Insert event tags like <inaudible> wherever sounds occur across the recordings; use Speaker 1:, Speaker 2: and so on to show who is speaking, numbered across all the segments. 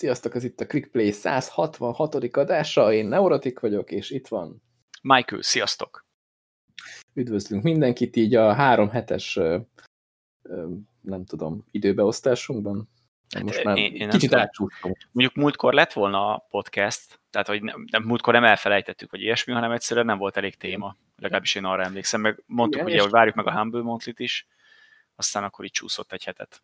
Speaker 1: Sziasztok, ez itt a ClickPlay 166. adása, én Neurotik vagyok, és itt van...
Speaker 2: Michael, sziasztok!
Speaker 1: Üdvözlünk mindenkit így a három hetes, nem tudom, időbeosztásunkban.
Speaker 2: Hát Most már én, én kicsit átcsúsztunk. Mondjuk múltkor lett volna a podcast, tehát hogy nem, nem, múltkor nem elfelejtettük, hogy ilyesmi, hanem egyszerűen nem volt elég téma. Legalábbis én arra emlékszem, meg mondtuk Igen, ugye, hogy várjuk meg a Humble Monthly-t is, aztán akkor így csúszott egy hetet.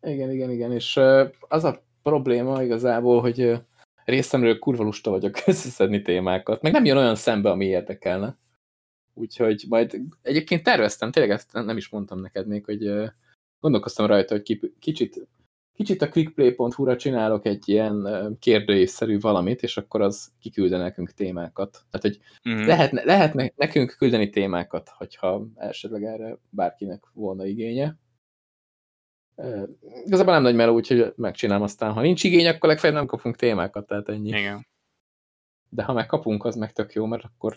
Speaker 1: Igen, igen, igen, és az a probléma igazából, hogy részemről kurva lusta vagyok <laughs> összeszedni témákat, meg nem jön olyan szembe, ami érdekelne. Úgyhogy majd egyébként terveztem, tényleg ezt nem is mondtam neked még, hogy gondolkoztam rajta, hogy kicsit, kicsit a clickplay.hu-ra csinálok egy ilyen kérdőívszerű valamit, és akkor az kikülde nekünk témákat. Tehát, hogy mm lehetne, lehetne nekünk küldeni témákat, hogyha esetleg erre bárkinek volna igénye. Igazából nem nagy meló, úgyhogy megcsinálom aztán. Ha nincs igény, akkor legfeljebb nem kapunk témákat, tehát ennyi.
Speaker 2: Igen.
Speaker 1: De ha megkapunk, az meg tök jó, mert akkor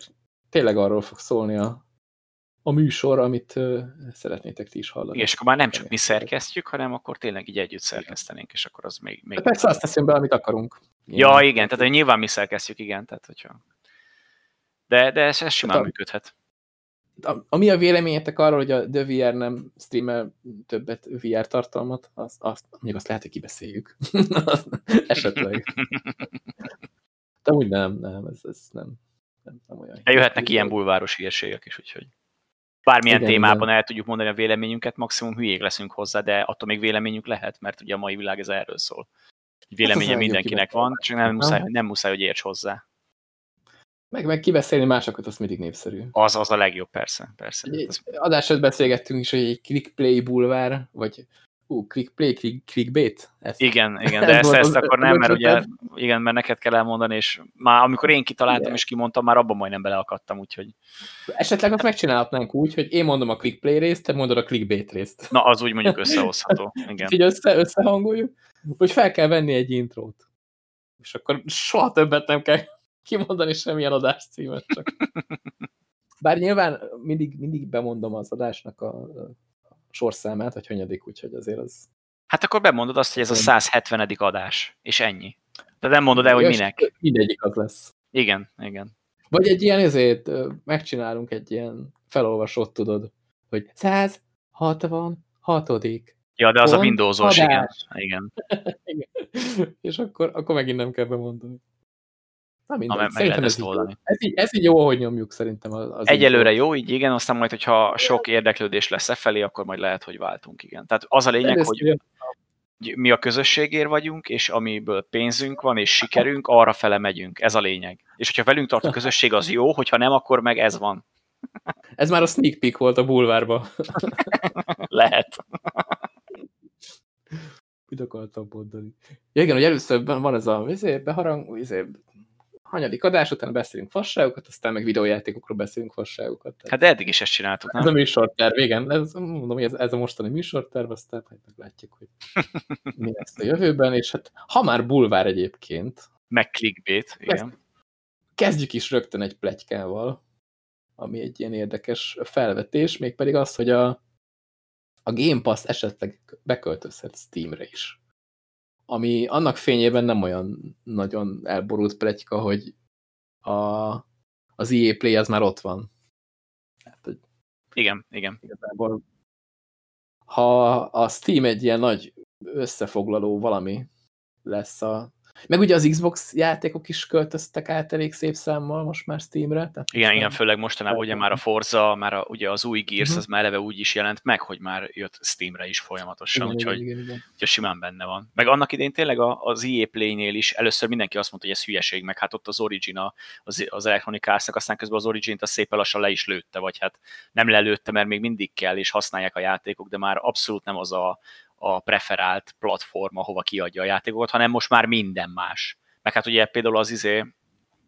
Speaker 1: tényleg arról fog szólni a, a műsor, amit uh, szeretnétek ti is hallani.
Speaker 2: És akkor már nem csak mi szerkesztjük, hanem akkor tényleg így együtt szerkesztenénk, és akkor az még... még
Speaker 1: de persze azt teszünk be, amit akarunk.
Speaker 2: Ja, igen, tehát hogy nyilván mi szerkesztjük, igen, tehát hogyha... De, de ez, ez simán hát működhet
Speaker 1: ami a véleményetek arról, hogy a The VR nem streamel többet VR tartalmat, azt, azt, mondjuk azt lehet, hogy kibeszéljük. <laughs> Esetleg. De úgy nem, nem, ez, ez nem, nem, nem olyan.
Speaker 2: Jöhetnek ilyen bulváros hírségek is, úgyhogy bármilyen igen, témában igen. el tudjuk mondani a véleményünket, maximum hülyék leszünk hozzá, de attól még véleményünk lehet, mert ugye a mai világ ez erről szól. Véleménye hát mindenkinek van, csak nem muszáj, nem muszáj, hogy érts hozzá.
Speaker 1: Meg, meg kibeszélni másokat, az mindig népszerű.
Speaker 2: Az, az a legjobb, persze. persze.
Speaker 1: Adásod beszélgettünk is, hogy egy clickplay bulvár, vagy ú, clickplay, click, clickbait?
Speaker 2: Ezt. Igen, <laughs> igen, de ezt, ezt akkor nem, mert ugye, igen, mert neked kell elmondani, és már amikor én kitaláltam igen. és kimondtam, már abban majdnem beleakadtam, úgyhogy...
Speaker 1: Esetleg azt megcsinálhatnánk úgy, hogy én mondom a clickplay részt, te mondod a clickbait részt.
Speaker 2: Na, az úgy mondjuk összehozható, <laughs> igen.
Speaker 1: így össze, összehangoljuk, hogy fel kell venni egy intrót. És akkor soha többet nem kell kimondani semmilyen adás címet, csak. Bár nyilván mindig, mindig bemondom az adásnak a, a sorszámát, hogy hanyadik, úgyhogy azért az...
Speaker 2: Hát akkor bemondod azt, hogy ez a 170. adás, és ennyi. De nem mondod el, hogy minek.
Speaker 1: Mindegyik az lesz.
Speaker 2: Igen, igen.
Speaker 1: Vagy egy ilyen ezért megcsinálunk egy ilyen felolvasott, tudod, hogy 166.
Speaker 2: Ja, de az a Windowsos, igen. igen. <laughs>
Speaker 1: igen. És akkor, akkor megint nem kell bemondani.
Speaker 2: Na mindegy, meg, meg lehet ezt oldani.
Speaker 1: Ez így, ez így jó, hogy nyomjuk szerintem. Az
Speaker 2: Egyelőre jó, így igen, aztán majd, hogyha sok érdeklődés lesz e felé, akkor majd lehet, hogy váltunk, igen. Tehát az a lényeg, Először hogy mi a közösségért vagyunk, és amiből pénzünk van, és sikerünk, arra fele megyünk. Ez a lényeg. És hogyha velünk tart a közösség, az jó, hogyha nem, akkor meg ez van.
Speaker 1: Ez már a sneak peek volt a bulvárba.
Speaker 2: lehet.
Speaker 1: Mit akartam mondani? Ja, igen, hogy először van ez a izé, beharang, izé, hanyadik adás, utána beszélünk fasságokat, aztán meg videójátékokról beszélünk fasságokat.
Speaker 2: Hát de eddig is ezt csináltuk,
Speaker 1: nem? Ez a műsorterv, igen. Ez, mondom, hogy ez, ez a mostani műsorterv, aztán majd meglátjuk, hogy mi <laughs> lesz a jövőben, és hát ha már bulvár egyébként.
Speaker 2: Meg clickbait, igen.
Speaker 1: Kezdjük is rögtön egy plegykával, ami egy ilyen érdekes felvetés, mégpedig az, hogy a, a Game Pass esetleg beköltözhet Steamre is ami annak fényében nem olyan nagyon elborult pletyka, hogy a, az EA Play az már ott van.
Speaker 2: Hát, hogy igen, igen.
Speaker 1: Igazából, ha a Steam egy ilyen nagy összefoglaló valami lesz a meg ugye az Xbox játékok is költöztek át elég szép számmal most már Steamre.
Speaker 2: Tehát igen, igen, főleg mostanában ugye már a Forza, már a, ugye az új Gears, uh mhm. -huh. az már eleve úgy is jelent meg, hogy már jött Steamre is folyamatosan, igen, úgyhogy, igen, igen, úgyhogy simán benne van. Meg annak idén tényleg az EA Play-nél is először mindenki azt mondta, hogy ez hülyeség, meg hát ott az Origin az, az Electronic Arts-nak, aztán közben az Origin-t a szépen lassan le is lőtte, vagy hát nem lelőtte, mert még mindig kell és használják a játékok, de már abszolút nem az a, a preferált platform, ahova kiadja a játékokat, hanem most már minden más. Meg hát ugye például az izé,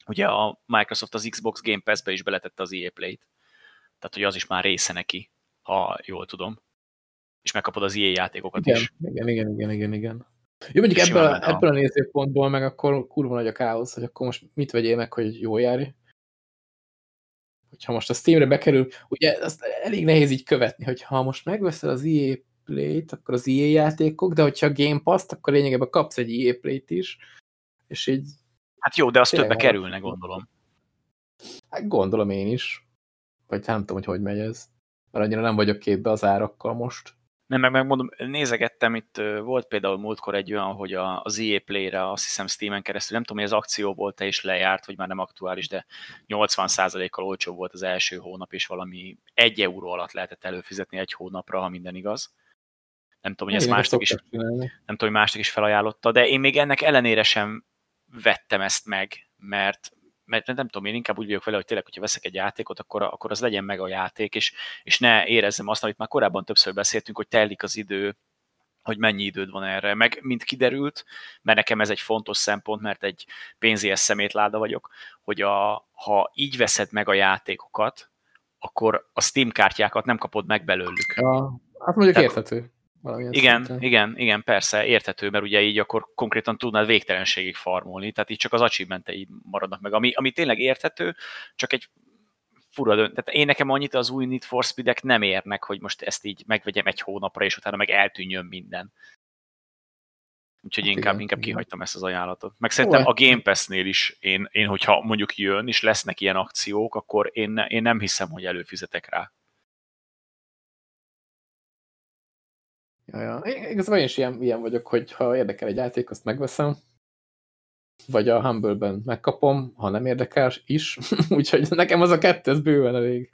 Speaker 2: ugye a Microsoft az Xbox Game Pass-be is beletette az EA Play-t. Tehát, hogy az is már része neki, ha jól tudom. És megkapod az EA játékokat
Speaker 1: igen,
Speaker 2: is.
Speaker 1: Igen, igen, igen, igen, igen. Jó, mondjuk ebből, a, ebből a nézőpontból meg akkor kurva nagy a káosz, hogy akkor most mit vegyél meg, hogy jól járj. Hogyha most a Steamre bekerül, ugye azt elég nehéz így követni, hogy ha most megveszel az EA Play-t, akkor az EA játékok, de hogyha Game Pass-t, akkor lényegében kapsz egy EA Play-t is, és így...
Speaker 2: Hát jó, de az többe kerülne, gondolom.
Speaker 1: Hát gondolom én is. Vagy nem tudom, hogy hogy megy ez. Mert annyira nem vagyok képbe az árakkal most.
Speaker 2: Nem, meg megmondom, nézegettem, itt volt például múltkor egy olyan, hogy az EA Play-re, azt hiszem Steam-en keresztül, nem tudom, hogy az akció volt te is lejárt, vagy már nem aktuális, de 80%-kal olcsóbb volt az első hónap, és valami egy euró alatt lehetett előfizetni egy hónapra, ha minden igaz. Nem tudom, hogy ezt másnak is, nem tudom, hogy másnak is felajánlotta, de én még ennek ellenére sem vettem ezt meg, mert mert nem tudom, én inkább úgy vagyok vele, hogy tényleg, hogyha veszek egy játékot, akkor, akkor az legyen meg a játék, és, és ne érezzem azt, amit már korábban többször beszéltünk, hogy telik az idő, hogy mennyi időd van erre. Meg, mint kiderült, mert nekem ez egy fontos szempont, mert egy pénzéhes szemétláda vagyok, hogy a, ha így veszed meg a játékokat, akkor a Steam kártyákat nem kapod meg belőlük.
Speaker 1: Ja, hát mondjuk Tehát, érthető.
Speaker 2: Igen, szinten. igen, igen, persze, érthető, mert ugye így akkor konkrétan tudnád végtelenségig farmolni, tehát így csak az achievementei maradnak meg, ami, ami tényleg érthető, csak egy fura dönt. Tehát én nekem annyit az új Need for Speed-ek nem érnek, hogy most ezt így megvegyem egy hónapra, és utána meg eltűnjön minden. Úgyhogy hát inkább, igen, inkább igen. kihagytam ezt az ajánlatot. Meg szerintem a Game Pass-nél is én, én, hogyha mondjuk jön, és lesznek ilyen akciók, akkor én, én nem hiszem, hogy előfizetek rá.
Speaker 1: Ja, ja. Igazából én is ilyen, ilyen vagyok, hogy ha érdekel egy játék, azt megveszem, vagy a Humble-ben megkapom, ha nem érdekel is, <laughs> úgyhogy nekem az a kettő, ez bőven elég.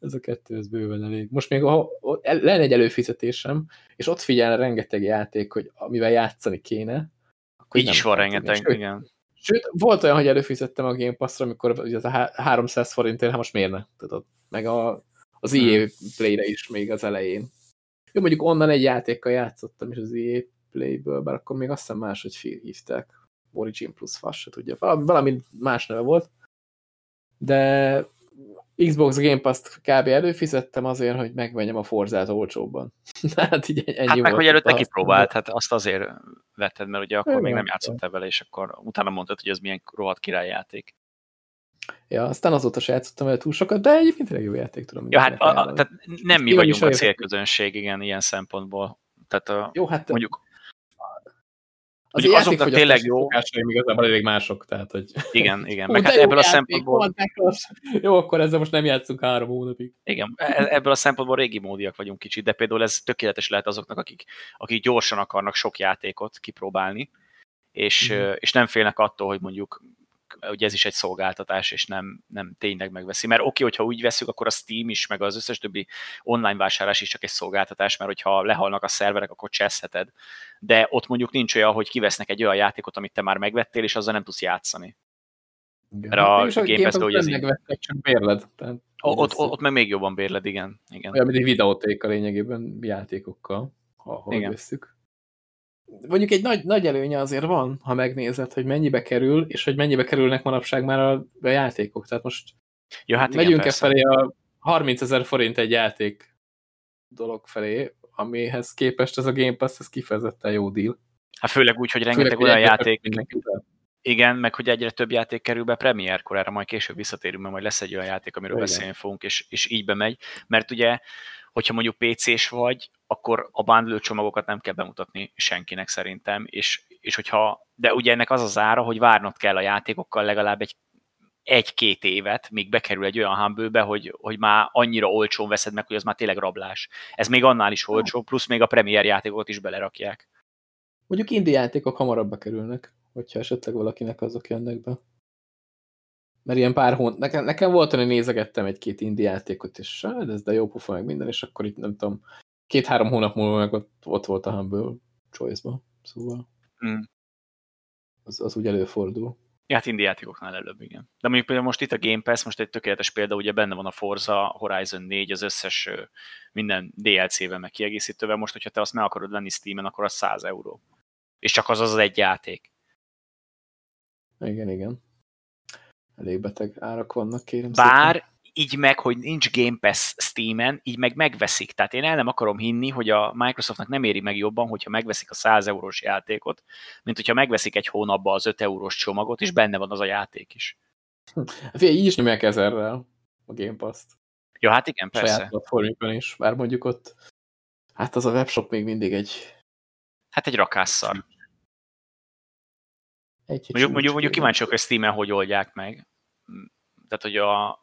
Speaker 1: Ez a kettő, ez bőven elég. Most még ha lenne egy előfizetésem, és ott figyelne rengeteg játék, hogy amivel játszani kéne,
Speaker 2: akkor Így is van rengeteg, sőt, igen.
Speaker 1: Sőt, volt olyan, hogy előfizettem a Game Pass-ra, amikor ugye az a 300 forintért, hát most miért ne? Tudod? Meg a, az EA hmm. Play-re is még az elején. Jó, mondjuk onnan egy játékkal játszottam is az EA Play-ből, bár akkor még azt hiszem máshogy hívták. Origin plus Fass, se tudja. Valami más neve volt. De Xbox Game Pass-t kb. előfizettem azért, hogy megvenjem a Forzát olcsóbban. <laughs>
Speaker 2: hát így ennyi hát meg, hogy előtte kipróbált, hát azt azért vetted, mert ugye akkor Ő még nem játszottál vele, és akkor utána mondtad, hogy ez milyen rohadt királyjáték.
Speaker 1: Ja, aztán azóta se játszottam vele túl sokat, de egyébként tényleg jó játék, tudom.
Speaker 2: Ja, hát a, a, tehát nem mi vagyunk a célközönség, igen, ilyen szempontból. Tehát a,
Speaker 1: jó, hát
Speaker 2: mondjuk
Speaker 1: az mondjuk azoknak tényleg jó. Még igazából elég mások, tehát hogy...
Speaker 2: Igen, igen. Meg hát ebből a szempontból...
Speaker 1: Jó, akkor ezzel most nem játszunk három hónapig.
Speaker 2: Igen, e- ebből a szempontból régi módiak vagyunk kicsit, de például ez tökéletes lehet azoknak, akik, akik gyorsan akarnak sok játékot kipróbálni, és, mm. és nem félnek attól, hogy mondjuk ugye ez is egy szolgáltatás, és nem, nem tényleg megveszi. Mert oké, okay, hogyha úgy veszük, akkor a Steam is, meg az összes többi online vásárlás is csak egy szolgáltatás, mert hogyha lehalnak a szerverek, akkor cseszheted. De ott mondjuk nincs olyan, hogy kivesznek egy olyan játékot, amit te már megvettél, és azzal nem tudsz játszani.
Speaker 1: Igen. Mert a, a Game Pass-ben ugye csak bérled. Tehát
Speaker 2: ott, ott, ott meg még jobban bérled, igen. igen.
Speaker 1: Olyan, mint egy videóték a lényegében játékokkal, ha, ha igen. veszük mondjuk egy nagy, nagy előnye azért van, ha megnézed, hogy mennyibe kerül, és hogy mennyibe kerülnek manapság már a, a játékok. Tehát most
Speaker 2: ja, hát
Speaker 1: megyünk-e felé a 30 ezer forint egy játék dolog felé, amihez képest ez a Game Pass, ez kifejezetten jó deal.
Speaker 2: Hát főleg úgy, hogy rengeteg főleg, olyan játék, igen, meg hogy egyre több játék kerül be premierkor, erre majd később visszatérünk, mert majd lesz egy olyan játék, amiről Igen. beszélni fogunk, és, és így bemegy. Mert ugye hogyha mondjuk PC-s vagy, akkor a bundle csomagokat nem kell bemutatni senkinek szerintem, és, és hogyha, de ugye ennek az az ára, hogy várnod kell a játékokkal legalább egy egy-két évet, míg bekerül egy olyan humble hogy, hogy már annyira olcsón veszed meg, hogy az már tényleg rablás. Ez még annál is olcsó, plusz még a premier játékot is belerakják.
Speaker 1: Mondjuk indie játékok hamarabb bekerülnek, hogyha esetleg valakinek azok jönnek be. Mert ilyen pár hónap, nekem, nekem volt, hogy nézegettem egy-két indi játékot, és ez de jó pufa meg minden, és akkor itt nem tudom, két-három hónap múlva meg ott, ott volt a Humble Choice-ba, szóval mm. az, az úgy előfordul.
Speaker 2: Ja, hát indi játékoknál előbb, igen. De mondjuk például most itt a Game Pass, most egy tökéletes példa, ugye benne van a Forza Horizon 4, az összes minden DLC-vel meg kiegészítővel, most hogyha te azt meg akarod venni Steam-en, akkor az 100 euró. És csak az az egy játék.
Speaker 1: Igen, igen elég beteg árak vannak, kérem
Speaker 2: Bár szépen. így meg, hogy nincs Game Pass Steam-en, így meg megveszik. Tehát én el nem akarom hinni, hogy a Microsoftnak nem éri meg jobban, hogyha megveszik a 100 eurós játékot, mint hogyha megveszik egy hónapba az 5 eurós csomagot, és benne van az a játék is.
Speaker 1: Figyelj, így is nyomják ezerrel a Game Pass-t.
Speaker 2: Ja, hát igen, persze.
Speaker 1: Saját platformjukon is, bár mondjuk ott Hát az a webshop még mindig egy...
Speaker 2: Hát egy rakásszar. Egy, mondjuk, mondjuk, mondjuk kíváncsiak, hogy Steam-en hogy oldják meg. Tehát, hogy a,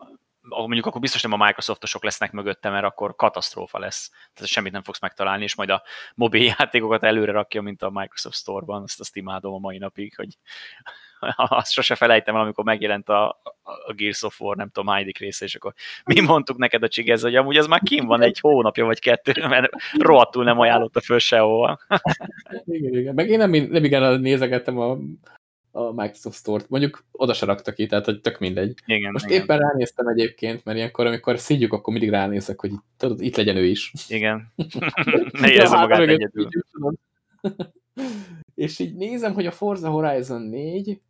Speaker 2: mondjuk akkor biztos nem a Microsoftosok lesznek mögötte, mert akkor katasztrófa lesz. Tehát semmit nem fogsz megtalálni, és majd a mobil <laughs> játékokat előre rakja, mint a Microsoft Store-ban. Ezt azt imádom a mai napig, hogy <laughs> azt sose felejtem el, amikor megjelent a, a Gears of War, nem tudom, hányadik része, és akkor mi mondtuk neked a csigez, hogy amúgy az már kim van egy hónapja vagy kettő, <laughs> mert rohadtul nem ajánlotta föl sehova.
Speaker 1: igen, igen. Meg én nem, nem igen nézegettem a a Microsoft Store-t. Mondjuk oda se raktak ki, tehát hogy tök mindegy.
Speaker 2: Igen,
Speaker 1: Most
Speaker 2: igen.
Speaker 1: éppen ránéztem egyébként, mert ilyenkor, amikor szidjuk, akkor mindig ránézek, hogy itt, tudod, itt legyen ő is.
Speaker 2: Igen. <laughs> <laughs> ne érezze ja, magát egyedül. <laughs>
Speaker 1: És így nézem, hogy a Forza Horizon 4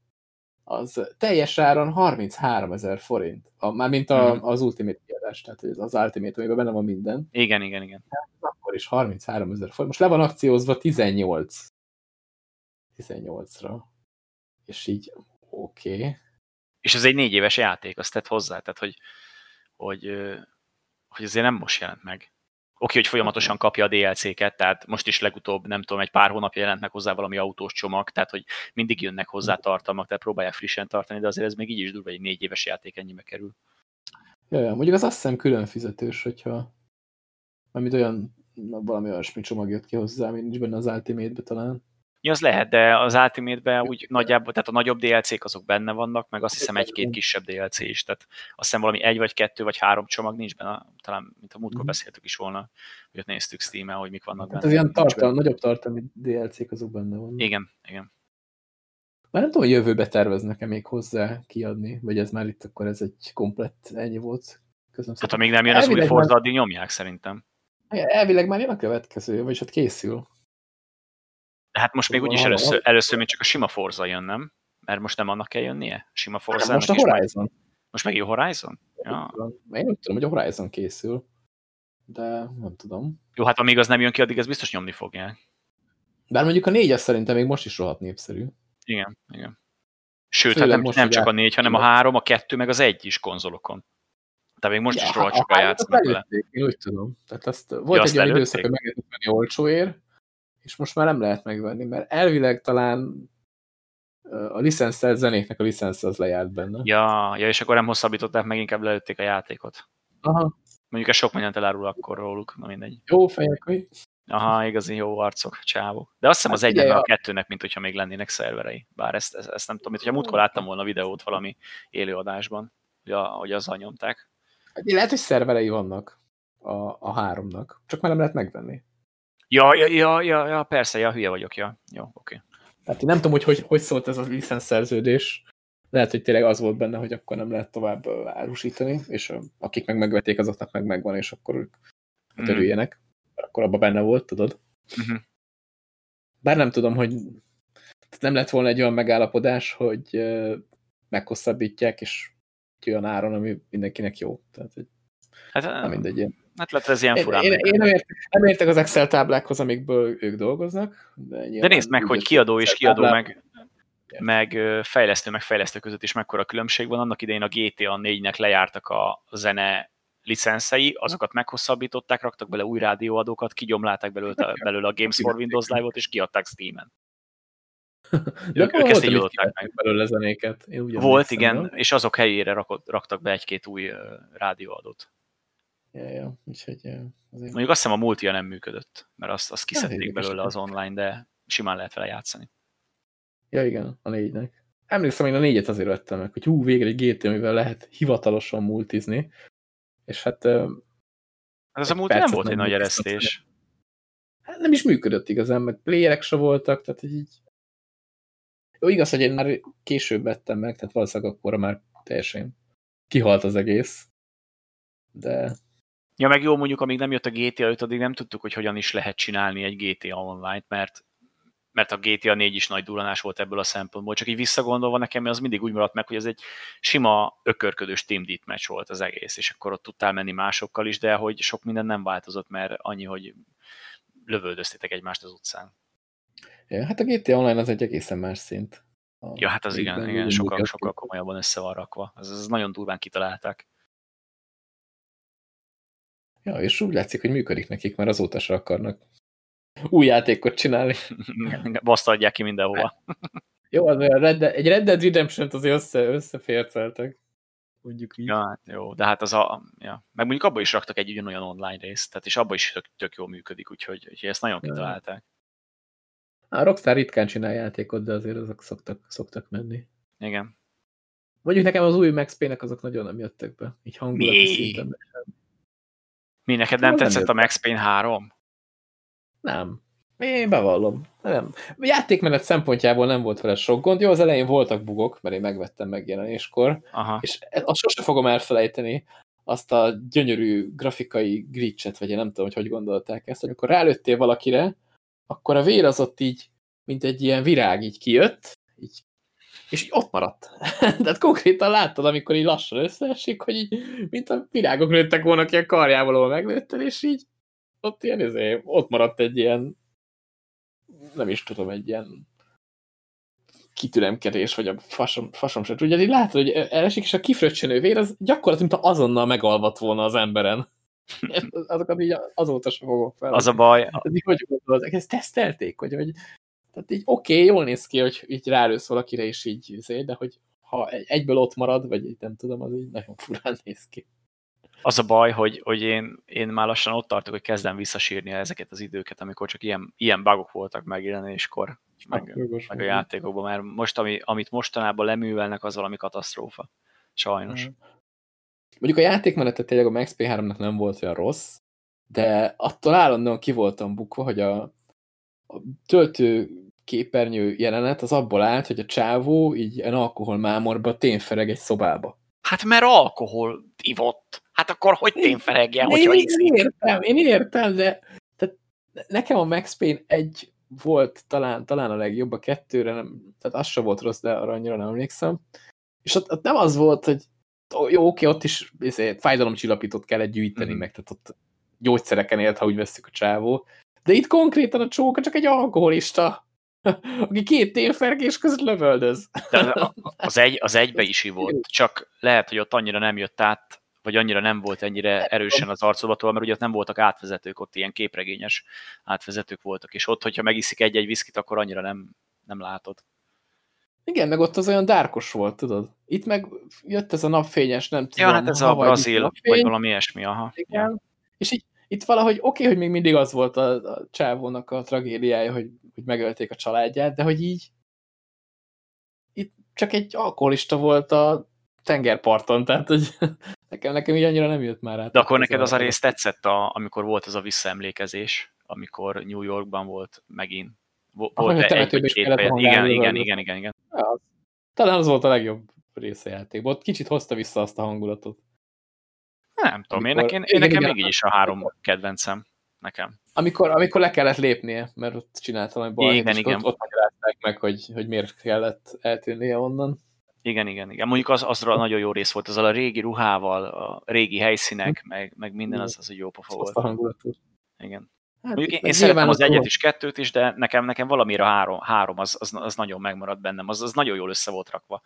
Speaker 1: az teljes áron 33 ezer forint. A, mármint a, mm. az Ultimate kiadás, tehát az Ultimate, amiben benne van minden.
Speaker 2: Igen, igen, igen.
Speaker 1: Hát, akkor is 33 ezer forint. Most le van akciózva 18. 18-ra és így oké. Okay.
Speaker 2: És ez egy négy éves játék, azt tett hozzá, tehát hogy, hogy, hogy azért nem most jelent meg. Oké, hogy folyamatosan kapja a DLC-ket, tehát most is legutóbb, nem tudom, egy pár hónapja jelent meg hozzá valami autós csomag, tehát hogy mindig jönnek hozzá tartalmak, tehát próbálják frissen tartani, de azért ez még így is durva, egy négy éves játék ennyibe kerül.
Speaker 1: Ja, ja, mondjuk az azt hiszem külön fizetős, hogyha amit olyan, valami olyasmi csomag jött ki hozzá, mint nincs benne az Ultimate-be talán.
Speaker 2: Ja, az lehet, de az ultimate úgy nagyjából, tehát a nagyobb DLC-k azok benne vannak, meg azt hiszem egy-két kisebb DLC is, tehát azt hiszem valami egy vagy kettő vagy három csomag nincs benne, talán, mint a múltkor mhm. beszéltük is volna, hogy ott néztük steam hogy mik vannak
Speaker 1: hát benne. Hát az ilyen tartalom, nagyobb tartalmi DLC-k azok benne vannak.
Speaker 2: Igen, igen.
Speaker 1: Már nem tudom, hogy jövőbe terveznek-e még hozzá kiadni, vagy ez már itt akkor ez egy komplett ennyi volt.
Speaker 2: Köszönöm hát ha még nem jön az új Forza, addig nyomják szerintem.
Speaker 1: Elvileg már jön a következő, vagyis hát készül.
Speaker 2: De hát most még úgyis először, először még csak a sima Forza jön, nem? Mert most nem annak kell jönnie? Sima Forza.
Speaker 1: Most a Horizon. Meg,
Speaker 2: most meg jó Horizon?
Speaker 1: Ja. Én úgy tudom, hogy a Horizon készül. De nem tudom.
Speaker 2: Jó, hát amíg az nem jön ki, addig ez biztos nyomni fogják.
Speaker 1: Bár mondjuk a négyes szerintem még most is rohadt népszerű.
Speaker 2: Igen, igen. Sőt, Főleg hát nem, nem csak a négy, hanem a három, a kettő, meg az egy is konzolokon. Tehát még most ja, is rohadt sokan játszanak
Speaker 1: vele. Én úgy tudom. Tehát azt, volt ja, egy olyan időszak, hogy meg lehetett venni olcsóért, és most már nem lehet megvenni, mert elvileg talán a licenszelt zenéknek a licensz az lejárt benne.
Speaker 2: Ja, ja, és akkor nem hosszabbították, meg inkább lelőtték a játékot.
Speaker 1: Aha.
Speaker 2: Mondjuk ez sok mindent elárul akkor róluk, na mindegy.
Speaker 1: Jó fejek, mi?
Speaker 2: Aha, igazi jó arcok, csávok. De azt hiszem hát az egynek, a kettőnek, mint hogyha még lennének szerverei. Bár ezt, ezt, ezt nem tudom, mint hogyha múltkor láttam volna videót valami élőadásban, hogy, a, hogy azzal nyomták.
Speaker 1: Hát lehet, hogy szerverei vannak a, a háromnak, csak már nem lehet megvenni.
Speaker 2: Ja, ja, ja, ja, ja persze, ja, hülye vagyok, ja. Jó, oké. Okay.
Speaker 1: Hát én nem tudom, hogy, hogy hogy szólt ez a licenszerződés. Lehet, hogy tényleg az volt benne, hogy akkor nem lehet tovább árusítani, és akik meg megvették, azoknak meg megvan, és akkor ők mm. örüljenek. Akkor abban benne volt, tudod? Mm -hmm. Bár nem tudom, hogy nem lett volna egy olyan megállapodás, hogy meghosszabbítják, és olyan áron, ami mindenkinek jó. Tehát, hogy hát, nem mindegy. Ilyen.
Speaker 2: Hát lehet, ez ilyen furán.
Speaker 1: Én, én, én nem, értek, nem értek az Excel táblákhoz, amikből ők dolgoznak.
Speaker 2: De, de nézd meg, hogy kiadó és kiadó, meg, meg fejlesztő, meg fejlesztő között is mekkora különbség van. Annak idején a GTA 4-nek lejártak a zene licenszei, azokat meghosszabbították, raktak bele új rádióadókat, kigyomlálták belőle, belőle a Games for Windows Live-ot, és kiadták Steam-en.
Speaker 1: De ők, ők ezt így meg. Belőle zenéket. Én
Speaker 2: Volt, igen, nem? és azok helyére rakott, raktak be egy-két új rádióadót.
Speaker 1: Ja, ja, úgyhogy
Speaker 2: azért... Mondjuk azt hiszem a multia nem működött, mert azt, azt kiszedték belőle az online, de simán lehet vele játszani.
Speaker 1: Ja, igen, a négynek. Emlékszem, én a négyet azért vettem meg, hogy hú, végre egy GT, amivel lehet hivatalosan multizni, és hát... Hát
Speaker 2: az a multi nem volt egy nagy eresztés.
Speaker 1: Hát nem is működött igazán, meg playerek se voltak, tehát így... Jó, igaz, hogy én már később vettem meg, tehát valószínűleg akkor már teljesen kihalt az egész, de
Speaker 2: Ja, meg jó, mondjuk amíg nem jött a GTA 5, addig nem tudtuk, hogy hogyan is lehet csinálni egy GTA online mert mert a GTA 4 is nagy duranás volt ebből a szempontból. Csak így visszagondolva nekem az mindig úgy maradt meg, hogy ez egy sima ökörködős team match volt az egész, és akkor ott tudtál menni másokkal is, de hogy sok minden nem változott, mert annyi, hogy lövöldöztétek egymást az utcán.
Speaker 1: Ja, hát a GTA Online az egy egészen más szint.
Speaker 2: A ja, hát az igen, igen sokkal, sokkal komolyabban össze van rakva. Ez, ez nagyon durván kitalálták.
Speaker 1: Ja, és úgy látszik, hogy működik nekik, mert azóta se akarnak új játékot csinálni. <laughs>
Speaker 2: Azt adják ki mindenhova. <laughs>
Speaker 1: Jó, az olyan Red Dead, egy Red Dead Redemption-t azért össze, összeférceltek. Mondjuk így.
Speaker 2: Ja, jó, de hát az a... Ja. Meg mondjuk abban is raktak egy ugyanolyan online részt, tehát és abban is tök, tök jól működik, úgyhogy, úgyhogy ezt nagyon kitalálták.
Speaker 1: A Rockstar ritkán csinál játékot, de azért azok szoktak, szoktak menni.
Speaker 2: Igen.
Speaker 1: Mondjuk nekem az új Max Payne-nek azok nagyon nem jöttek be. Így hangulati szinten.
Speaker 2: Mi, neked nem, nem tetszett a Max Payne 3?
Speaker 1: Nem. Én bevallom. Nem. A játékmenet szempontjából nem volt vele sok gond. Jó, az elején voltak bugok, mert én megvettem megjelenéskor.
Speaker 2: Aha.
Speaker 1: És azt sose fogom elfelejteni, azt a gyönyörű grafikai glitchet, vagy én nem tudom, hogy hogy gondolták ezt, amikor rálőttél valakire, akkor a vér az ott így, mint egy ilyen virág így kijött, és így ott maradt. <laughs> Tehát konkrétan láttad, amikor így lassan összeesik, hogy így, mint a virágok nőttek volna ki a karjával, ahol meglőtted, és így ott ilyen, ezért, ott maradt egy ilyen nem is tudom, egy ilyen kitüremkedés, vagy a fasom, fasom se tudja. Így látod, hogy elesik, és a kifröccsenő vér, az gyakorlatilag, mint azonnal megalvat volna az emberen. <laughs> Azokat így azóta sem fogom fel.
Speaker 2: Az a baj.
Speaker 1: Hogy gondolod? Ezt tesztelték, hogy, hogy tehát így oké, okay, jól néz ki, hogy így rálősz valakire, és így, de hogy ha egyből ott marad, vagy így nem tudom, az így nagyon furán néz ki.
Speaker 2: Az a baj, hogy, hogy én, én már lassan ott tartok, hogy kezdem visszasírni ezeket az időket, amikor csak ilyen, ilyen bugok voltak megjelenéskor, meg, Jogos, meg a játékokban, mert most, ami, amit mostanában leművelnek, az valami katasztrófa. Sajnos.
Speaker 1: Mondjuk a játékmenetet tényleg a Max P3-nak nem volt olyan rossz, de attól állandóan ki voltam bukva, hogy a, a töltő képernyő jelenet az abból állt, hogy a csávó így en alkoholmámorba tényfereg egy szobába.
Speaker 2: Hát mert alkohol ivott. Hát akkor hogy témferegjen, hogyha
Speaker 1: én, én értem, én értem, de tehát nekem a Max Payne egy volt talán, talán a legjobb, a kettőre nem, tehát az sem volt rossz, de arra annyira nem emlékszem. És ott, ott nem az volt, hogy jó, oké, ott is izé, fájdalomcsillapítót kellett gyűjteni, mm. meg tehát ott gyógyszereken élt, ha úgy veszük a csávó. De itt konkrétan a csóka csak egy alkoholista, aki két témfergés között lövöldöz.
Speaker 2: De az, egy, az egybe is volt, csak lehet, hogy ott annyira nem jött át vagy annyira nem volt ennyire erősen az arcolatól, mert ugye ott nem voltak átvezetők, ott ilyen képregényes átvezetők voltak, és ott, hogyha megiszik egy-egy viszkit, akkor annyira nem, nem látod.
Speaker 1: Igen, meg ott az olyan dárkos volt, tudod? Itt meg jött ez a napfényes, nem tudom.
Speaker 2: Ja, hát ez a brazil, napfény. vagy valami ilyesmi, aha.
Speaker 1: Igen. Ja. És így, itt valahogy oké, okay, hogy még mindig az volt a, a csávónak a tragédiája, hogy, hogy megölték a családját, de hogy így itt csak egy alkoholista volt a tengerparton, tehát hogy <laughs> Nekem, nekem így annyira nem jött már át.
Speaker 2: De akkor neked az a rész tetszett, a, amikor volt az a visszaemlékezés, amikor New Yorkban volt megint. Volt
Speaker 1: ah, egy egy két
Speaker 2: igen, igen, igen, igen, igen, igen.
Speaker 1: Ja, talán az volt a legjobb része játékban. Ott kicsit hozta vissza azt a hangulatot.
Speaker 2: Nem tudom, amikor, én, nekem, én, nekem igen, még így is a három kedvencem. Nekem.
Speaker 1: Amikor, amikor le kellett lépnie, mert ott csináltam egy baj,
Speaker 2: igen, igen.
Speaker 1: ott, ott magyarázták meg, hogy, hogy miért kellett eltűnnie onnan.
Speaker 2: Igen, igen, igen. Mondjuk az, azra nagyon jó rész volt, azzal a régi ruhával, a régi helyszínek, hm. meg, meg minden, az, az egy jó pofa volt.
Speaker 1: A
Speaker 2: Igen. Hát, Mondjuk én, én szeretem az egyet is, kettőt is, de nekem, nekem valamire három, három az, az, az nagyon megmaradt bennem, az, az nagyon jól össze volt rakva.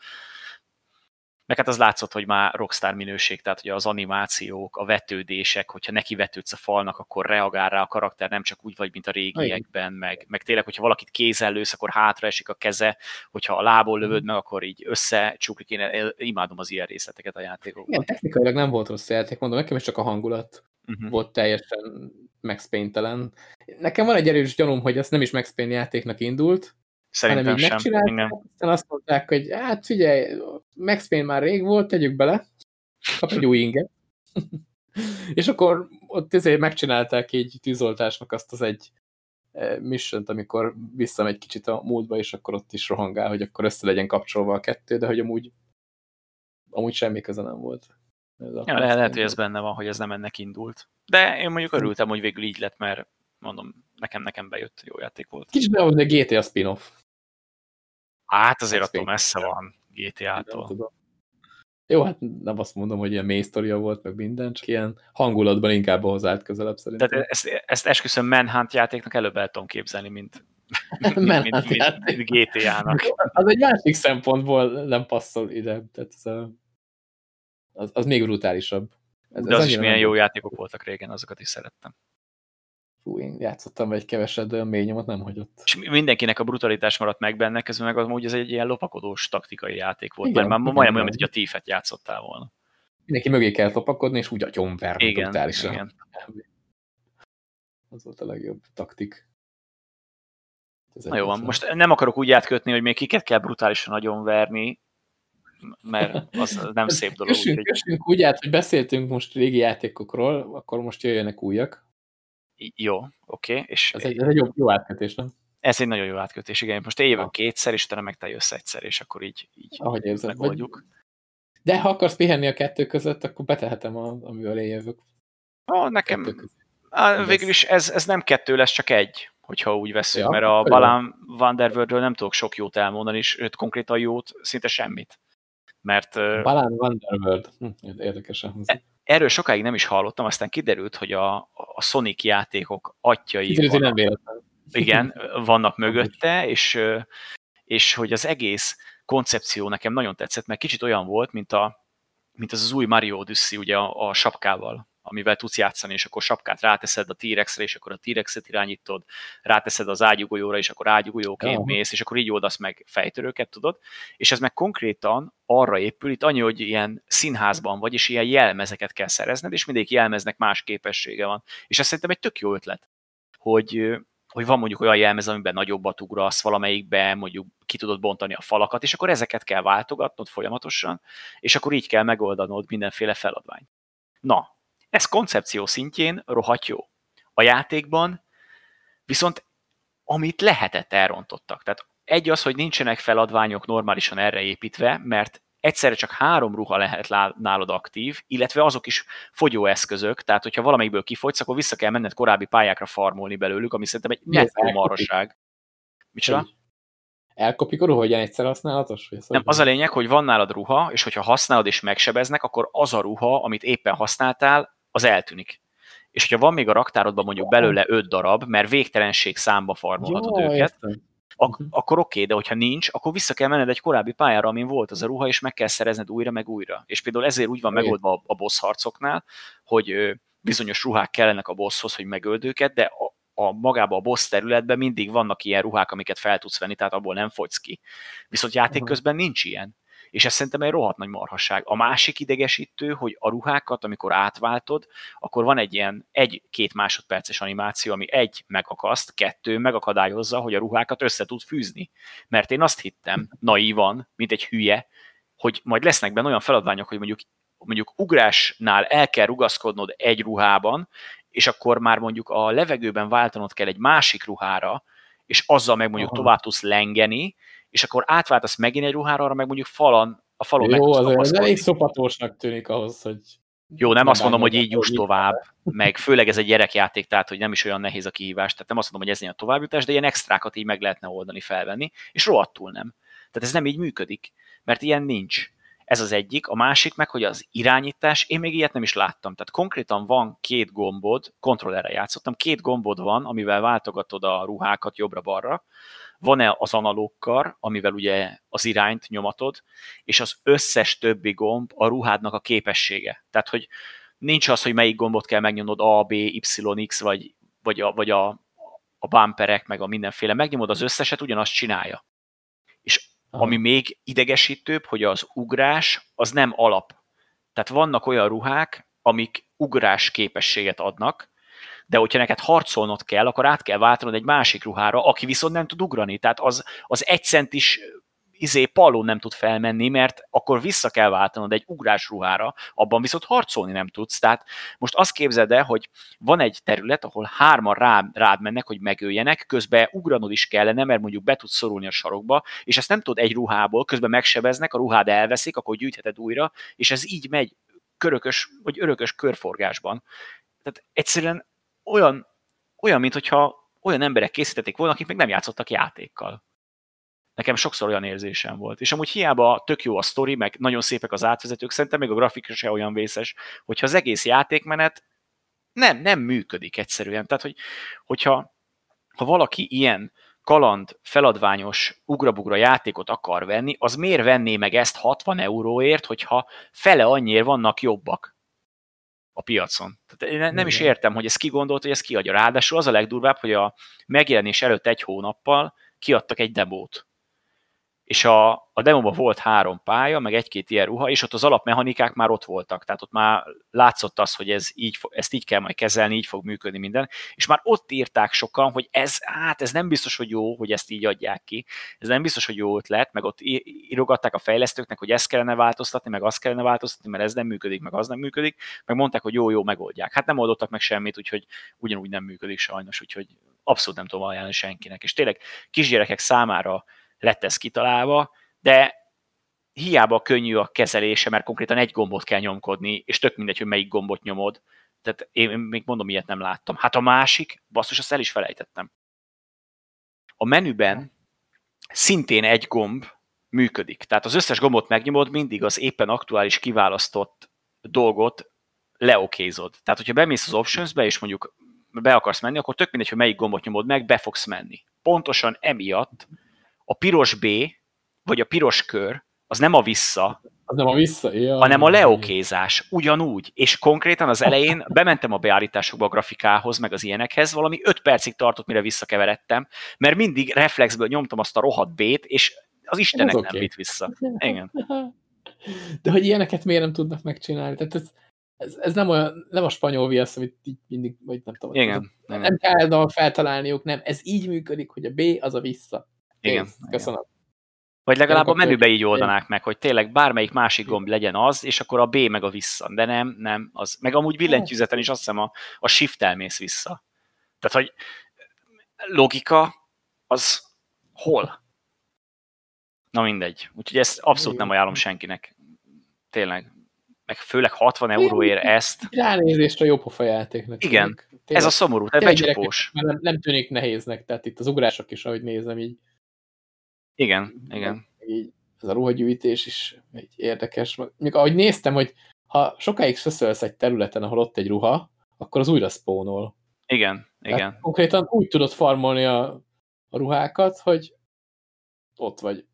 Speaker 2: Meg hát az látszott, hogy már rockstar minőség, tehát hogy az animációk, a vetődések, hogyha neki vetődsz a falnak, akkor reagál rá a karakter, nem csak úgy vagy, mint a régiekben, meg, meg tényleg, hogyha valakit kézzel lősz, akkor hátra esik a keze, hogyha a lából mhm. lövöd meg, akkor így összecsuklik. Én imádom az ilyen részleteket a játékokban.
Speaker 1: Igen, technikailag nem volt rossz játék, mondom, nekem is csak a hangulat uh-huh. volt teljesen Max Payne-telen. Nekem van egy erős gyanúm, hogy ez nem is Max Payne játéknak indult,
Speaker 2: Szerintem sem. Igen.
Speaker 1: Aztán azt mondták, hogy hát figyelj, Max Payne már rég volt, tegyük bele, kap egy új inget. <laughs> és akkor ott ezért megcsinálták így tűzoltásnak azt az egy eh, mission amikor visszamegy kicsit a múltba, és akkor ott is rohangál, hogy akkor össze legyen kapcsolva a kettő, de hogy amúgy, amúgy semmi köze nem volt.
Speaker 2: Ez ja, lehet, lehet, hogy ez benne van, hogy ez nem ennek indult. De én mondjuk örültem, hogy végül így lett, mert mondom, nekem nekem bejött, jó játék volt.
Speaker 1: Kicsit olyan, hogy a GTA spin-off.
Speaker 2: Hát azért attól messze van GTA-tól.
Speaker 1: Jó, hát nem azt mondom, hogy ilyen mély sztoria volt, meg minden, csak ilyen hangulatban inkább ahhoz állt közelebb szerintem.
Speaker 2: Tehát ezt, ezt esküszöm Manhunt játéknak előbb el tudom képzelni, mint, <laughs> mint, mint, mint, mint GTA-nak. <laughs>
Speaker 1: Az egy másik szempontból nem passzol ide, tehát ez az, az még brutálisabb.
Speaker 2: Ez, De az is milyen jó játékok voltak régen, azokat is szerettem.
Speaker 1: Fú, én játszottam egy keveset, de mély nyomot nem hagyott.
Speaker 2: És mindenkinek a brutalitás maradt meg benne, közben meg amúgy ez egy ilyen lopakodós taktikai játék volt, igen, mert már majdnem olyan, mint hogy a tífet játszottál volna.
Speaker 1: Mindenki mögé kell lopakodni, és úgy agyonverni
Speaker 2: igen, brutálisan. Igen.
Speaker 1: Az volt a legjobb taktik.
Speaker 2: Ez Na jó van, most nem akarok úgy átkötni, hogy még kiket kell brutálisan agyonverni, mert az <laughs> nem szép dolog.
Speaker 1: Kössünk, úgy, kössünk úgy át, hogy beszéltünk most régi játékokról, akkor most jöjjenek újak.
Speaker 2: Jó, oké. Okay, és
Speaker 1: ez egy, ez egy jó, jó átkötés, nem?
Speaker 2: Ez egy nagyon jó átkötés, igen. Most én jövök kétszer, és utána meg te jössz egyszer, és akkor így, így
Speaker 1: Ahogy érzed, megoldjuk. Vagy... De ha akarsz pihenni a kettő között, akkor betehetem, a, amivel én jövök.
Speaker 2: Ó, nekem á, végül is ez, ez nem kettő lesz, csak egy, hogyha úgy veszünk, ja, mert a Balán Vanderworldről nem tudok sok jót elmondani, és őt konkrétan jót, szinte semmit. Mert...
Speaker 1: Balán Vanderworld, hm, érdekesen
Speaker 2: hangzik erről sokáig nem is hallottam, aztán kiderült, hogy a, a Sonic játékok atyai
Speaker 1: kiderült, <laughs> vannak, nem
Speaker 2: igen, vannak mögötte, és, és hogy az egész koncepció nekem nagyon tetszett, mert kicsit olyan volt, mint, a, mint az, az új Mario Odyssey ugye a, a sapkával, amivel tudsz játszani, és akkor sapkát ráteszed a T-Rexre, és akkor a T-Rexet irányítod, ráteszed az ágyugójóra, és akkor ágyugójóként mész, és akkor így oldasz meg fejtörőket, tudod? És ez meg konkrétan arra épül, itt annyi, hogy ilyen színházban vagy, és ilyen jelmezeket kell szerezned, és mindig jelmeznek más képessége van. És ez szerintem egy tök jó ötlet, hogy, hogy van mondjuk olyan jelmez, amiben nagyobbat ugrasz, valamelyikben mondjuk ki tudod bontani a falakat, és akkor ezeket kell váltogatnod folyamatosan, és akkor így kell megoldanod mindenféle feladványt. Na, ez koncepció szintjén rohadt jó. A játékban viszont amit lehetett elrontottak. Tehát egy az, hogy nincsenek feladványok normálisan erre építve, mert egyszerre csak három ruha lehet nálad aktív, illetve azok is fogyóeszközök, tehát hogyha valamelyikből kifogysz, akkor vissza kell menned korábbi pályákra farmolni belőlük, ami szerintem egy nettó marhaság. Micsoda?
Speaker 1: Elkopik a ruha, hogy egyszer használatos?
Speaker 2: Vagy nem, az a lényeg, hogy van nálad ruha, és hogyha használod és megsebeznek, akkor az a ruha, amit éppen használtál, az eltűnik. És hogyha van még a raktárodban mondjuk belőle öt darab, mert végtelenség számba farmolhatod Jó, őket, ak- mhm. akkor oké, okay, de hogyha nincs, akkor vissza kell menned egy korábbi pályára, amin volt az a ruha, és meg kell szerezned újra, meg újra. És például ezért úgy van megoldva a, a boss harcoknál, hogy bizonyos ruhák kellenek a bosshoz, hogy megöld őket, de a, a magába a boss területben mindig vannak ilyen ruhák, amiket fel tudsz venni, tehát abból nem fogysz ki. Viszont játék közben nincs ilyen. És ez szerintem egy rohadt nagy marhasság. A másik idegesítő, hogy a ruhákat, amikor átváltod, akkor van egy ilyen egy-két másodperces animáció, ami egy megakaszt, kettő megakadályozza, hogy a ruhákat össze tud fűzni. Mert én azt hittem, naívan, mint egy hülye, hogy majd lesznek benne olyan feladványok, hogy mondjuk mondjuk ugrásnál el kell rugaszkodnod egy ruhában, és akkor már mondjuk a levegőben váltanod kell egy másik ruhára, és azzal meg mondjuk Aha. tovább tudsz lengeni, és akkor átváltasz megint egy ruhára, arra meg mondjuk falon, a falon
Speaker 1: Jó, meg az, az elég szopatósnak tűnik ahhoz, hogy...
Speaker 2: Jó, nem, nem azt mondom, hogy így juss tovább, meg főleg ez egy gyerekjáték, tehát hogy nem is olyan nehéz a kihívás, tehát nem azt mondom, hogy ez ilyen továbbjutás, de ilyen extrákat így meg lehetne oldani, felvenni, és rohadtul nem. Tehát ez nem így működik, mert ilyen nincs. Ez az egyik. A másik meg, hogy az irányítás, én még ilyet nem is láttam. Tehát konkrétan van két gombod, kontrollerre játszottam, két gombod van, amivel váltogatod a ruhákat jobbra-balra, van-e az analógkar, amivel ugye az irányt nyomatod, és az összes többi gomb a ruhádnak a képessége. Tehát, hogy nincs az, hogy melyik gombot kell megnyomnod A, B, Y, X, vagy, vagy, a, vagy a, a bumperek, meg a mindenféle. Megnyomod az összeset, ugyanazt csinálja. És ami még idegesítőbb, hogy az ugrás az nem alap. Tehát vannak olyan ruhák, amik ugrás képességet adnak, de hogyha neked harcolnod kell, akkor át kell váltanod egy másik ruhára, aki viszont nem tud ugrani. Tehát az, az egy centis izé pallón nem tud felmenni, mert akkor vissza kell váltanod egy ugrás ruhára, abban viszont harcolni nem tudsz. Tehát most azt képzeld el, hogy van egy terület, ahol hárman rád, rád mennek, hogy megöljenek, közben ugranod is kellene, mert mondjuk be tudsz szorulni a sarokba, és ezt nem tudod egy ruhából, közben megsebeznek, a ruhád elveszik, akkor gyűjtheted újra, és ez így megy körökös, vagy örökös körforgásban. Tehát egyszerűen olyan, olyan mint hogyha olyan emberek készítették volna, akik még nem játszottak játékkal. Nekem sokszor olyan érzésem volt. És amúgy hiába tök jó a sztori, meg nagyon szépek az átvezetők, szerintem még a grafika se olyan vészes, hogyha az egész játékmenet nem, nem működik egyszerűen. Tehát, hogy, hogyha ha valaki ilyen kaland, feladványos ugrabugra játékot akar venni, az miért venné meg ezt 60 euróért, hogyha fele annyiért vannak jobbak? A piacon. Tehát én nem is értem, hogy ezt ki gondolt, hogy ezt kiadja. Ráadásul az a legdurvább, hogy a megjelenés előtt egy hónappal kiadtak egy demót és a, a demóban volt három pálya, meg egy-két ilyen ruha, és ott az alapmechanikák már ott voltak, tehát ott már látszott az, hogy ez így, ezt így kell majd kezelni, így fog működni minden, és már ott írták sokan, hogy ez, hát ez nem biztos, hogy jó, hogy ezt így adják ki, ez nem biztos, hogy jó ötlet, meg ott írogatták a fejlesztőknek, hogy ezt kellene változtatni, meg azt kellene változtatni, mert ez nem működik, meg az nem működik, meg mondták, hogy jó, jó, megoldják. Hát nem oldottak meg semmit, úgyhogy ugyanúgy nem működik sajnos, úgyhogy abszolút nem tudom ajánlani senkinek. És tényleg kisgyerekek számára lett ez kitalálva, de hiába könnyű a kezelése, mert konkrétan egy gombot kell nyomkodni, és tök mindegy, hogy melyik gombot nyomod. Tehát én még mondom, ilyet nem láttam. Hát a másik, basszus, azt el is felejtettem. A menüben szintén egy gomb működik. Tehát az összes gombot megnyomod, mindig az éppen aktuális kiválasztott dolgot leokézod. Tehát, hogyha bemész az options-be, és mondjuk be akarsz menni, akkor tök mindegy, hogy melyik gombot nyomod meg, be fogsz menni. Pontosan emiatt a piros B, vagy a piros kör, az nem a vissza,
Speaker 1: az nem a vissza, ja,
Speaker 2: hanem a leokézás, ugyanúgy. És konkrétan az elején bementem a beállításokba a grafikához, meg az ilyenekhez, valami 5 percig tartott, mire visszakeveredtem, mert mindig reflexből nyomtam azt a rohadt B-t, és az Istenek az nem okay. vitt vissza. Igen. <laughs>
Speaker 1: De hogy ilyeneket miért nem tudnak megcsinálni? Tehát ez, ez, ez nem, olyan, nem a spanyol viasz, amit így mindig, vagy nem tudom.
Speaker 2: Igen,
Speaker 1: nem, nem kell feltalálniuk, nem. Ez így működik, hogy a B az a vissza.
Speaker 2: Igen. Köszönöm. Vagy legalább a menübe így oldanák meg, hogy tényleg bármelyik másik gomb legyen az, és akkor a B meg a vissza. De nem, nem. Az, meg amúgy billentyűzeten is azt hiszem a, a shift elmész vissza. Tehát, hogy logika az hol? Na mindegy. Úgyhogy ezt abszolút nem ajánlom senkinek. Tényleg. Meg főleg 60 euróért ezt.
Speaker 1: Ránézésre jó pofa játéknak.
Speaker 2: Igen. Tényleg. Ez a szomorú, tehát becsapós.
Speaker 1: Nem, nem tűnik nehéznek, tehát itt az ugrások is, ahogy nézem, így
Speaker 2: igen, igen.
Speaker 1: Így, ez a ruhagyűjtés is egy érdekes. Még ahogy néztem, hogy ha sokáig szöszölsz egy területen, ahol ott egy ruha, akkor az újra spónol.
Speaker 2: Igen, Tehát igen.
Speaker 1: Konkrétan úgy tudod farmolni a, a ruhákat, hogy ott vagy.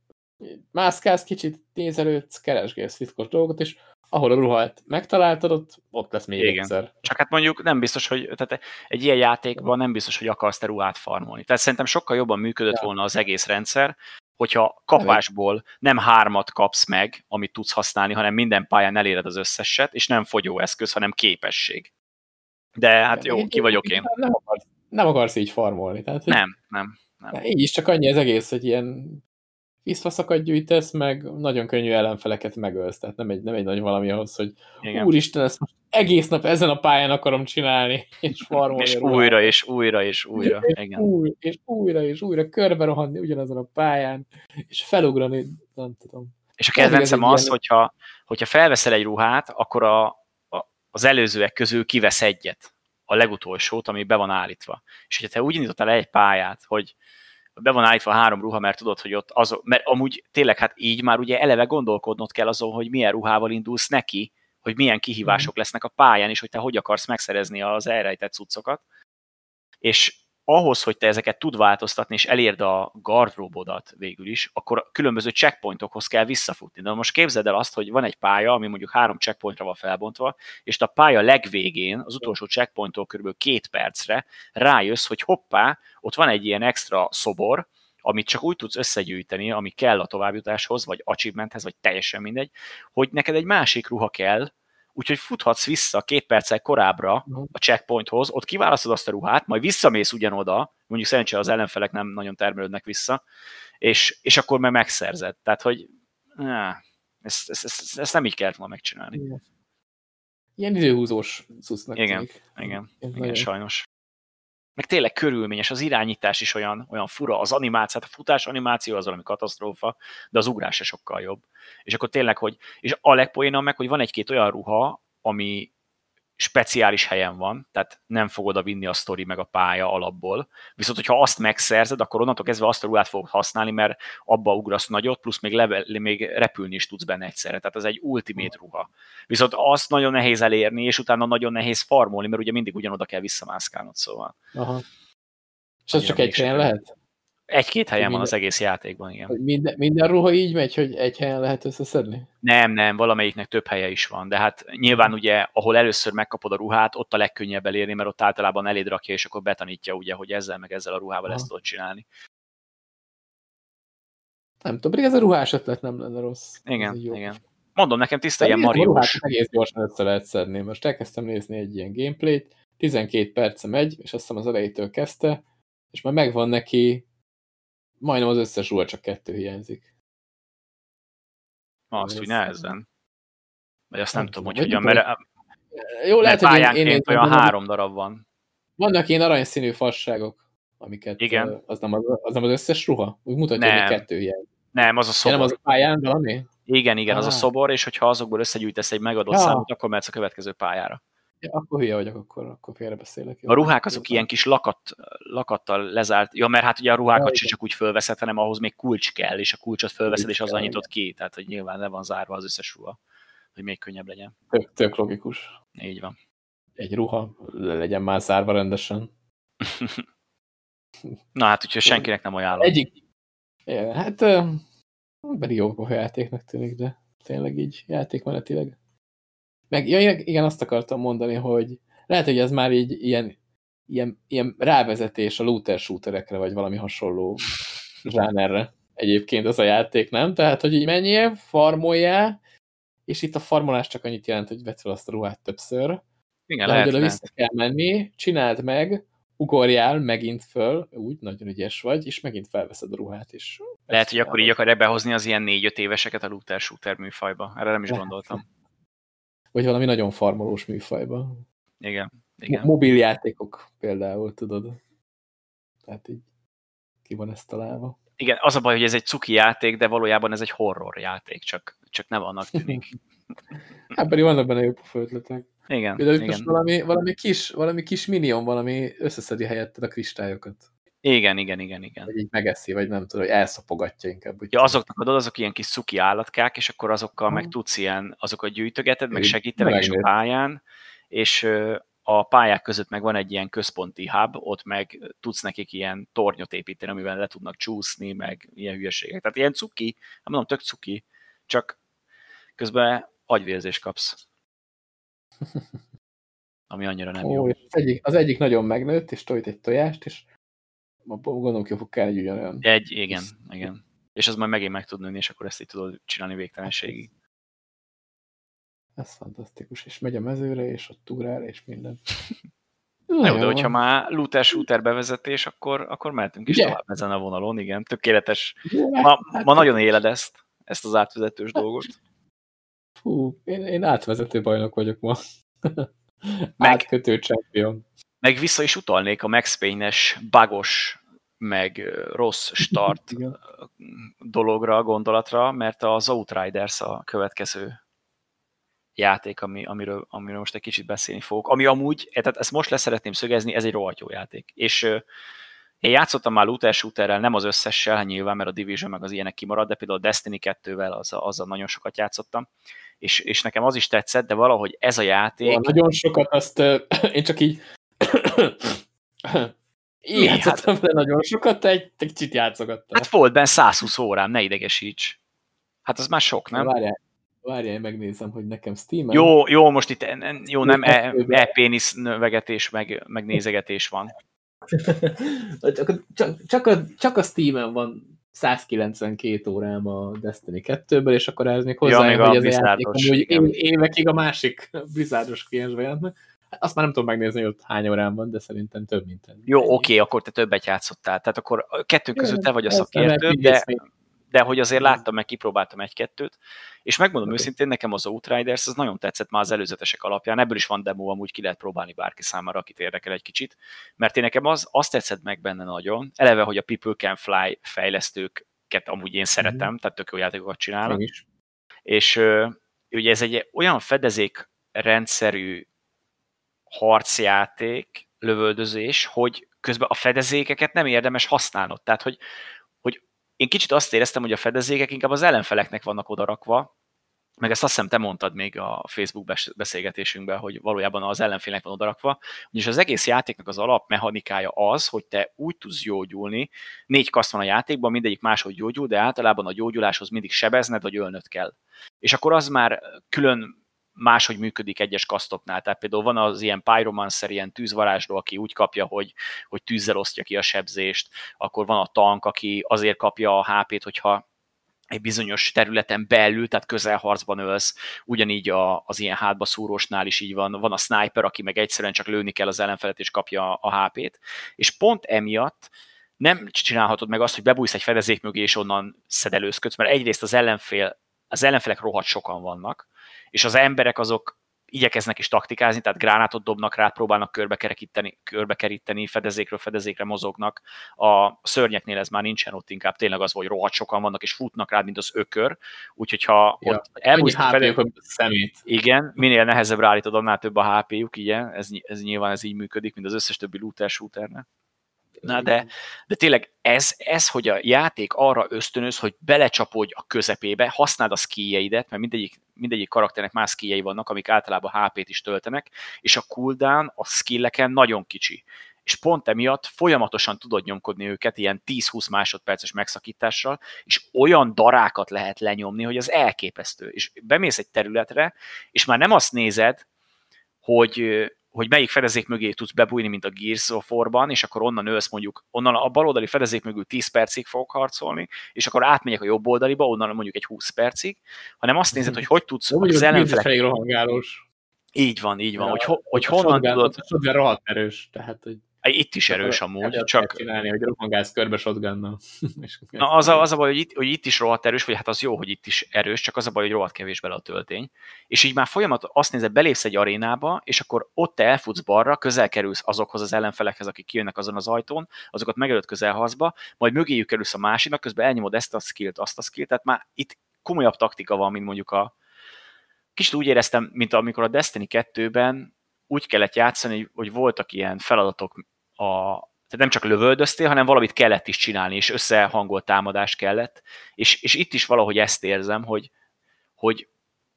Speaker 1: Mászkálsz kicsit, nézelődsz, keresgélsz titkos dolgot, és ahol a ruhát megtaláltad, ott, ott lesz még Igen. egyszer.
Speaker 2: Csak hát mondjuk nem biztos, hogy tehát egy ilyen játékban nem biztos, hogy akarsz te ruhát farmolni. Tehát szerintem sokkal jobban működött ja. volna az egész rendszer, hogyha kapásból nem hármat kapsz meg, amit tudsz használni, hanem minden pályán eléred az összeset, és nem fogyóeszköz, hanem képesség. De hát jó, ki vagyok én.
Speaker 1: Nem akarsz, nem akarsz így farmolni. Tehát,
Speaker 2: nem, nem, nem.
Speaker 1: Így is csak annyi az egész, hogy ilyen visszaszakat gyűjtesz, meg nagyon könnyű ellenfeleket megölsz. Tehát nem egy, nem egy nagy valami ahhoz, hogy Igen. úristen, ezt most egész nap ezen a pályán akarom csinálni, és farmolni.
Speaker 2: És újra, és újra, és újra.
Speaker 1: És, Igen. Új, és újra, és újra körbe rohanni ugyanazon a pályán, és felugrani, nem tudom.
Speaker 2: És a kedvencem az, ilyen... hogyha, hogyha felveszel egy ruhát, akkor a, a, az előzőek közül kivesz egyet, a legutolsót, ami be van állítva. És hogyha te úgy indítottál egy pályát, hogy be van állítva három ruha, mert tudod, hogy ott az, mert amúgy tényleg hát így már ugye eleve gondolkodnod kell azon, hogy milyen ruhával indulsz neki, hogy milyen kihívások mhm. lesznek a pályán, és hogy te hogy akarsz megszerezni az elrejtett cuccokat. És ahhoz, hogy te ezeket tud változtatni, és elérd a gardróbodat végül is, akkor különböző checkpointokhoz kell visszafutni. De most képzeld el azt, hogy van egy pálya, ami mondjuk három checkpointra van felbontva, és a pálya legvégén, az utolsó checkpointtól kb. két percre rájössz, hogy hoppá, ott van egy ilyen extra szobor, amit csak úgy tudsz összegyűjteni, ami kell a továbbjutáshoz, vagy achievementhez, vagy teljesen mindegy, hogy neked egy másik ruha kell, úgyhogy futhatsz vissza két perccel korábbra a checkpointhoz, ott kiválasztod azt a ruhát, majd visszamész ugyanoda, mondjuk szerencsére az ellenfelek nem nagyon termelődnek vissza, és, és akkor meg megszerzed. Tehát, hogy ne, ezt, ezt, ezt, ezt nem így kellett volna megcsinálni. Igen.
Speaker 1: Ilyen időhúzós szusznak
Speaker 2: Igen, tűnik. igen, igen, igen sajnos meg tényleg körülményes, az irányítás is olyan, olyan fura, az animáció, hát a futás animáció az valami katasztrófa, de az ugrás se sokkal jobb. És akkor tényleg, hogy, és a legpoénabb meg, hogy van egy-két olyan ruha, ami speciális helyen van, tehát nem fogod a vinni a sztori meg a pálya alapból. Viszont, hogyha azt megszerzed, akkor onnantól kezdve azt a ruhát fogod használni, mert abba ugrasz nagyot, plusz még, level, még repülni is tudsz benne egyszerre. Tehát ez egy ultimate ruha. Viszont azt nagyon nehéz elérni, és utána nagyon nehéz farmolni, mert ugye mindig ugyanoda kell visszamászkálnod, szóval.
Speaker 1: Aha. És ez csak egy helyen lehet?
Speaker 2: Egy-két helyen minden, van az egész játékban, igen.
Speaker 1: Minden, minden ruha így megy, hogy egy helyen lehet összeszedni?
Speaker 2: Nem, nem, valamelyiknek több helye is van, de hát nyilván ugye, ahol először megkapod a ruhát, ott a legkönnyebb elérni, mert ott általában eléd rakja, és akkor betanítja ugye, hogy ezzel meg ezzel a ruhával Aha. ezt tudod csinálni.
Speaker 1: Nem tudom, pedig ez a ruhás ötlet nem lenne rossz.
Speaker 2: Igen, igen. Mondom, nekem tiszta ilyen Mariós.
Speaker 1: egész gyorsan össze lehet szedni. Most elkezdtem nézni egy ilyen gameplayt, 12 perce megy, és azt hiszem az elejétől kezdte, és már megvan neki majdnem az összes ruha, csak kettő hiányzik.
Speaker 2: Azt ez úgy nehezen. Vagy azt nem, nem tudom, hogy hogyan, mert,
Speaker 1: jó, lehet,
Speaker 2: hogy én, én, én olyan három darab van.
Speaker 1: Vannak ilyen aranyszínű fasságok, amiket Igen. Az, nem az, az nem az összes ruha? Úgy mutatja, nem. hogy kettő hiányzik.
Speaker 2: Nem, az a szobor.
Speaker 1: Nem az a pályán valami?
Speaker 2: Igen, igen, ah. az a ah. szobor, és hogyha azokból összegyűjtesz egy megadott ja. számot, akkor mehetsz a következő pályára.
Speaker 1: Ja, akkor hülye vagyok, akkor, akkor félrebeszélek.
Speaker 2: A ruhák azok ilyen kis lakat, lakattal lezárt, ja, mert hát ugye a ruhákat ja, csak úgy fölveszed, hanem ahhoz még kulcs kell, és a kulcsot fölveszed, és azzal nyitott ki, tehát hogy nyilván le van zárva az összes ruha, hogy még könnyebb legyen.
Speaker 1: Tök, tök logikus.
Speaker 2: Így van.
Speaker 1: Egy ruha le legyen már zárva rendesen.
Speaker 2: Na hát, úgyhogy senkinek nem ajánlom.
Speaker 1: Egyik, ja, hát pedig jó játéknak tűnik, de tényleg így játékmenetileg. Meg, ja, igen, azt akartam mondani, hogy lehet, hogy ez már így ilyen, ilyen, ilyen rávezetés a looter shooterekre, vagy valami hasonló <laughs> zsánerre egyébként az a játék, nem? Tehát, hogy így menjél, farmoljál, és itt a farmolás csak annyit jelent, hogy vedd fel azt a ruhát többször. Igen, De lehet, hogy vissza kell menni, csináld meg, ugorjál megint föl, úgy, nagyon ügyes vagy, és megint felveszed a ruhát is.
Speaker 2: Lehet, hogy akkor így akarja behozni az ilyen négy-öt éveseket a looter shooter műfajba. Erre nem is gondoltam.
Speaker 1: Vagy valami nagyon farmolós műfajba.
Speaker 2: Igen. igen.
Speaker 1: Mobil játékok például, tudod. Tehát így ki van ezt találva.
Speaker 2: Igen, az a baj, hogy ez egy cuki játék, de valójában ez egy horror játék, csak, csak nem annak tűnik. <laughs>
Speaker 1: hát pedig vannak benne jobb ötletek.
Speaker 2: Igen, Például igen.
Speaker 1: Most valami, valami, kis, valami kis minion, valami összeszedi helyetted a kristályokat.
Speaker 2: Igen, igen, igen, igen.
Speaker 1: Vagy így megeszi, vagy nem tudom, hogy elszapogatja inkább.
Speaker 2: Úgy ja, azoknak adod, azok ilyen kis szuki állatkák, és akkor azokkal hmm. meg tudsz ilyen, azokat gyűjtögeted, meg segítenek is a pályán, és a pályák között meg van egy ilyen központi hub, ott meg tudsz nekik ilyen tornyot építeni, amivel le tudnak csúszni, meg ilyen hülyeségek. Tehát ilyen cuki, nem mondom, tök cuki, csak közben agyvérzést kapsz. <laughs> Ami annyira nem Ó, jó.
Speaker 1: Az egyik, az egyik nagyon megnőtt, és tojt egy tojást, és gondolom ki fog kell egy ugyanolyan.
Speaker 2: Egy, igen, igen. És az majd megint meg tud nőni, és akkor ezt így tudod csinálni végtelenségig.
Speaker 1: Ez fantasztikus, és megy a mezőre, és ott túrál, és minden. <laughs>
Speaker 2: Na jó, de hogyha már looter shooter bevezetés, akkor, akkor mehetünk is yeah. tovább ezen a vonalon, igen. Tökéletes. Ma, hát, ma nagyon éled ezt, ezt az átvezetős hát, dolgot.
Speaker 1: Fú, én, én átvezető bajnok vagyok ma. Meg, Átkötő champion.
Speaker 2: Meg vissza is utalnék a Max Payne-es bagos, meg rossz <laughs> start dologra, gondolatra, mert az Outriders a következő játék, ami, amiről, amiről most egy kicsit beszélni fogok. Ami amúgy, e, tehát ezt most leszeretném szögezni, ez egy rohadt jó játék. És én játszottam már looter shooterrel, nem az összessel, nyilván, mert a Division meg az ilyenek kimarad, de például a Destiny 2-vel az, azzal nagyon sokat játszottam, és, és nekem az is tetszett, de valahogy ez a játék... Ja,
Speaker 1: nagyon sokat, azt <clears throat> én csak így... <coughs> így játszottam hát... nagyon sokat, te egy, egy kicsit játszogattam.
Speaker 2: Hát volt benne 120 órám, ne idegesíts. Hát az már sok, nem?
Speaker 1: Várjál, várjál, megnézem, hogy nekem steam
Speaker 2: Jó, jó, most itt jó, nem e-pénisz e növegetés, meg, meg nézegetés van. <laughs>
Speaker 1: csak, csak, csak, a, csak a Steam-en van 192 órám a Destiny 2-ből, és akkor ez még hozzá, ja, hogy ez a játék amúgy évekig a másik Blizzardos kliensbe jelent meg. Hát azt már nem tudom megnézni, hogy ott hány órám van, de szerintem több, mint ennyi.
Speaker 2: Jó, oké, akkor te többet játszottál. Tehát akkor kettő között te vagy a szakértő, de, de hogy azért láttam, meg kipróbáltam egy-kettőt, és megmondom okay. őszintén, nekem az Outriders az nagyon tetszett már az előzetesek alapján, ebből is van demo, amúgy ki lehet próbálni bárki számára, akit érdekel egy kicsit, mert én nekem az, azt tetszett meg benne nagyon, eleve, hogy a People Can Fly fejlesztőket amúgy én szeretem, mm. tehát tök jó játékokat csinálnak, is. és ö, ugye ez egy olyan fedezék rendszerű harcjáték, lövöldözés, hogy közben a fedezékeket nem érdemes használnod. Tehát, hogy én kicsit azt éreztem, hogy a fedezékek inkább az ellenfeleknek vannak odarakva, meg ezt azt hiszem te mondtad még a Facebook beszélgetésünkben, hogy valójában az ellenfélnek van odarakva, ugyanis az egész játéknak az alapmechanikája az, hogy te úgy tudsz gyógyulni, négy kaszt van a játékban, mindegyik máshogy gyógyul, de általában a gyógyuláshoz mindig sebezned vagy ölnöd kell. És akkor az már külön máshogy működik egyes kasztoknál. Tehát például van az ilyen pyromancer, ilyen tűzvarázsló, aki úgy kapja, hogy, hogy tűzzel osztja ki a sebzést, akkor van a tank, aki azért kapja a HP-t, hogyha egy bizonyos területen belül, tehát közelharcban ölsz, ugyanígy a, az ilyen hátba szúrósnál is így van, van a sniper, aki meg egyszerűen csak lőni kell az ellenfelet és kapja a HP-t, és pont emiatt nem csinálhatod meg azt, hogy bebújsz egy fedezék mögé és onnan szedelőzködsz, mert egyrészt az ellenfél, az ellenfelek rohadt sokan vannak, és az emberek azok igyekeznek is taktikázni, tehát gránátot dobnak rá, próbálnak körbekeríteni, körbekeríteni, fedezékről fedezékre mozognak. A szörnyeknél ez már nincsen ott, inkább tényleg az, hogy rohadt sokan vannak, és futnak rá, mint az ökör. Úgyhogy ha ja, ott elbújsz fedezék... szemét. Igen, minél nehezebb állítod, annál több a HP-juk, igen, ez, ez nyilván ez így működik, mint az összes többi looter shooternek. Na de, de tényleg ez, ez, hogy a játék arra ösztönöz, hogy belecsapodj a közepébe, használd a skijeidet, mert mindegyik, mindegyik karakternek más skijei vannak, amik általában HP-t is töltenek, és a cooldown a skilleken nagyon kicsi. És pont emiatt folyamatosan tudod nyomkodni őket ilyen 10-20 másodperces megszakítással, és olyan darákat lehet lenyomni, hogy az elképesztő. És bemész egy területre, és már nem azt nézed, hogy hogy melyik fedezék mögé tudsz bebújni, mint a Gears of War-ban, és akkor onnan ölsz mondjuk, onnan a baloldali fedezék mögül 10 percig fogok harcolni, és akkor átmegyek a jobb oldaliba, onnan mondjuk egy 20 percig, hanem azt nézed, hogy hogy tudsz
Speaker 1: Jó, az ellenfelek...
Speaker 2: Így van, így van, ja, hogy, ho, hogy honnan tudod...
Speaker 1: A rohadt erős, tehát hogy
Speaker 2: itt is erős amúgy, csak...
Speaker 1: csinálni, hogy rohangálsz körbe shotgunnal. <laughs>
Speaker 2: Na, az a, az a baj, hogy itt, hogy itt is rohadt erős, vagy hát az jó, hogy itt is erős, csak az a baj, hogy rohadt kevés bele a töltény. És így már folyamat azt nézed, belépsz egy arénába, és akkor ott te elfutsz balra, közel kerülsz azokhoz az ellenfelekhez, akik kijönnek azon az ajtón, azokat megelőtt közelhazba, majd mögéjük kerülsz a másiknak, közben elnyomod ezt a skillt, azt a skillt, tehát már itt komolyabb taktika van, mint mondjuk a, kicsit úgy éreztem, mint amikor a Destiny 2-ben úgy kellett játszani, hogy voltak ilyen feladatok a, tehát nem csak lövöldöztél, hanem valamit kellett is csinálni, és összehangolt támadás kellett, és, és itt is valahogy ezt érzem, hogy, hogy,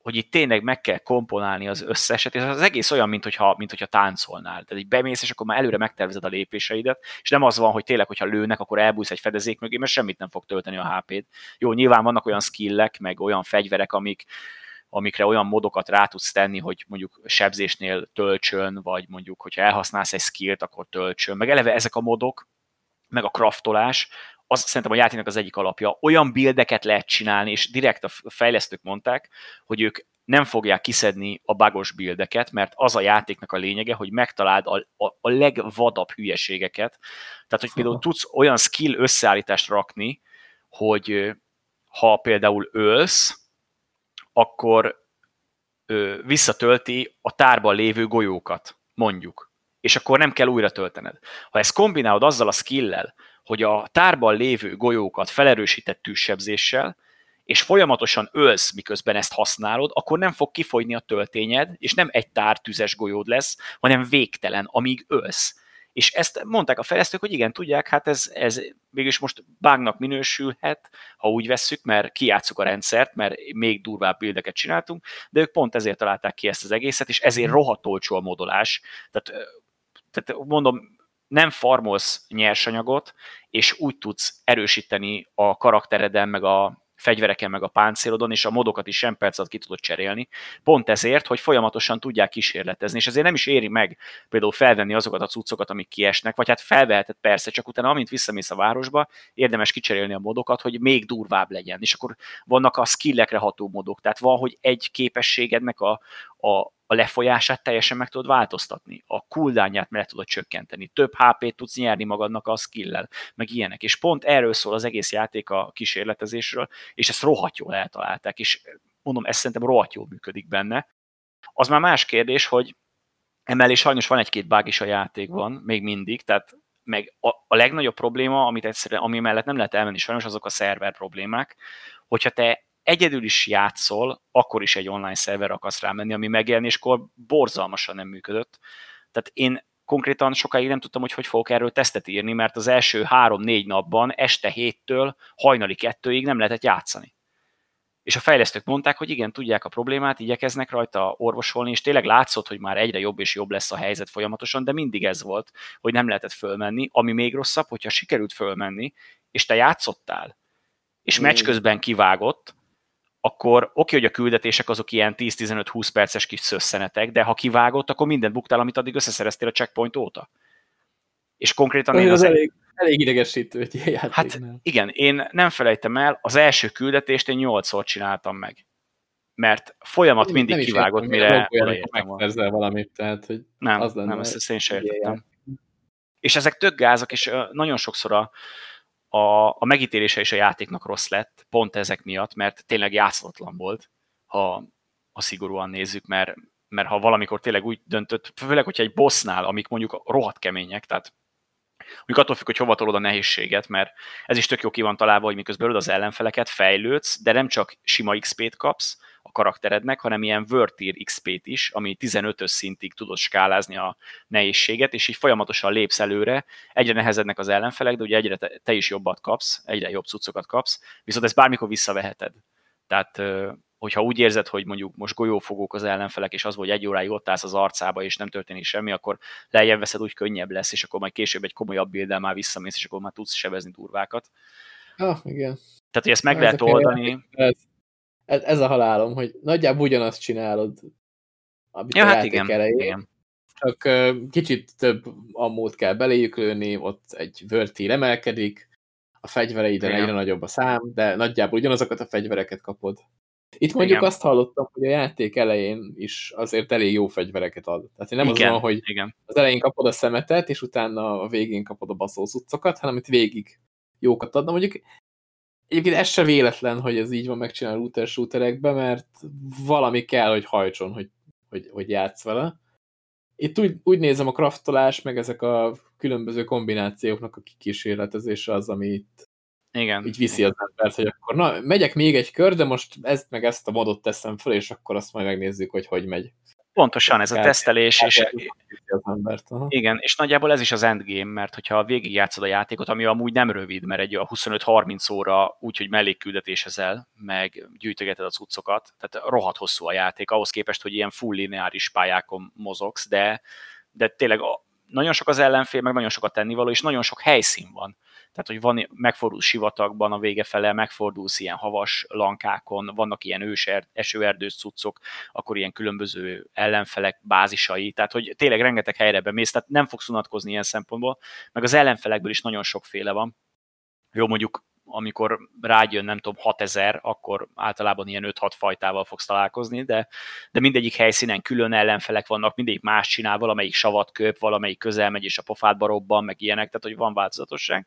Speaker 2: hogy itt tényleg meg kell komponálni az összeset, és az egész olyan, mint hogyha, mint hogyha táncolnál. Tehát így bemész, és akkor már előre megtervezed a lépéseidet, és nem az van, hogy tényleg, hogyha lőnek, akkor elbújsz egy fedezék mögé, mert semmit nem fog tölteni a HP-t. Jó, nyilván vannak olyan skillek, meg olyan fegyverek, amik, amikre olyan modokat rá tudsz tenni, hogy mondjuk sebzésnél töltsön, vagy mondjuk, hogyha elhasználsz egy skillt, akkor töltsön. Meg eleve ezek a modok, meg a kraftolás, az szerintem a játéknak az egyik alapja. Olyan buildeket lehet csinálni, és direkt a fejlesztők mondták, hogy ők nem fogják kiszedni a bagos buildeket, mert az a játéknak a lényege, hogy megtaláld a, a, a legvadabb hülyeségeket. Tehát, hogy például tudsz olyan skill összeállítást rakni, hogy ha például ölsz, akkor ö, visszatölti a tárban lévő golyókat, mondjuk. És akkor nem kell újra töltened. Ha ezt kombinálod azzal a skillel, hogy a tárban lévő golyókat felerősített tűzsebzéssel, és folyamatosan ölsz, miközben ezt használod, akkor nem fog kifogyni a töltényed, és nem egy tár tüzes golyód lesz, hanem végtelen, amíg ölsz. És ezt mondták a fejlesztők, hogy igen, tudják, hát ez, ez mégis most bágnak minősülhet, ha úgy vesszük, mert kiátszuk a rendszert, mert még durvább bildeket csináltunk, de ők pont ezért találták ki ezt az egészet, és ezért mhm. rohadt olcsó a modolás. Tehát, tehát mondom, nem farmolsz nyersanyagot, és úgy tudsz erősíteni a karaktereden, meg a, fegyvereken, meg a páncélodon, és a modokat is sem perc alatt ki tudod cserélni. Pont ezért, hogy folyamatosan tudják kísérletezni, és ezért nem is éri meg például felvenni azokat a cuccokat, amik kiesnek, vagy hát felveheted persze, csak utána, amint visszamész a városba, érdemes kicserélni a modokat, hogy még durvább legyen. És akkor vannak a skillekre ható modok, tehát van, hogy egy képességednek a, a, a lefolyását teljesen meg tudod változtatni, a cooldownját meg tudod csökkenteni, több HP-t tudsz nyerni magadnak a skill meg ilyenek. És pont erről szól az egész játék a kísérletezésről, és ezt rohadt jól eltalálták, és mondom, ez szerintem rohadt jól működik benne. Az már más kérdés, hogy emellé sajnos van egy-két bug is a játékban, még mindig, tehát meg a, a legnagyobb probléma, amit egyszerűen, ami mellett nem lehet elmenni sajnos, azok a szerver problémák. Hogyha te egyedül is játszol, akkor is egy online szerver akarsz rámenni, ami megjelenéskor borzalmasan nem működött. Tehát én konkrétan sokáig nem tudtam, hogy hogy fogok erről tesztet írni, mert az első három-négy napban este héttől hajnali kettőig nem lehetett játszani. és a fejlesztők mondták, hogy igen, tudják a problémát, igyekeznek rajta orvosolni, és tényleg látszott, hogy már egyre jobb és jobb lesz a helyzet folyamatosan, de mindig ez volt, hogy nem lehetett fölmenni, ami még rosszabb, hogyha sikerült fölmenni, és te játszottál, és meccs közben kivágott, akkor oké, hogy a küldetések azok ilyen 10-15-20 perces kis szösszenetek, de ha kivágott, akkor mindent buktál, amit addig összeszereztél a checkpoint óta. És konkrétan
Speaker 1: én az, az elég, elég idegesítő egy ilyen
Speaker 2: Hát igen, én nem felejtem el, az első küldetést én 8-szor csináltam meg. Mert folyamat mindig nem kivágott, értem, mire
Speaker 1: odaértem valamit, tehát hogy
Speaker 2: nem, az lenne, nem, ezt, én sem értettem. És ezek tök gázak, és nagyon sokszor a, a, a megítélése is a játéknak rossz lett, pont ezek miatt, mert tényleg játszatlan volt, ha, ha szigorúan nézzük, mert, mert ha valamikor tényleg úgy döntött, főleg, hogyha egy bossnál, amik mondjuk rohadt kemények, tehát Mondjuk attól függ, hogy hova tolod a nehézséget, mert ez is tök jó ki van találva, hogy miközben ölöd az ellenfeleket, fejlődsz, de nem csak sima XP-t kapsz a karakterednek, hanem ilyen Wörtir XP-t is, ami 15-ös szintig tudod skálázni a nehézséget, és így folyamatosan lépsz előre, egyre nehezednek az ellenfelek, de ugye egyre te, te is jobbat kapsz, egyre jobb cuccokat kapsz, viszont ezt bármikor visszaveheted. Tehát hogyha úgy érzed, hogy mondjuk most golyófogók az ellenfelek, és az, hogy egy óráig ott állsz az arcába, és nem történik semmi, akkor lejjebb veszed, úgy könnyebb lesz, és akkor majd később egy komolyabb bilddel már visszamész, és akkor már tudsz sebezni durvákat.
Speaker 1: Ah, igen.
Speaker 2: Tehát, hogy ezt meg lehet oldani.
Speaker 1: Ez, ez, ez, a halálom, hogy nagyjából ugyanazt csinálod,
Speaker 2: amit ja, a hát igen, elején. igen.
Speaker 1: Csak kicsit több ammót kell beléjük lőni, ott egy vörtír emelkedik, a fegyvereiden egyre nagyobb a szám, de nagyjából ugyanazokat a fegyvereket kapod. Itt mondjuk Igen. azt hallottam, hogy a játék elején is azért elég jó fegyvereket ad. Tehát nem Igen. az van, hogy Igen. az elején kapod a szemetet, és utána a végén kapod a baszó cuccokat, hanem itt végig jókat adna. Mondjuk egyébként ez se véletlen, hogy ez így van megcsinálva looter shooterekben, mert valami kell, hogy hajtson, hogy, hogy, hogy játsz vele. Itt úgy, úgy nézem a kraftolás, meg ezek a különböző kombinációknak a kikísérletezése az, ami itt
Speaker 2: igen.
Speaker 1: Így viszi az embert, hogy akkor na, megyek még egy kör, de most ezt meg ezt a modot teszem fel, és akkor azt majd megnézzük, hogy hogy megy.
Speaker 2: Pontosan, ez a tesztelés, és, az igen, és nagyjából ez is az endgame, mert hogyha végig játszod a játékot, ami amúgy nem rövid, mert egy 25-30 óra úgy, hogy mellékküldetéshezel, meg gyűjtögeted a cuccokat, tehát rohadt hosszú a játék, ahhoz képest, hogy ilyen full lineáris pályákon mozogsz, de, de tényleg nagyon sok az ellenfél, meg nagyon sok a tennivaló, és nagyon sok helyszín van. Tehát, hogy van, megfordulsz sivatagban a vége fele, megfordulsz ilyen havas lankákon, vannak ilyen őserd, esőerdős cuccok, akkor ilyen különböző ellenfelek bázisai, tehát, hogy tényleg rengeteg helyre bemész, tehát nem fogsz unatkozni ilyen szempontból, meg az ellenfelekből is nagyon sokféle van. Jó, mondjuk amikor rájön, nem tudom, 6000, akkor általában ilyen 5-6 fajtával fogsz találkozni, de, de mindegyik helyszínen külön ellenfelek vannak, mindegyik más csinál, valamelyik savat köp, valamelyik közel megy és a pofádba robban, meg ilyenek, tehát hogy van változatosság.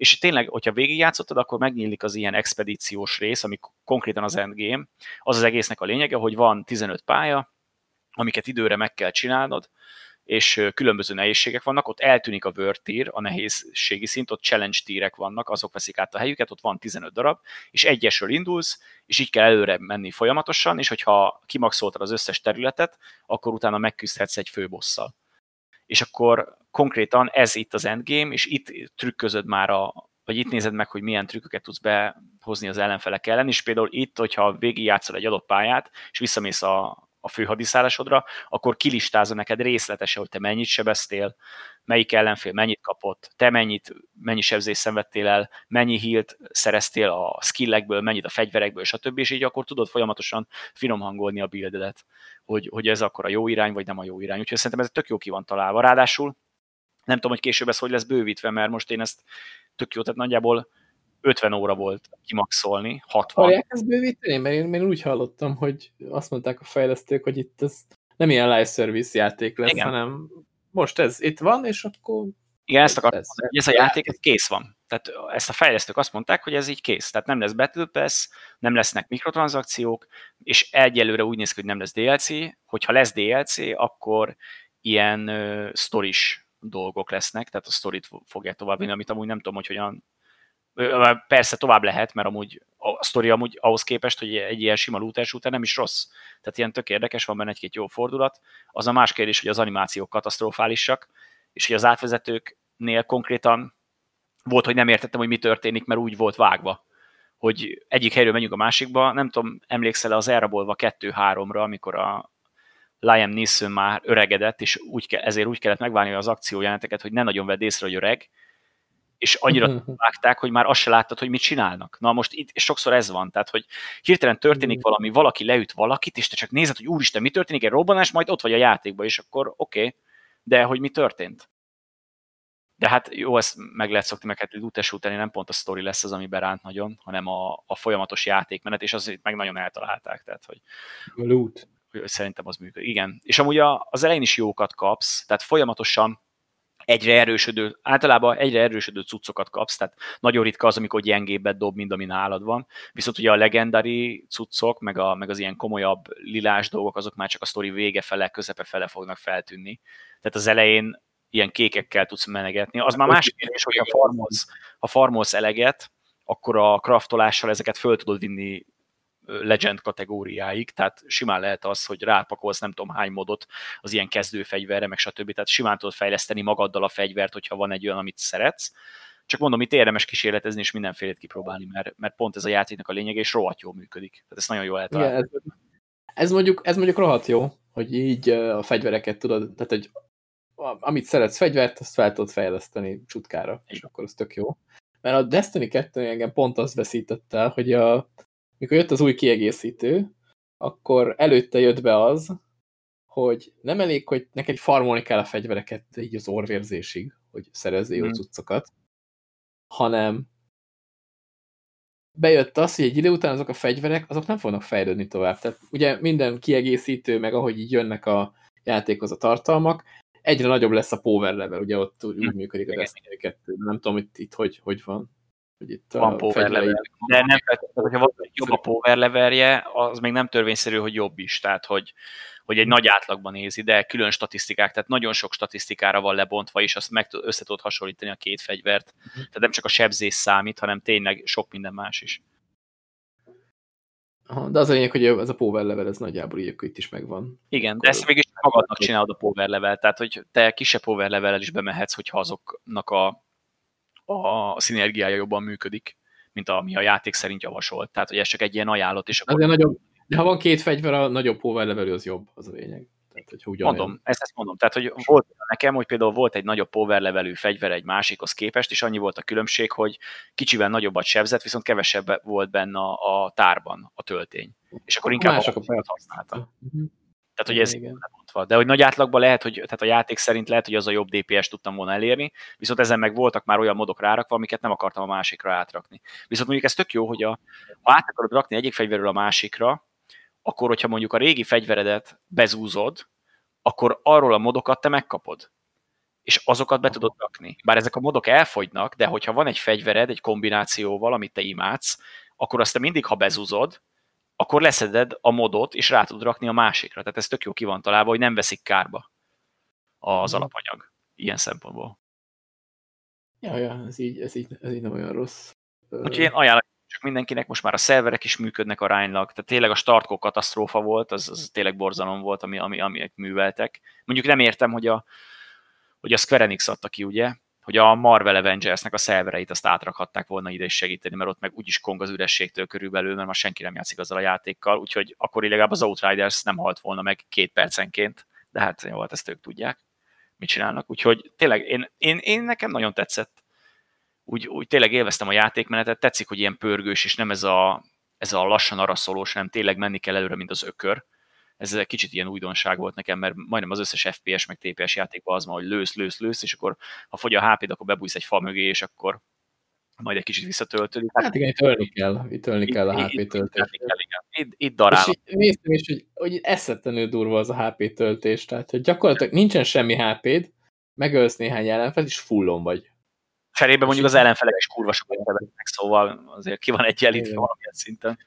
Speaker 2: És tényleg, hogyha végigjátszottad, akkor megnyílik az ilyen expedíciós rész, ami konkrétan az endgame. Az az egésznek a lényege, hogy van 15 pálya, amiket időre meg kell csinálnod, és különböző nehézségek vannak, ott eltűnik a word tier, a nehézségi szint, ott challenge tírek vannak, azok veszik át a helyüket, ott van 15 darab, és egyesről indulsz, és így kell előre menni folyamatosan, és hogyha kimaxoltad az összes területet, akkor utána megküzdhetsz egy főbosszal. És akkor konkrétan ez itt az endgame, és itt trükközöd már a, vagy itt nézed meg, hogy milyen trükköket tudsz behozni az ellenfelek ellen, és például itt, hogyha végigjátszol egy adott pályát, és visszamész a, a főhadiszállásodra, akkor kilistázza neked részletesen, hogy te mennyit sebeztél, melyik ellenfél mennyit kapott, te mennyit, mennyi sebzést szenvedtél el, mennyi hílt szereztél a skillekből, mennyit a fegyverekből, stb. És így akkor tudod folyamatosan finomhangolni a buildedet, hogy, hogy ez akkor a jó irány, vagy nem a jó irány. Úgyhogy szerintem ez tök jó ki van találva. Ráadásul nem tudom, hogy később ez hogy lesz bővítve, mert most én ezt tök jó, tehát nagyjából 50 óra volt kimaxolni, 60.
Speaker 1: Akarják ezt bővíteni? Mert én, én úgy hallottam, hogy azt mondták a fejlesztők, hogy itt ez nem ilyen live service játék lesz, Igen. hanem most ez itt van, és akkor...
Speaker 2: Igen, ezt akartam mondani, hogy ez a játék ez kész van. Tehát ezt a fejlesztők azt mondták, hogy ez így kész. Tehát nem lesz Battle Pass, nem lesznek mikrotranszakciók, és egyelőre úgy néz ki, hogy nem lesz DLC. Hogyha lesz DLC, akkor ilyen uh, stories dolgok lesznek, tehát a sztorit fogják továbbvinni, amit amúgy nem tudom, hogy hogyan Persze tovább lehet, mert amúgy a sztori amúgy ahhoz képest, hogy egy ilyen sima looter shooter nem is rossz. Tehát ilyen tök érdekes, van benne egy-két jó fordulat. Az a más kérdés, hogy az animációk katasztrofálisak, és hogy az átvezetőknél konkrétan volt, hogy nem értettem, hogy mi történik, mert úgy volt vágva, hogy egyik helyről menjünk a másikba, nem tudom, emlékszel az elrabolva 2-3-ra, amikor a Liam Neeson már öregedett, és úgy ezért úgy kellett megválni az akciójelenteket, hogy ne nagyon vedd észre, hogy öreg, és annyira vágták, hogy már azt se láttad, hogy mit csinálnak. Na most itt és sokszor ez van, tehát hogy hirtelen történik valami, valaki leüt valakit, és te csak nézed, hogy úristen, mi történik, egy robbanás, majd ott vagy a játékban, és akkor oké, okay, de hogy mi történt? De hát jó, ezt meg lehet szokni, meg hát utas után nem pont a sztori lesz az, ami beránt nagyon, hanem a, a folyamatos játékmenet, és azért meg nagyon eltalálták, tehát hogy...
Speaker 1: A loot.
Speaker 2: Hogy szerintem az működik. Igen. És amúgy a, az elején is jókat kapsz, tehát folyamatosan egyre erősödő, általában egyre erősödő cuccokat kapsz, tehát nagyon ritka az, amikor gyengébbet dob, mint ami nálad van. Viszont ugye a legendari cuccok, meg, a, meg az ilyen komolyabb lilás dolgok, azok már csak a sztori vége fele, közepe fele fognak feltűnni. Tehát az elején ilyen kékekkel tudsz menegetni. Az már más kérdés, hogy ha farmolsz, ha farmolsz eleget, akkor a kraftolással ezeket föl tudod vinni legend kategóriáig, tehát simán lehet az, hogy rápakolsz nem tudom hány modot az ilyen kezdőfegyverre, meg stb. Tehát simán tudod fejleszteni magaddal a fegyvert, hogyha van egy olyan, amit szeretsz. Csak mondom, itt érdemes kísérletezni és mindenfélét kipróbálni, mert, mert pont ez a játéknak a lényege, és rohadt jól működik. Tehát ezt nagyon jól lehet
Speaker 1: Igen, ez, ez, mondjuk, ez mondjuk rohadt jó, hogy így a fegyvereket tudod, tehát hogy amit szeretsz fegyvert, azt fel tudod fejleszteni csutkára, és akkor az tök jó. Mert a Destiny 2 engem pont az veszített el, hogy a, mikor jött az új kiegészítő, akkor előtte jött be az, hogy nem elég, hogy neked farmolni kell a fegyvereket így az orvérzésig, hogy szerezzél jó hmm. cuccokat, hanem bejött az, hogy egy idő után azok a fegyverek, azok nem fognak fejlődni tovább. Tehát ugye minden kiegészítő, meg ahogy így jönnek a játékhoz a tartalmak, egyre nagyobb lesz a power level, ugye ott úgy hm. működik a Destiny 2. Nem tudom, itt, itt hogy, hogy van. Hogy itt
Speaker 2: van power level. De nem hogyha valaki jobb a power levelje, az még nem törvényszerű, hogy jobb is. Tehát, hogy, hogy egy nagy átlagban nézi, de külön statisztikák, tehát nagyon sok statisztikára van lebontva, és azt meg össze tudod hasonlítani a két fegyvert. Uh-huh. Tehát nem csak a sebzés számít, hanem tényleg sok minden más is.
Speaker 1: Aha, de az a lényeg, hogy ez a power level, ez nagyjából így itt is megvan.
Speaker 2: Igen, Akkor de ezt mégis magadnak csinálod a power level, tehát hogy te kisebb power level is bemehetsz, hogyha azoknak a, a szinergiája jobban működik, mint ami a játék szerint javasolt. Tehát, hogy ez csak egy ilyen ajánlott, és
Speaker 1: akkor... Azért nagyobb, de ha van két fegyver, a nagyobb power level az jobb, az a lényeg. Tehát,
Speaker 2: hogyha. Mondom, ezt, ezt mondom. Tehát, hogy volt nekem, hogy például volt egy nagyobb power levelű fegyver egy másikhoz képest, és annyi volt a különbség, hogy kicsivel nagyobbat sebzett, viszont kevesebb volt benne a, a tárban a töltény. És akkor inkább a például használta. Uh-huh. Tehát, hogy ez igen. De hogy nagy átlagban lehet, hogy tehát a játék szerint lehet, hogy az a jobb DPS tudtam volna elérni, viszont ezen meg voltak már olyan modok rárakva, amiket nem akartam a másikra átrakni. Viszont mondjuk ez tök jó, hogy a, ha át akarod rakni egyik fegyverről a másikra, akkor, hogyha mondjuk a régi fegyveredet bezúzod, akkor arról a modokat te megkapod. És azokat be tudod rakni. Bár ezek a modok elfogynak, de hogyha van egy fegyvered, egy kombinációval, amit te imádsz, akkor azt te mindig, ha bezúzod, akkor leszeded a modot, és rá tudod rakni a másikra. Tehát ez tök jó ki van találva, hogy nem veszik kárba az mhm. alapanyag. Ilyen szempontból.
Speaker 1: Ja, ja, ez így, ez így, ez így nem olyan rossz.
Speaker 2: Úgyhogy én ajánlom csak mindenkinek, most már a szerverek is működnek aránylag, tehát tényleg a startkó katasztrófa volt, az, az tényleg borzalom volt, ami, ami, amit műveltek. Mondjuk nem értem, hogy a, hogy a Square Enix adta ki, ugye, hogy a Marvel Avengers-nek a szervereit azt átrakhatták volna ide is segíteni, mert ott meg úgyis kong az ürességtől körülbelül, mert ma senki nem játszik azzal a játékkal, úgyhogy akkor legalább az Outriders nem halt volna meg két percenként, de hát jó, hát ezt ők tudják, mit csinálnak. Úgyhogy tényleg én, én, én nekem nagyon tetszett úgy, úgy tényleg élveztem a játékmenetet, tetszik, hogy ilyen pörgős, és nem ez a, ez a lassan araszolós, hanem tényleg menni kell előre, mint az ökör. Ez egy kicsit ilyen újdonság volt nekem, mert majdnem az összes FPS meg TPS játékban az van, hogy lősz, lősz, lősz, és akkor ha fogy a HP-d, akkor bebújsz egy fa mögé, és akkor majd egy kicsit visszatöltődik.
Speaker 1: Hát igen, itt ölni kell, itt ölni kell a HP töltést.
Speaker 2: Itt, itt darál. És
Speaker 1: néztem is, hogy, hogy eszetlenül durva az a HP töltés, tehát hogy gyakorlatilag nincsen semmi HP-d, megölsz néhány ellenfel, és fullon vagy.
Speaker 2: Cserébe mondjuk az ellenfelek is kurva sokat nevetnek, szóval azért ki van egy jelítve valamilyen szinten.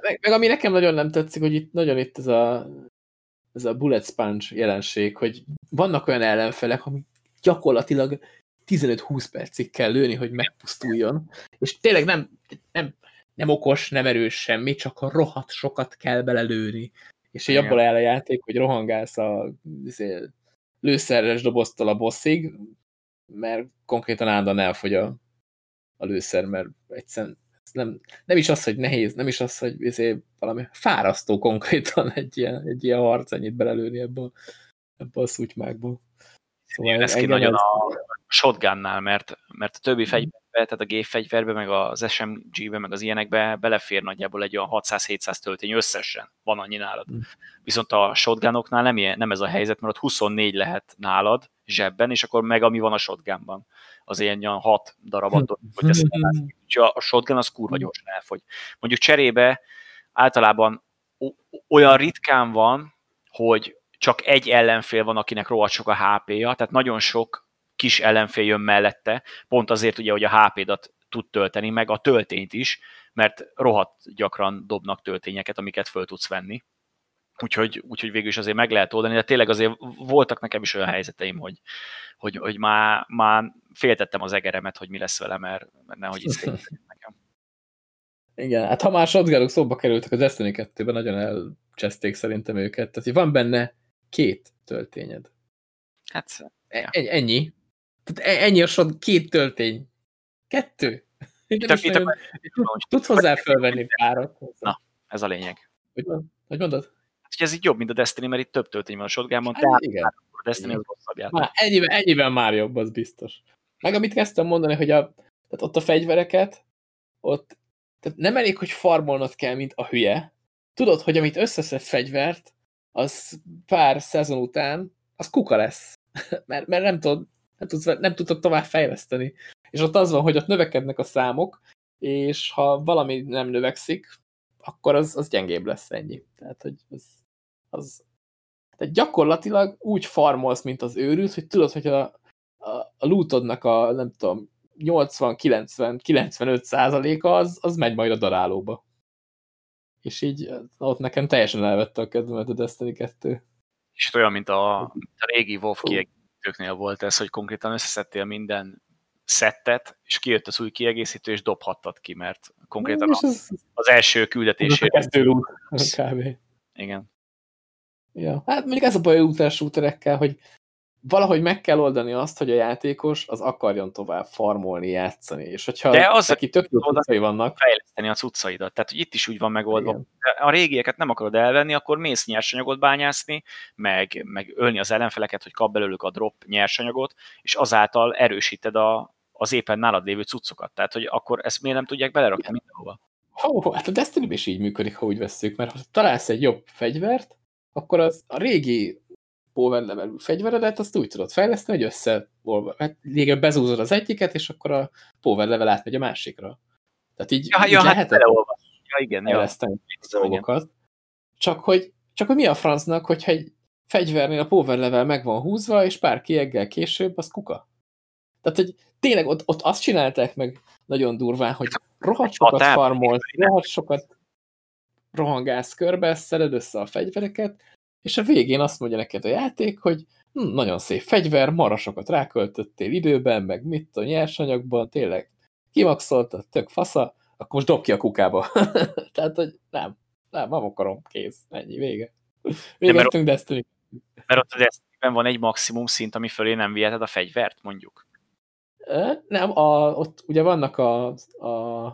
Speaker 1: Meg, meg, ami nekem nagyon nem tetszik, hogy itt nagyon itt ez a, ez a bullet sponge jelenség, hogy vannak olyan ellenfelek, amik gyakorlatilag 15-20 percig kell lőni, hogy megpusztuljon, és tényleg nem, nem, nem okos, nem erős semmi, csak a rohadt sokat kell belelőni. És így abból áll a játék, hogy rohangálsz a izé, lőszerres doboztól a bosszig, mert konkrétan állandóan elfogy a, a lőszer, mert egyszerűen nem, nem is az, hogy nehéz, nem is az, hogy ezért valami fárasztó konkrétan egy ilyen, egy ilyen harc ennyit belelőni ebből, ebből a szutymákból.
Speaker 2: Szóval ez ki nagyon ez... a shotgunnál, mert, mert a többi mhm. Tehát a gépfegyverbe, meg az SMG-be, meg az ilyenekbe belefér nagyjából egy olyan 600-700 töltény összesen, van annyi nálad. Mm. Viszont a shotgunoknál nem, ilyen, nem ez a helyzet, mert ott 24 lehet nálad zsebben, és akkor meg ami van a shotgunban. Az ilyen 6 darabot, hogy ezt Úgyhogy a shotgun az kurva mhm. gyorsan elfogy. Mondjuk cserébe általában olyan ritkán van, hogy csak egy ellenfél van, akinek rohadt sok a HP-ja, tehát nagyon sok kis ellenfél jön mellette, pont azért ugye, hogy a HP-dat tud tölteni, meg a töltényt is, mert rohadt gyakran dobnak töltényeket, amiket föl tudsz venni. Úgyhogy, úgyhogy végül is azért meg lehet oldani, de tényleg azért voltak nekem is olyan helyzeteim, hogy, hogy, hogy már, már féltettem az egeremet, hogy mi lesz vele, mert, mert nehogy itt nekem.
Speaker 1: Igen, hát ha már shotgunok szóba kerültek az Destiny 2-ben, nagyon elcseszték szerintem őket. Tehát van benne két töltényed.
Speaker 2: Hát,
Speaker 1: ja. E, ennyi. Tehát e, ennyi a sor, két töltény. Kettő. Itt, itt, itt, tudsz hozzá felvenni párat.
Speaker 2: Na, ez a lényeg.
Speaker 1: Hogy, mondod?
Speaker 2: Hát, hogy ez így jobb, mint a Destiny, mert itt több töltény van a shotgunban, hát, tehát igen. a Destiny az rosszabb játék. Már
Speaker 1: ennyivel már jobb, az biztos. Meg amit kezdtem mondani, hogy a, tehát ott a fegyvereket, ott tehát nem elég, hogy farmolnod kell, mint a hülye. Tudod, hogy amit összeszed fegyvert, az pár szezon után, az kuka lesz. <laughs> mert, mert nem, tud, nem, tudsz, nem tudod tovább fejleszteni. És ott az van, hogy ott növekednek a számok, és ha valami nem növekszik, akkor az, az gyengébb lesz ennyi. Tehát, hogy az, az tehát gyakorlatilag úgy farmolsz, mint az őrült, hogy tudod, hogy a, a, a lootodnak a, nem tudom, 80-90-95 százaléka az, az megy majd a darálóba. És így ott nekem teljesen elvette a kedvemet a Destiny 2.
Speaker 2: És olyan, mint a, a régi WoW kiegészítőknél volt ez, hogy konkrétan összeszedtél minden szettet, és kijött az új kiegészítő, és dobhattad ki, mert konkrétan az, az első küldetésére...
Speaker 1: Ez kb.
Speaker 2: Igen.
Speaker 1: Ja, hát mondjuk ez a baj a utás hogy valahogy meg kell oldani azt, hogy a játékos az akarjon tovább farmolni, játszani. És hogyha
Speaker 2: De az
Speaker 1: neki tök jó cuccai vannak...
Speaker 2: Fejleszteni a cuccaidat. Tehát, hogy itt is úgy van megoldva. Igen. A régieket nem akarod elvenni, akkor mész nyersanyagot bányászni, meg, meg ölni az ellenfeleket, hogy kap belőlük a drop nyersanyagot, és azáltal erősíted a, az éppen nálad lévő cuccokat. Tehát, hogy akkor ezt miért nem tudják belerakni Igen. mindenhova?
Speaker 1: Ó, hát a destiny is így működik, ha úgy veszük, mert ha találsz egy jobb fegyvert, akkor az a régi power levelű fegyveredet, azt úgy tudod fejleszteni, hogy össze, hát lényegében bezúzod az egyiket, és akkor a power level átmegy a másikra. Tehát így,
Speaker 2: ja,
Speaker 1: így
Speaker 2: ja, hát ja, igen,
Speaker 1: fejleszteni ja. dolgokat. Csak hogy, csak hogy mi a francnak, hogyha egy fegyvernél a power level meg van húzva, és pár kieggel később, az kuka. Tehát, hogy tényleg ott, ott azt csinálták meg nagyon durván, hogy rohadt sokat farmolsz, rohadt sokat rohangálsz körbe, szeded össze a fegyvereket, és a végén azt mondja neked a játék, hogy hm, nagyon szép fegyver, marasokat ráköltöttél időben, meg mit a nyersanyagban, tényleg kimaxoltad, tök fasza, akkor most dob ki a kukába. <laughs> Tehát, hogy nem, nem, nem akarom, kész, ennyi, vége. Végeztünk Destiny.
Speaker 2: Mert ott a destiny van egy maximum szint, ami fölé nem viheted a fegyvert, mondjuk.
Speaker 1: Nem, a, ott ugye vannak a, a,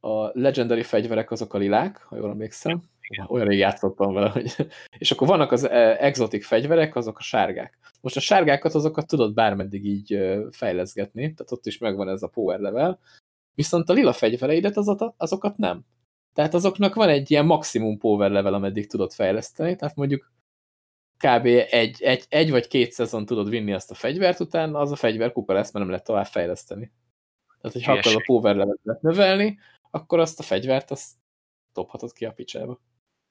Speaker 1: a legendary fegyverek, azok a lilák, ha jól emlékszem. Olyan rég játszottam vele, hogy... <laughs> És akkor vannak az exotik fegyverek, azok a sárgák. Most a sárgákat, azokat tudod bármeddig így fejleszgetni, tehát ott is megvan ez a power level, viszont a lila fegyvereidet azokat nem. Tehát azoknak van egy ilyen maximum power level, ameddig tudod fejleszteni, tehát mondjuk kb. egy, egy, egy vagy két szezon tudod vinni azt a fegyvert, utána az a fegyver kuka lesz, mert nem lehet tovább fejleszteni. Tehát, hogy ha akarod a power level növelni, akkor azt a fegyvert azt dobhatod ki a picsába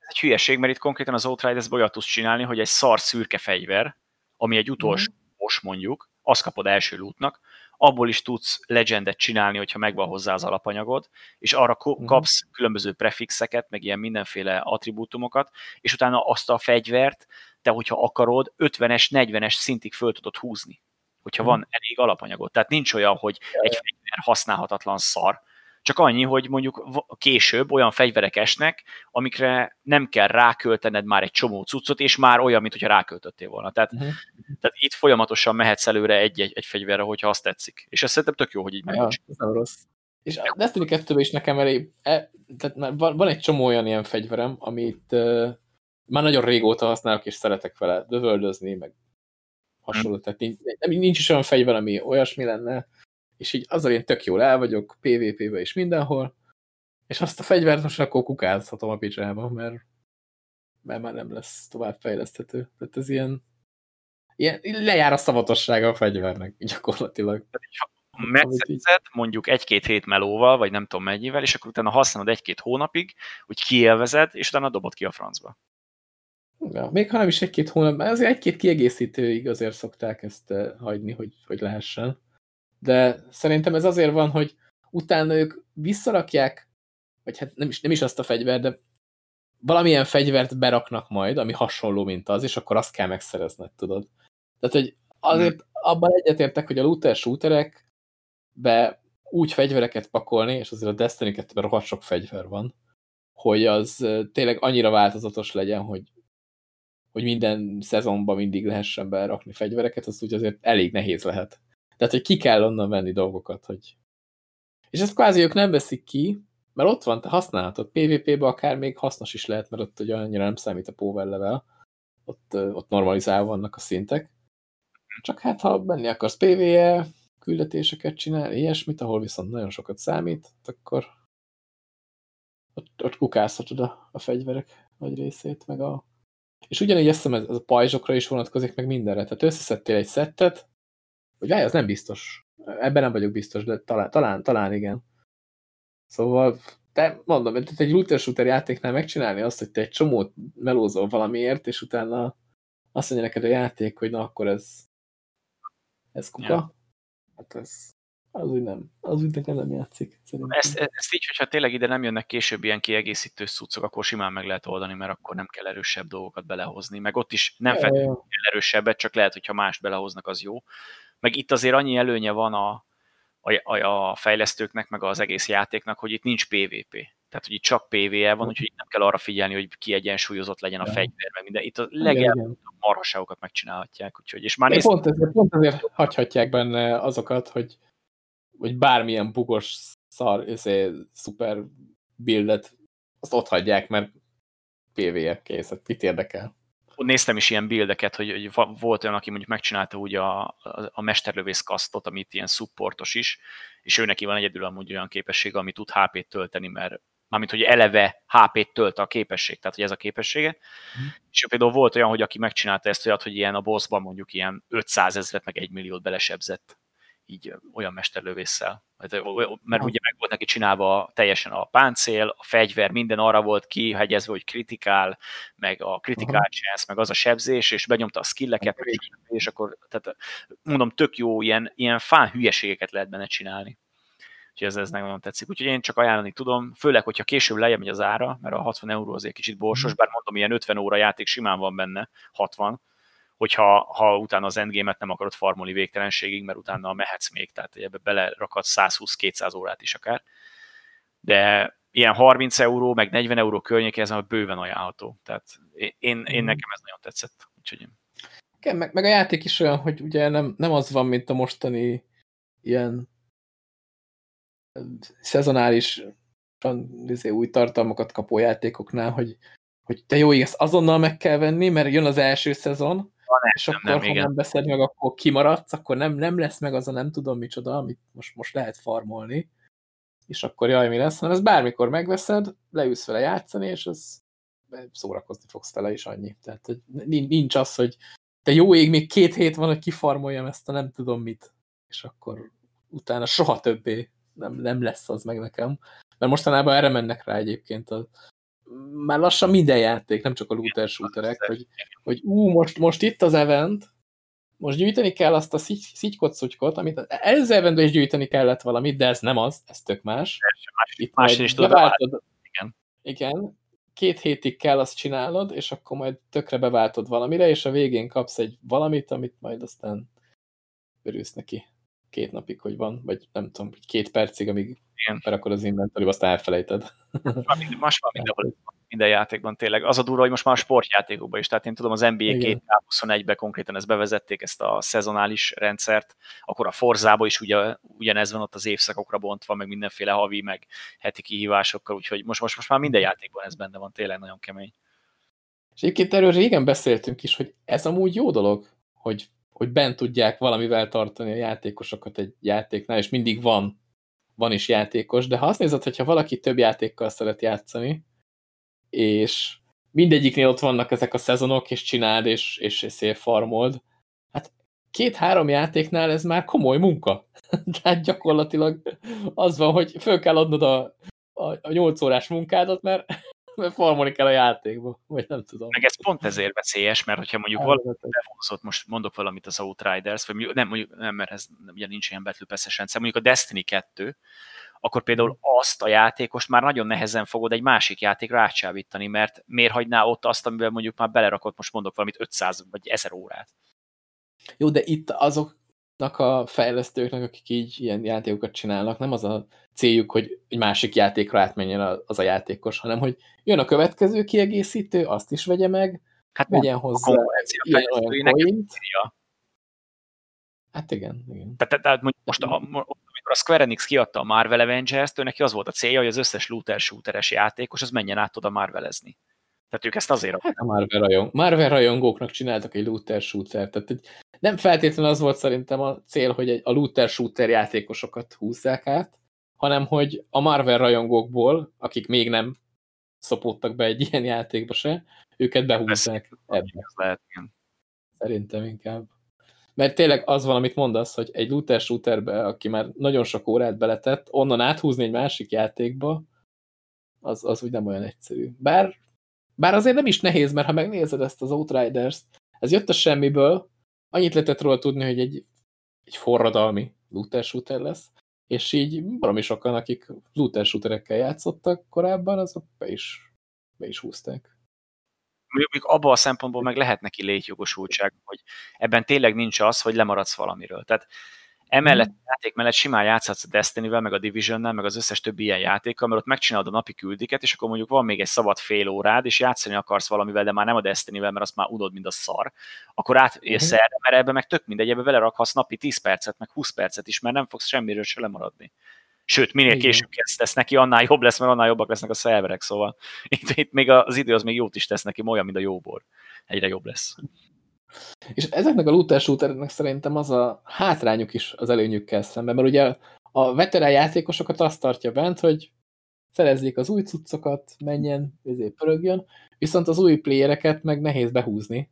Speaker 2: egy hülyeség, mert itt konkrétan az Outriders-be olyat tudsz csinálni, hogy egy szar szürke fegyver, ami egy utolsó mm. most mondjuk, azt kapod első lootnak, abból is tudsz legendet csinálni, hogyha megvan hozzá az alapanyagod, és arra mhm. kapsz különböző prefixeket, meg ilyen mindenféle attribútumokat, és utána azt a fegyvert, te hogyha akarod, 50-es, 40-es szintig föl tudod húzni, hogyha mm. van elég alapanyagod. Tehát nincs olyan, hogy egy fegyver használhatatlan szar, csak annyi, hogy mondjuk később olyan fegyverek esnek, amikre nem kell ráköltened már egy csomó cuccot, és már olyan, mint hogyha ráköltöttél volna. Tehát, uh-huh. tehát itt folyamatosan mehetsz előre egy-egy egy fegyverre, hogyha azt tetszik. És ez szerintem tök jó, hogy így
Speaker 1: ja, ez nem rossz. És a Destiny 2 is nekem elég, e, tehát van, van egy csomó olyan ilyen fegyverem, amit uh, már nagyon régóta használok, és szeretek vele dövöldözni, meg hasonló. Hmm. Tehát nincs, nincs is olyan fegyver, ami olyasmi lenne, és így azzal én tök jól el vagyok, PvP-be és mindenhol, és azt a fegyvert most akkor kukázhatom a picsába, mert, mert már nem lesz tovább fejleszthető. Tehát ez ilyen, ilyen lejár a szavatossága a fegyvernek gyakorlatilag.
Speaker 2: Megszerzed mondjuk egy-két hét melóval, vagy nem tudom mennyivel, és akkor utána használod egy-két hónapig, úgy kielvezed, és utána dobod ki a francba.
Speaker 1: Ja, még ha nem is egy-két hónap, azért egy-két kiegészítőig azért szokták ezt eh, hagyni, hogy, hogy lehessen. De szerintem ez azért van, hogy utána ők visszarakják, vagy hát nem is, nem is azt a fegyver, de valamilyen fegyvert beraknak majd, ami hasonló, mint az, és akkor azt kell megszerezned, tudod. Tehát, hogy azért hmm. abban egyetértek, hogy a looter shooterek be úgy fegyvereket pakolni, és azért a Destiny 2-ben rohadt sok fegyver van, hogy az tényleg annyira változatos legyen, hogy, hogy minden szezonban mindig lehessen berakni fegyvereket, az úgy azért elég nehéz lehet. Tehát, hogy ki kell onnan venni dolgokat, hogy... És ezt kvázi ők nem veszik ki, mert ott van, te használhatod. PvP-be akár még hasznos is lehet, mert ott ugye annyira nem számít a power level. Ott, ott normalizálva vannak a szintek. Csak hát, ha menni akarsz PvE, küldetéseket csinálni, ilyesmit, ahol viszont nagyon sokat számít, akkor ott, ott kukázhatod a, a fegyverek nagy részét, meg a... És ugyanígy ezt hiszem, ez a pajzsokra is vonatkozik, meg mindenre. Tehát összeszedtél egy szettet, hogy várj, az nem biztos. Ebben nem vagyok biztos, de talán, talán, talán igen. Szóval, te mondom, tehát egy looter shooter játéknál megcsinálni azt, hogy te egy csomót melózol valamiért, és utána azt mondja neked a játék, hogy na akkor ez ez kuka. Ja. Hát ez az úgy nem, az úgy nekem nem játszik.
Speaker 2: Ezt, ezt így, hogyha tényleg ide nem jönnek később ilyen kiegészítő szucok, akkor simán meg lehet oldani, mert akkor nem kell erősebb dolgokat belehozni. Meg ott is nem feltétlenül kell erősebbet, csak lehet, hogyha más belehoznak, az jó. Meg itt azért annyi előnye van a, a, a fejlesztőknek, meg az egész játéknak, hogy itt nincs PvP. Tehát, hogy itt csak PvE van, úgyhogy nem kell arra figyelni, hogy kiegyensúlyozott legyen a fegyver, meg minden. Itt a legelőbb marhaságokat megcsinálhatják. Úgyhogy, és már
Speaker 1: pont, ezért, pont ezért hagyhatják benne azokat, hogy, hogy bármilyen bugos szar, ezért, szuper buildet, azt ott hagyják, mert PvE kész, mit érdekel
Speaker 2: néztem is ilyen bildeket, hogy, hogy volt olyan, aki mondjuk megcsinálta úgy a, a, a mesterlövész kasztot, amit ilyen supportos is, és ő neki van egyedül amúgy olyan képessége, ami tud HP-t tölteni, mert mármint, hogy eleve HP-t tölt a képesség, tehát hogy ez a képessége. Mm. És például volt olyan, hogy aki megcsinálta ezt olyat, hogy ilyen a bossban mondjuk ilyen 500 ezeret, meg 1 milliót belesebzett így olyan mesterlövésszel. Mert ugye meg volt neki csinálva teljesen a páncél, a fegyver, minden arra volt kihegyezve, hogy kritikál, meg a kritikál chance, meg az a sebzés, és benyomta a skilleket, és akkor, tehát mondom, tök jó, ilyen, ilyen fán hülyeségeket lehet benne csinálni. Úgyhogy ez, ez nagyon tetszik. Úgyhogy én csak ajánlani tudom, főleg, hogyha később lejjebb megy az ára, mert a 60 euró azért kicsit borsos, mhm. bár mondom, ilyen 50 óra játék simán van benne, 60, hogyha ha utána az endgame-et nem akarod farmolni végtelenségig, mert utána mehetsz még, tehát ebbe belerakadsz 120-200 órát is akár. De ilyen 30 euró, meg 40 euró környéke, ez bőven ajánlható. Tehát én, én mhm. nekem ez nagyon tetszett. Úgyhogy én...
Speaker 1: Igen, meg, meg a játék is olyan, hogy ugye nem, nem az van, mint a mostani ilyen szezonális izé, új tartalmakat kapó játékoknál, hogy, hogy te jó, ezt azonnal meg kell venni, mert jön az első szezon, és akkor, nem, ha igen. nem veszed meg, akkor kimaradsz, akkor nem, nem lesz meg az a nem tudom micsoda, amit most, most lehet farmolni, és akkor jaj, mi lesz, hanem ez bármikor megveszed, leülsz vele játszani, és az szórakozni fogsz vele is annyi. Tehát nincs az, hogy te jó ég, még két hét van, hogy kifarmoljam ezt a nem tudom mit, és akkor utána soha többé nem, nem lesz az meg nekem. Mert mostanában erre mennek rá egyébként. A, már lassan minden játék, nem csak a looter shooterek, hogy, hogy ú, most, most itt az event, most gyűjteni kell azt a szitykot szutykot amit előző eventben is gyűjteni kellett valamit, de ez nem az, ez tök más.
Speaker 2: más itt más is beváltod,
Speaker 1: igen. igen, két hétig kell azt csinálod, és akkor majd tökre beváltod valamire, és a végén kapsz egy valamit, amit majd aztán örülsz neki. Két napig, hogy van, vagy nem tudom, két percig, amíg Igen. berakod az inventory aztán elfelejted.
Speaker 2: Most már mindenhol minden játékban tényleg. Az a durva, hogy most már a sportjátékokban is, tehát én tudom, az NBA 2K21-ben konkrétan ezt bevezették, ezt a szezonális rendszert, akkor a Forzába is ugye, ugyanez van ott az évszakokra bontva, meg mindenféle havi, meg heti kihívásokkal, úgyhogy most, most, most már minden játékban ez benne van, tényleg nagyon kemény.
Speaker 1: És egyébként erről régen beszéltünk is, hogy ez amúgy jó dolog, hogy, hogy bent tudják valamivel tartani a játékosokat egy játéknál, és mindig van, van is játékos, de ha azt nézed, hogyha valaki több játékkal szeret játszani, és mindegyiknél ott vannak ezek a szezonok, és csináld, és, és szél farmold. Hát két-három játéknál ez már komoly munka. <laughs> Tehát gyakorlatilag az van, hogy föl kell adnod a, a, a 8 órás munkádat, mert, mert farmolni kell a játékba, vagy nem tudom.
Speaker 2: Meg ez pont ezért veszélyes, mert hogyha mondjuk valami bevonzott, most mondok valamit az Outriders, vagy nem, mondjuk, nem, mert ez ugye nincs ilyen betűpeszes rendszer, mondjuk a Destiny 2, akkor például azt a játékost már nagyon nehezen fogod egy másik játékra átsábítani, mert miért hagyná ott azt, amivel mondjuk már belerakott, most mondok valamit 500 vagy 1000 órát.
Speaker 1: Jó, de itt azoknak a fejlesztőknek, akik így ilyen játékokat csinálnak, nem az a céljuk, hogy egy másik játékra átmenjen az a játékos, hanem hogy jön a következő kiegészítő, azt is vegye meg, hát vegyen hozzá ilyen olyan Hát igen, igen.
Speaker 2: Tehát, tehát most a, amikor a Square Enix kiadta a Marvel Avengers-t, ő neki az volt a célja, hogy az összes looter-shooteres játékos az menjen át oda Marvelezni. Tehát ők ezt azért...
Speaker 1: Hát a Marvel, rajong, Marvel rajongóknak csináltak egy looter-shooter, tehát egy, nem feltétlenül az volt szerintem a cél, hogy egy, a looter-shooter játékosokat húzzák át, hanem hogy a Marvel rajongókból, akik még nem szopódtak be egy ilyen játékba se, őket behúzzák ebbe. Lehet, igen. Szerintem inkább. Mert tényleg az van, amit mondasz, hogy egy looter shooterbe, aki már nagyon sok órát beletett, onnan áthúzni egy másik játékba, az, az úgy nem olyan egyszerű. Bár, bár azért nem is nehéz, mert ha megnézed ezt az Outriders-t, ez jött a semmiből, annyit lehetett róla tudni, hogy egy, egy forradalmi looter shooter lesz, és így valami sokan, akik looter shooterekkel játszottak korábban, azok be is, be is húzták
Speaker 2: mondjuk abban a szempontból meg lehet neki létjogosultság, hogy ebben tényleg nincs az, hogy lemaradsz valamiről. Tehát emellett mm. játék mellett simán játszhatsz a Destiny-vel, meg a Division-nel, meg az összes többi ilyen játékkal, mert ott megcsinálod a napi küldiket, és akkor mondjuk van még egy szabad fél órád, és játszani akarsz valamivel, de már nem a Destiny-vel, mert azt már unod, mint a szar, akkor átérsz mm. erre, mert ebbe meg tök mindegy, ebbe belerakhatsz napi 10 percet, meg 20 percet is, mert nem fogsz semmiről se lemaradni. Sőt, minél Igen. később kezdesz neki, annál jobb lesz, mert annál jobbak lesznek a szerverek, szóval <laughs> itt, itt még az idő az még jót is tesz neki, olyan, mint a jóbor. Egyre jobb lesz.
Speaker 1: És ezeknek a looter shootereknek szerintem az a hátrányuk is az előnyükkel szemben, mert ugye a veterán játékosokat azt tartja bent, hogy szerezzék az új cuccokat, menjen, ezért pörögjön, viszont az új playereket meg nehéz behúzni,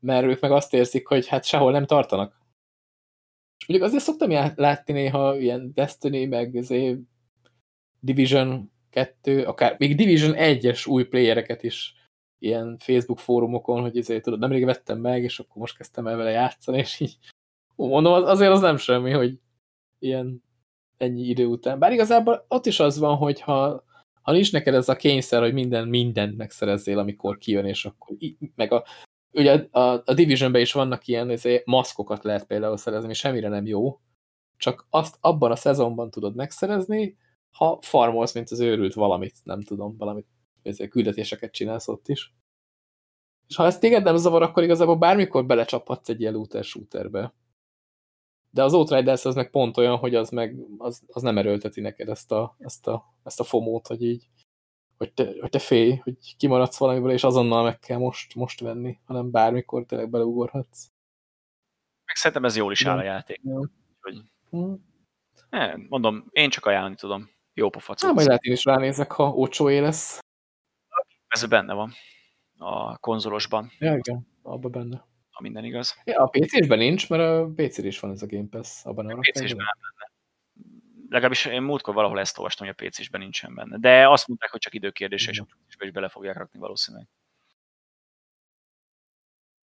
Speaker 1: mert ők meg azt érzik, hogy hát sehol nem tartanak. És mondjuk azért szoktam látni néha ilyen Destiny, meg azért Division 2, akár még Division 1-es új playereket is ilyen Facebook fórumokon, hogy azért tudod, nemrég vettem meg, és akkor most kezdtem el vele játszani, és így mondom, azért az nem semmi, hogy ilyen ennyi idő után. Bár igazából ott is az van, hogy ha, ha nincs neked ez a kényszer, hogy minden mindent megszerezzél, amikor kijön, és akkor meg a ugye a, a Divisionben is vannak ilyen ezért maszkokat lehet például szerezni, ami semmire nem jó, csak azt abban a szezonban tudod megszerezni, ha farmolsz, mint az őrült valamit, nem tudom, valamit, ezért küldetéseket csinálsz ott is. És ha ezt téged nem zavar, akkor igazából bármikor belecsaphatsz egy ilyen looter shooterbe. De az Outriders az meg pont olyan, hogy az meg az, az nem erőlteti neked ezt a, ezt a, ezt a fomót, hogy így hogy te, hogy te félj, hogy kimaradsz valamiből, és azonnal meg kell most, most venni, hanem bármikor tényleg beleugorhatsz.
Speaker 2: Meg szerintem ez jól is áll a játék. Ja. Hogy... Hmm. mondom, én csak ajánlani tudom. Jó pofa
Speaker 1: cucc. majd lehet én is ránézek, ha ócsóé lesz.
Speaker 2: Ez benne van. A konzolosban.
Speaker 1: Ja, igen, abban benne.
Speaker 2: Ha minden igaz.
Speaker 1: Ja, a PC-ben nincs, mert a PC-re is van ez a Game Pass. Abban a PC-ben benne
Speaker 2: legalábbis én múltkor valahol ezt olvastam, hogy a PC-sben nincsen benne. De azt mondták, hogy csak időkérdése, és a PC-be is bele fogják rakni valószínűleg.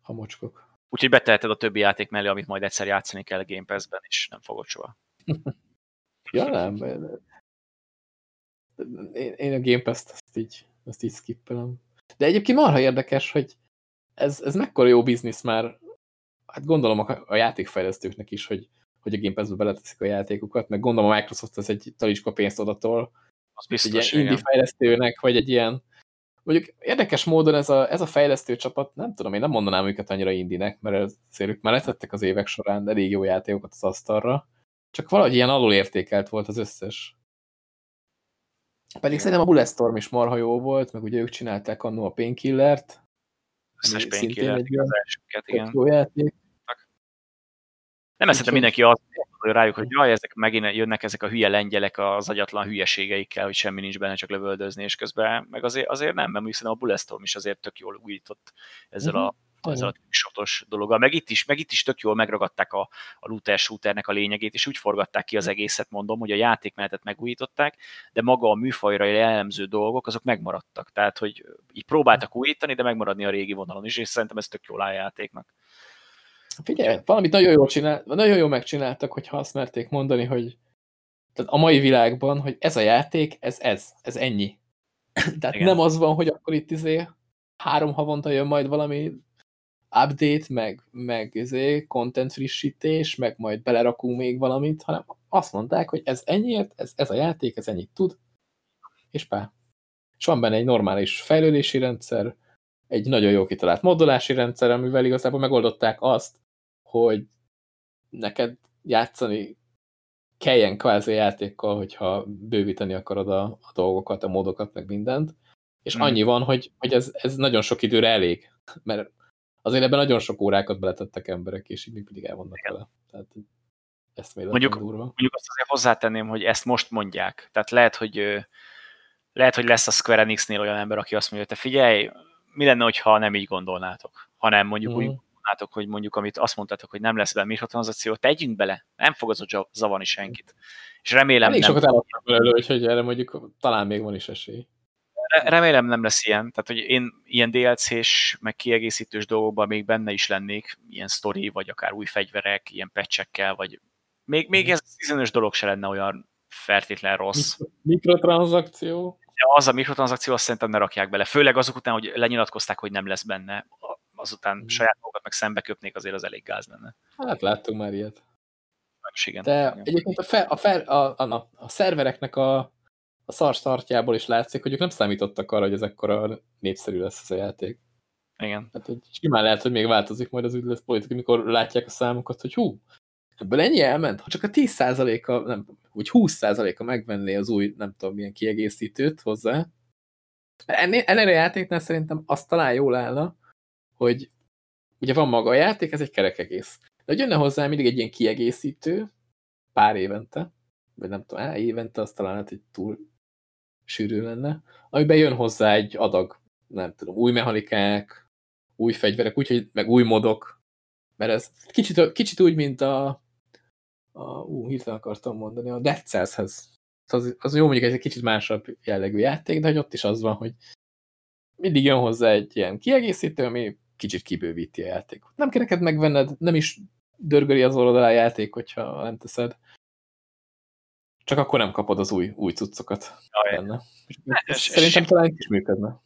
Speaker 1: A mocskok.
Speaker 2: Úgyhogy beteheted a többi játék mellé, amit majd egyszer játszani kell a Game Pass-ben, és nem fogod soha. <laughs>
Speaker 1: ja, nem. Én, én a Game Pass-t azt így, azt így skippelem. De egyébként marha érdekes, hogy ez, ez mekkora jó biznisz már, hát gondolom a, a játékfejlesztőknek is, hogy hogy a Game Pass-be beleteszik a játékokat, meg gondolom a Microsoft az egy talicska pénzt odatol,
Speaker 2: az biztos,
Speaker 1: egy ilyen indie fejlesztőnek, vagy egy ilyen Mondjuk érdekes módon ez a, ez a fejlesztő csapat, nem tudom, én nem mondanám őket annyira indinek, mert azért ők már letettek az évek során elég jó játékokat az asztalra, csak valahogy ilyen alulértékelt volt az összes. Pedig szerintem a Bulletstorm is marha jó volt, meg ugye ők csinálták annó a Painkillert.
Speaker 2: Összes Painkillert, az elsőket, igen.
Speaker 1: Jó játék.
Speaker 2: Nem ezt mindenki azt gondolja rájuk, hogy jaj, ezek megint jönnek ezek a hülye lengyelek az agyatlan hülyeségeikkel, hogy semmi nincs benne, csak lövöldözni, és közben meg azért, azért nem, mert szerintem a Bulletstorm is azért tök jól újított ezzel uh -huh. a mhm. ezzel a sotos dologgal. Meg itt is, meg itt is tök jól megragadták a, a looter shooternek a lényegét, és úgy forgatták ki az egészet, mondom, hogy a játékmenetet megújították, de maga a műfajra jellemző dolgok, azok megmaradtak. Tehát, hogy így próbáltak újítani, de megmaradni a régi vonalon is, és szerintem ez tök jól áll a játéknak.
Speaker 1: Figyelj, valamit nagyon jól, csinál, nagyon jól megcsináltak, hogyha azt merték mondani, hogy tehát a mai világban, hogy ez a játék, ez ez, ez ennyi. <clears throat> tehát Igen. nem az van, hogy akkor itt izé három havonta jön majd valami update, meg, meg izé, content frissítés, meg majd belerakunk még valamit, hanem azt mondták, hogy ez ennyiért, ez, ez a játék, ez ennyit tud, és pá. És van benne egy normális fejlődési rendszer, egy nagyon jó kitalált modulási rendszer, amivel igazából megoldották azt, hogy neked játszani kelljen kvázi játékkal, hogyha bővíteni akarod a, a dolgokat, a módokat, meg mindent. És hmm. annyi van, hogy, hogy ez, ez nagyon sok időre elég. Mert azért ebben nagyon sok órákat beletettek emberek, és így még mindig el vannak vele. Tehát ezt még
Speaker 2: mondjuk, durva. mondjuk azt azért hozzátenném, hogy ezt most mondják. Tehát lehet, hogy lehet, hogy lesz a Square Enix-nél olyan ember, aki azt mondja, hogy te figyelj, mi lenne, ha nem így gondolnátok, hanem mondjuk hmm. úgy mondtátok, hogy mondjuk, amit azt mondtátok, hogy nem lesz bele mikrotranszakció, tegyünk bele, nem fog az zavarni senkit. És remélem
Speaker 1: Elég nem... sokat eladtak belőle, hogy erre mondjuk talán még van is esély.
Speaker 2: Remélem nem lesz ilyen, tehát hogy én ilyen DLC-s, meg kiegészítős dolgokban még benne is lennék, ilyen story, vagy akár új fegyverek, ilyen patchekkel, vagy még, még ez bizonyos dolog se lenne olyan feltétlen rossz.
Speaker 1: Mikrotranszakció?
Speaker 2: az a mikrotranszakció azt szerintem ne rakják bele. Főleg azok után, hogy lenyilatkozták, hogy nem lesz benne azután mm. saját magukat meg szembe köpnék, azért az elég gáz lenne.
Speaker 1: Hát láttunk már ilyet.
Speaker 2: igen.
Speaker 1: De igen. egyébként a, fe, a, fe, a, a, a szervereknek a, a szarsztartjából is látszik, hogy ők nem számítottak arra, hogy ez ekkora népszerű lesz ez a játék.
Speaker 2: Igen.
Speaker 1: Hát, hogy simán lehet, hogy még változik majd az ügylet politika, mikor látják a számokat, hogy hú, ebből ennyi elment, ha csak a 10%-a, nem, úgy 20%-a megvenné az új, nem tudom, milyen kiegészítőt hozzá. Ennél, ennél a játéknál szerintem azt talán jól állna, hogy ugye van maga a játék, ez egy kerek egész. De hogy jönne hozzá mindig egy ilyen kiegészítő, pár évente, vagy nem tudom, á, évente, azt talán lehet, hogy túl sűrű lenne, amiben jön hozzá egy adag, nem tudom, új mechanikák, új fegyverek, úgyhogy meg új modok, mert ez kicsit, kicsit úgy, mint a, a ú, hirtelen akartam mondani, a Dead Cells-hez. Az, az jó, mondjuk egy kicsit másabb jellegű játék, de hogy ott is az van, hogy mindig jön hozzá egy ilyen kiegészítő, ami kicsit kibővíti a játékot. Nem kell neked megvenned, nem is dörgöli az orrod a játék, hogyha nem teszed. Csak akkor nem kapod az új, új cuccokat Jaj. benne. Hát, szerintem talán is működne.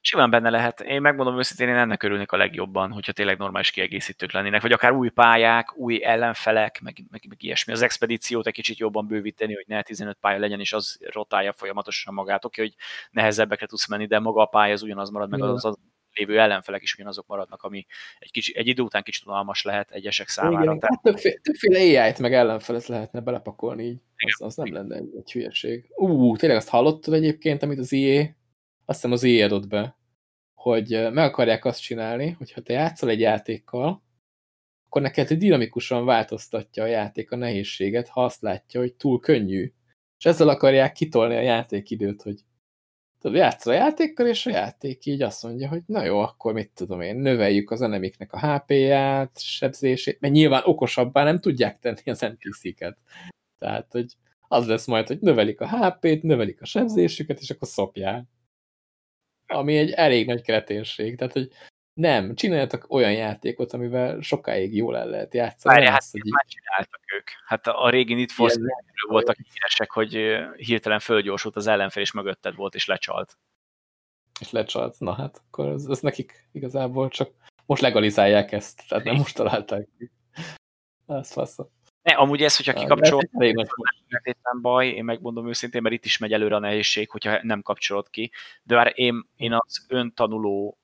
Speaker 2: Simán benne lehet. Én megmondom őszintén, én ennek örülnék a legjobban, hogyha tényleg normális kiegészítők lennének, vagy akár új pályák, új ellenfelek, meg, meg, meg ilyesmi. Az expedíciót egy kicsit jobban bővíteni, hogy ne 15 pálya legyen, és az rotálja folyamatosan magát. Oké, hogy nehezebbekre tudsz menni, de maga a pálya az ugyanaz marad, meg az, az lévő ellenfelek is ugyanazok maradnak, ami egy, kicsi, egy idő után kicsit unalmas lehet egyesek számára. Igen,
Speaker 1: tehát... többféle, többféle AI-t meg ellenfelet lehetne belepakolni így. Az, az nem lenne egy, egy hülyeség. Ú, tényleg azt hallottad egyébként, amit az IE, azt hiszem az IE adott be, hogy meg akarják azt csinálni, hogy ha te játszol egy játékkal, akkor neked dinamikusan változtatja a játék a nehézséget, ha azt látja, hogy túl könnyű. És ezzel akarják kitolni a játékidőt, hogy tudod, játszol a játékkal, és a játék így azt mondja, hogy na jó, akkor mit tudom én, növeljük az enemiknek a HP-ját, sebzését, mert nyilván okosabbá nem tudják tenni az NPC-ket. Tehát, hogy az lesz majd, hogy növelik a HP-t, növelik a sebzésüket, és akkor szopják. Ami egy elég nagy kreténség. Tehát, hogy nem, csináltak olyan játékot, amivel sokáig jól el lehet játszani.
Speaker 2: Várja, hát hogy már csináltak ők. Hát a régi Need for voltak híresek, hogy hirtelen fölgyorsult az ellenfél, és mögötted volt, és lecsalt.
Speaker 1: És lecsalt. Na hát, akkor ez, ez nekik igazából csak most legalizálják ezt, tehát nem most találták ki. Ez faszom.
Speaker 2: Ne, amúgy ez, hogyha kikapcsolod, nem baj, én megmondom őszintén, mert itt is megy előre a nehézség, hogyha nem kapcsolod ki, de már én, én az öntanuló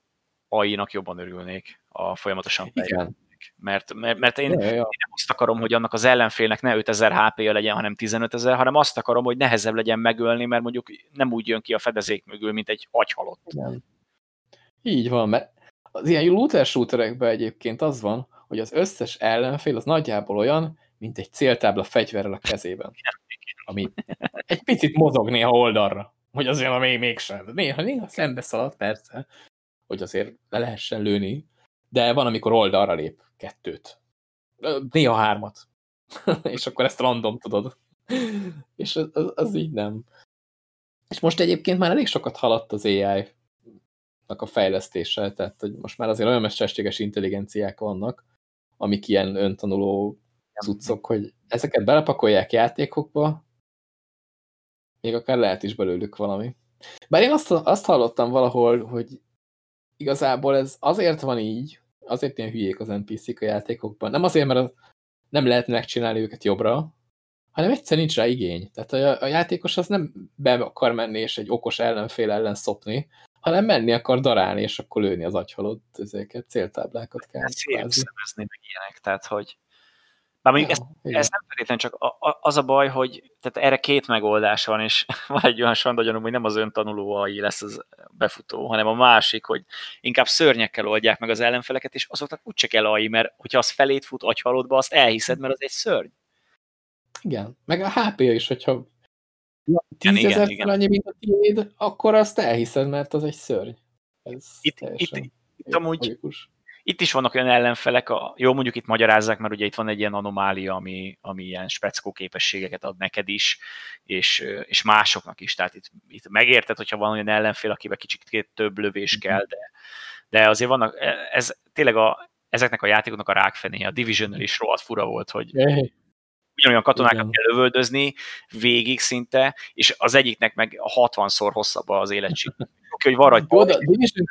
Speaker 2: AI-nak jobban örülnék a folyamatosan
Speaker 1: Igen.
Speaker 2: Mert, mert, mert én, ja, ja. én nem azt akarom, hogy annak az ellenfélnek ne 5000 HP-ja legyen, hanem 15 ezer, hanem azt akarom, hogy nehezebb legyen megölni, mert mondjuk nem úgy jön ki a fedezék mögül, mint egy agyhalott. Igen.
Speaker 1: Így van, mert az ilyen looter shooterekben egyébként az van, hogy az összes ellenfél az nagyjából olyan, mint egy céltábla fegyverrel a kezében. Ami egy picit mozog néha oldalra, hogy azért a még mégsem. Néha, néha szembe szalad, persze, hogy azért le lehessen lőni, de van, amikor oldalra lép kettőt. Néha hármat. <laughs> és akkor ezt random tudod. és az, az, az így nem. És most egyébként már elég sokat haladt az AI a fejlesztése, tehát hogy most már azért olyan mesterséges intelligenciák vannak, amik ilyen öntanuló cuccok, hogy ezeket belepakolják játékokba, még akár lehet is belőlük valami. Bár én azt, azt hallottam valahol, hogy igazából ez azért van így, azért ilyen hülyék az NPC-k a játékokban. Nem azért, mert nem lehet megcsinálni őket jobbra, hanem egyszer nincs rá igény. Tehát a, a játékos az nem be akar menni és egy okos ellenfél ellen szopni, hanem menni akar darálni, és akkor lőni az agyhalott ezeket, céltáblákat kell.
Speaker 2: Szép szemezni meg ilyenek, tehát hogy bár mondjuk ja, ez, ez nem feltétlenül csak a, a, az a baj, hogy tehát erre két megoldás van, és <laughs> van egy olyan sandagyanom, hogy nem az öntanuló AI lesz az befutó, hanem a másik, hogy inkább szörnyekkel oldják meg az ellenfeleket, és azoknak úgyse kell AI, mert hogyha az felét fut agyhalodba, azt elhiszed, mert az egy szörny.
Speaker 1: Igen, meg a HP-ja is, hogyha tízezer annyi, mint a tiéd, akkor azt elhiszed, mert az egy szörny.
Speaker 2: Ez itt, itt, itt amúgy, logikus itt is vannak olyan ellenfelek, a, jó, mondjuk itt magyarázzák, mert ugye itt van egy ilyen anomália, ami, ami ilyen speckó képességeket ad neked is, és, és másoknak is. Tehát itt, itt megérted, hogyha van olyan ellenfél, akivel kicsit több lövés mhm. kell, de, de azért vannak, e, ez tényleg a, ezeknek a játékoknak a rákfené, a division is rohadt fura volt, hogy ugyanolyan katonákat Igen. kell lövöldözni végig szinte, és az egyiknek meg 60-szor hosszabb az életség. <laughs> Oké, hogy varadj.
Speaker 1: Oda, Division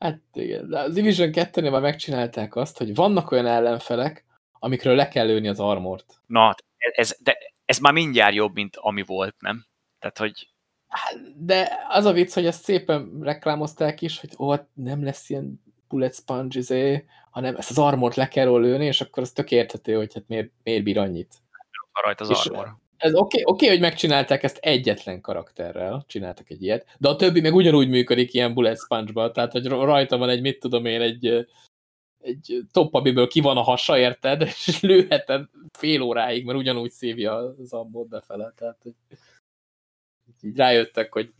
Speaker 1: Hát igen, de a Division 2-nél már megcsinálták azt, hogy vannak olyan ellenfelek, amikről le kell lőni az armort.
Speaker 2: Na, ez, de ez már mindjárt jobb, mint ami volt, nem? Tehát, hogy...
Speaker 1: Hát, de az a vicc, hogy ezt szépen reklámozták is, hogy ó, nem lesz ilyen bullet sponge, izé, hanem ezt az armort le kell lőni, és akkor az tök érthető, hogy hát miért, miért bír annyit.
Speaker 2: Rajta az és armor
Speaker 1: ez oké, okay, okay, hogy megcsinálták ezt egyetlen karakterrel, csináltak egy ilyet, de a többi meg ugyanúgy működik ilyen bullet sponge tehát hogy rajta van egy, mit tudom én, egy, egy top, amiből ki van a hasa, érted, és lőheted fél óráig, mert ugyanúgy szívja az ambot befele, tehát hogy így rájöttek, hogy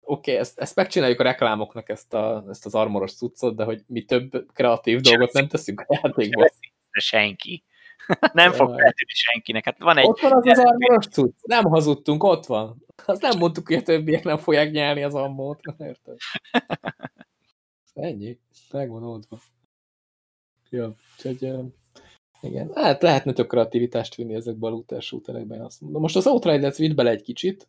Speaker 1: oké, okay, ezt, ezt megcsináljuk a reklámoknak, ezt, a, ezt az armoros cuccot, de hogy mi több kreatív dolgot nem teszünk a játékba.
Speaker 2: Senki. Nem fog feltűnni senkinek. Hát van egy...
Speaker 1: Ott van az az armoros cucc. Nem hazudtunk, ott van. Azt nem mondtuk, hogy a többiek nem fogják nyelni az ammót. <laughs> Érted? Ennyi. Megvan oldva. Jó, úgyhogy igen. Hát lehetne tök kreativitást vinni ezekbe a looter shooterekben, azt mondom. Most az Outriders vitt bele egy kicsit,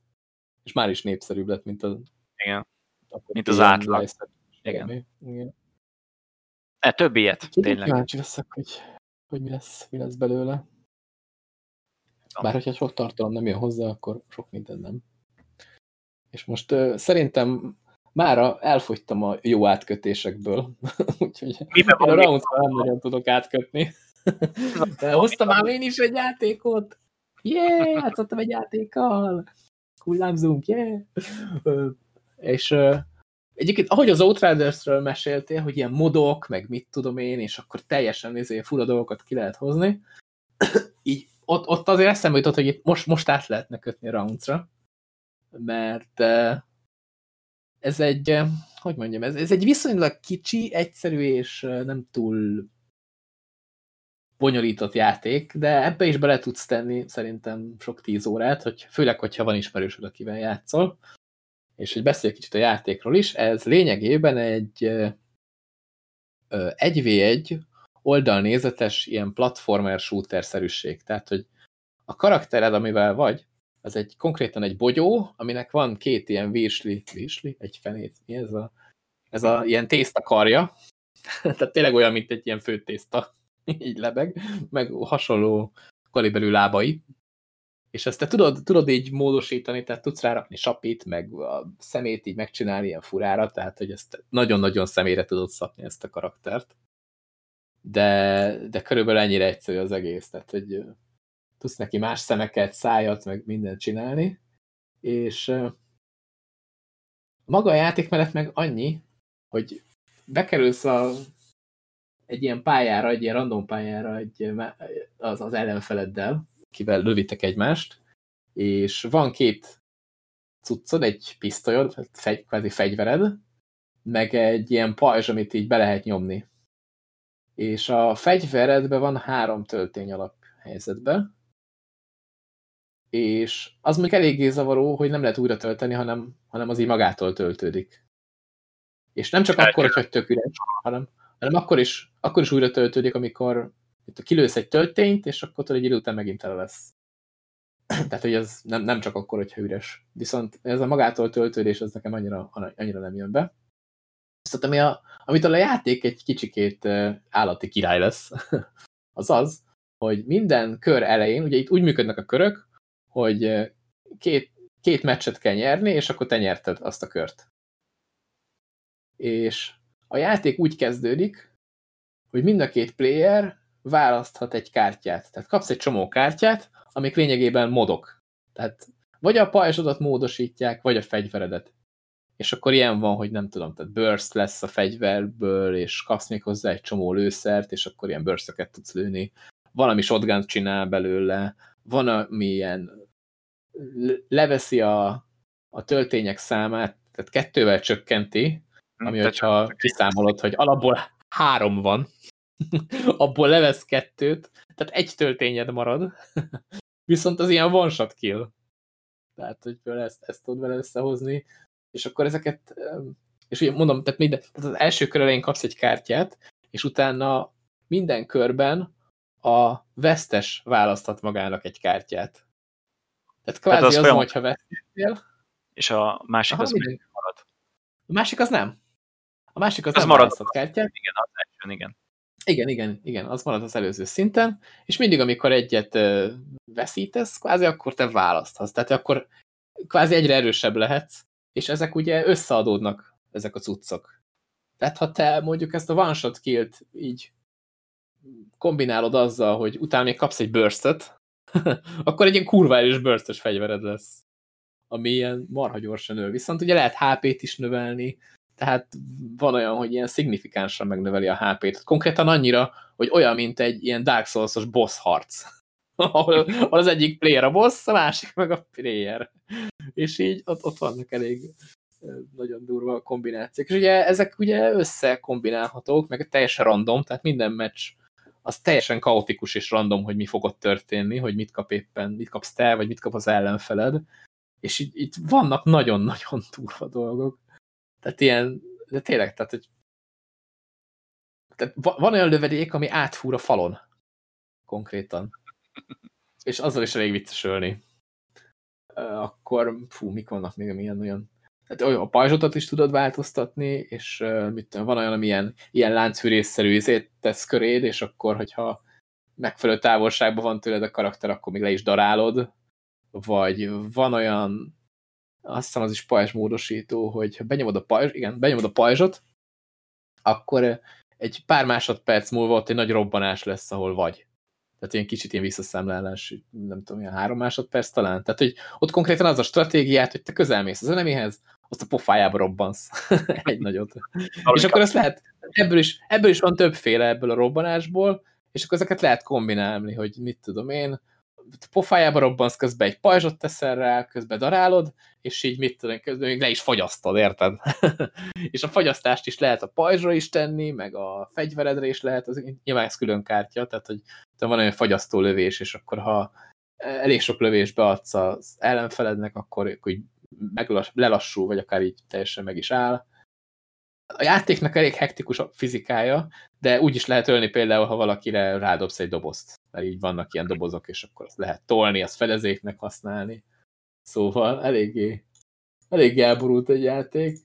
Speaker 1: és már is népszerűbb lett, mint az...
Speaker 2: Igen. Mint az átlag. Igen. Igen. E, több ilyet, tényleg.
Speaker 1: Kíváncsi leszek, hogy hogy mi lesz, mi lesz belőle. Bár hogyha sok tartalom nem jön hozzá, akkor sok minden nem. És most uh, szerintem mára elfogytam a jó átkötésekből. <laughs> Úgyhogy
Speaker 2: Miben
Speaker 1: a round nem nagyon tudok átkötni. De <laughs> hoztam már én is egy játékot. Yeah, játszottam egy játékkal. Hullámzunk, yeah. És uh, Egyébként, ahogy az Outridersről meséltél, hogy ilyen modok, meg mit tudom én, és akkor teljesen izé, fura dolgokat ki lehet hozni, <coughs> így ott, ott azért eszembe jutott, hogy itt most, most át lehetne kötni roundsra, mert ez egy, hogy mondjam, ez, ez egy viszonylag kicsi, egyszerű és nem túl bonyolított játék, de ebbe is bele tudsz tenni szerintem sok tíz órát, hogy főleg, hogyha van ismerősöd, akivel játszol és hogy beszélj kicsit a játékról is, ez lényegében egy 1v1 oldalnézetes ilyen platformer shooter-szerűség. Tehát, hogy a karaktered, amivel vagy, az egy konkrétan egy bogyó, aminek van két ilyen virsli, virsli? Egy fenét, mi ez a, ez a ilyen tészta karja. <laughs> Tehát tényleg olyan, mint egy ilyen főtészta <laughs> így lebeg, meg hasonló kaliberű lábai, és ezt te tudod, tudod így módosítani, tehát tudsz rárakni sapit, meg a szemét így megcsinálni ilyen furára, tehát hogy ezt nagyon-nagyon személyre tudod szapni ezt a karaktert. De, de körülbelül ennyire egyszerű az egész, tehát hogy tudsz neki más szemeket, szájat, meg mindent csinálni, és maga a játékmenet meg annyi, hogy bekerülsz a, egy ilyen pályára, egy ilyen random pályára egy, az, az ellenfeleddel, kivel lövitek egymást, és van két cuccod, egy pisztolyod, fegy, kvázi fegyvered, meg egy ilyen pajzs, amit így be lehet nyomni. És a fegyveredben van három töltény alap helyzetben, és az még eléggé zavaró, hogy nem lehet újra tölteni, hanem, hanem az így magától töltődik. És nem csak akkor, hogy tök üres, hanem, hanem akkor, is, akkor is újra töltődik, amikor itt kilősz egy töltényt, és akkor egy idő után megint tele lesz. <clears throat> Tehát, hogy ez nem, nem csak akkor, hogyha üres. Viszont ez a magától töltődés, az nekem annyira, annyira nem jön be. Viszont ami a, amitől a játék egy kicsikét állati király lesz, <laughs> az az, hogy minden kör elején, ugye itt úgy működnek a körök, hogy két, két meccset kell nyerni, és akkor te nyerted azt a kört. És a játék úgy kezdődik, hogy mind a két player választhat egy kártyát. Tehát kapsz egy csomó kártyát, amik lényegében modok. Tehát vagy a pajzsodat módosítják, vagy a fegyveredet. És akkor ilyen van, hogy nem tudom, tehát burst lesz a fegyverből, és kapsz még hozzá egy csomó lőszert, és akkor ilyen bursteket tudsz lőni. Valami shotgun csinál belőle, van, ami ilyen leveszi a, a töltények számát, tehát kettővel csökkenti, hm, ami, hogyha kiszámolod, hogy alapból három van, <laughs> abból levesz kettőt, tehát egy töltényed marad, <laughs> viszont az ilyen one shot kill. Tehát, hogy ezt, ezt tudod vele összehozni, és akkor ezeket, és ugye mondom, tehát, minden, tehát az első kör elején kapsz egy kártyát, és utána minden körben a vesztes választhat magának egy kártyát. Tehát kvázi Tehát az, az folyam... hogyha vesztél.
Speaker 2: És a másik Aha, az még marad.
Speaker 1: A másik az nem. A másik az,
Speaker 2: az
Speaker 1: nem
Speaker 2: marad. kártyát. Igen, az action,
Speaker 1: igen. Igen, igen, igen, az marad az előző szinten, és mindig, amikor egyet veszítesz, kvázi akkor te választhatsz. Tehát akkor kvázi egyre erősebb lehetsz, és ezek ugye összeadódnak, ezek a cuccok. Tehát ha te mondjuk ezt a one shot killt így kombinálod azzal, hogy utána még kapsz egy burstot, <laughs> akkor egy ilyen kurva erős burstos fegyvered lesz, ami ilyen marha gyorsan nő. Viszont ugye lehet HP-t is növelni, tehát van olyan, hogy ilyen szignifikánsan megnöveli a HP-t. Konkrétan annyira, hogy olyan, mint egy ilyen Dark Souls-os boss harc. <laughs> ahol, az egyik player a boss, a másik meg a player. És így ott, ott vannak elég nagyon durva kombinációk. És ugye ezek ugye összekombinálhatók, meg teljesen random, tehát minden meccs az teljesen kaotikus és random, hogy mi fog ott történni, hogy mit kap éppen, mit kapsz te, vagy mit kap az ellenfeled. És itt vannak nagyon-nagyon durva dolgok. Tehát ilyen, de tényleg, tehát, hogy tehát van olyan lövedék, ami átfúr a falon. Konkrétan. És azzal is elég vicces ölni. Akkor, fú, mik vannak még, amilyen olyan tehát a pajzsotat is tudod változtatni, és mit tudom, van olyan, ami ilyen, ilyen láncfűrészszerű izét tesz köréd, és akkor, hogyha megfelelő távolságban van tőled a karakter, akkor még le is darálod, vagy van olyan, azt hiszem az is pajzsmódosító, hogy ha benyomod a pajzs, igen, benyomod a pajzsot, akkor egy pár másodperc múlva ott egy nagy robbanás lesz, ahol vagy. Tehát ilyen kicsit ilyen visszaszámlálás, nem tudom, ilyen három másodperc talán. Tehát, hogy ott konkrétan az a stratégiát, hogy te közelmész az enemihez, azt a pofájába robbansz <laughs> egy nagyot. és akkor ezt lehet, ebből is, ebből is van többféle ebből a robbanásból, és akkor ezeket lehet kombinálni, hogy mit tudom én, pofájába robbansz, közben egy pajzsot teszel rá, közben darálod, és így mit tudom, közben még le is fagyasztod, érted? <laughs> és a fagyasztást is lehet a pajzsra is tenni, meg a fegyveredre is lehet, az nyilván ez külön kártya, tehát hogy van olyan fagyasztó lövés, és akkor ha elég sok lövésbe adsz az ellenfelednek, akkor, így meglass, lelassul, vagy akár így teljesen meg is áll. A játéknak elég hektikus a fizikája, de úgy is lehet ölni például, ha valakire rádobsz egy dobozt, mert így vannak ilyen dobozok, és akkor azt lehet tolni, azt fedezéknek használni. Szóval eléggé, eléggé elborult egy játék.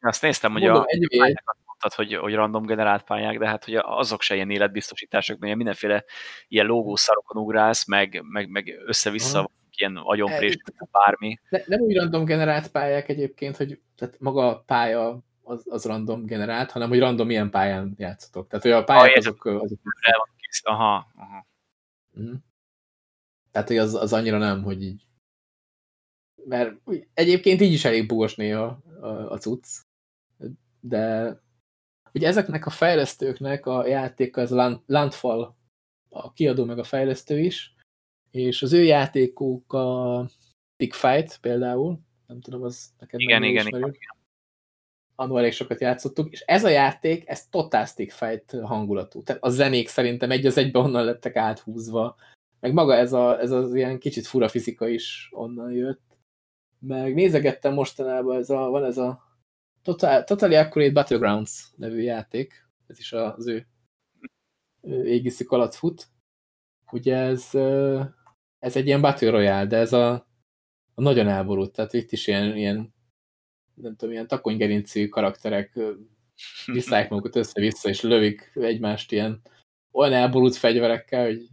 Speaker 2: Azt néztem, hogy Mondom, a, mondtad, hogy, hogy random generált pályák, de hát hogy azok se ilyen életbiztosítások, mert mindenféle ilyen logó szarokon ugrálsz, meg, meg, meg össze-vissza Aha. ilyen agyonprés, e, bármi.
Speaker 1: Ne, nem úgy random generált pályák egyébként, hogy tehát maga a pálya az, az random generált, hanem hogy random ilyen pályán játszotok. Tehát, hogy a pályák ah, azok... azok...
Speaker 2: Aha, aha.
Speaker 1: Mm. Tehát, hogy az, az annyira nem, hogy így mert egyébként így is elég bugos néha a, a cucc, de ugye ezeknek a fejlesztőknek a játéka, ez a Landfall, a kiadó meg a fejlesztő is, és az ő játékuk a Stick Fight például, nem tudom, az neked
Speaker 2: igen, igen, igen, igen.
Speaker 1: Annól elég sokat játszottuk, és ez a játék, ez totál Stick Fight hangulatú. Tehát a zenék szerintem egy az egybe onnan lettek áthúzva, meg maga ez, a, ez az ilyen kicsit fura fizika is onnan jött. Meg nézegettem mostanában, ez a, van ez a Total, Totally Accurate Battlegrounds nevű játék, ez is az ő, ő égiszik alatt fut. Ugye ez, ez egy ilyen Battle Royale, de ez a, a nagyon elborult, tehát itt is ilyen, ilyen nem tudom, ilyen takonygerincű karakterek visszálják <laughs> magukat össze-vissza, és lövik egymást ilyen olyan elborult fegyverekkel, hogy,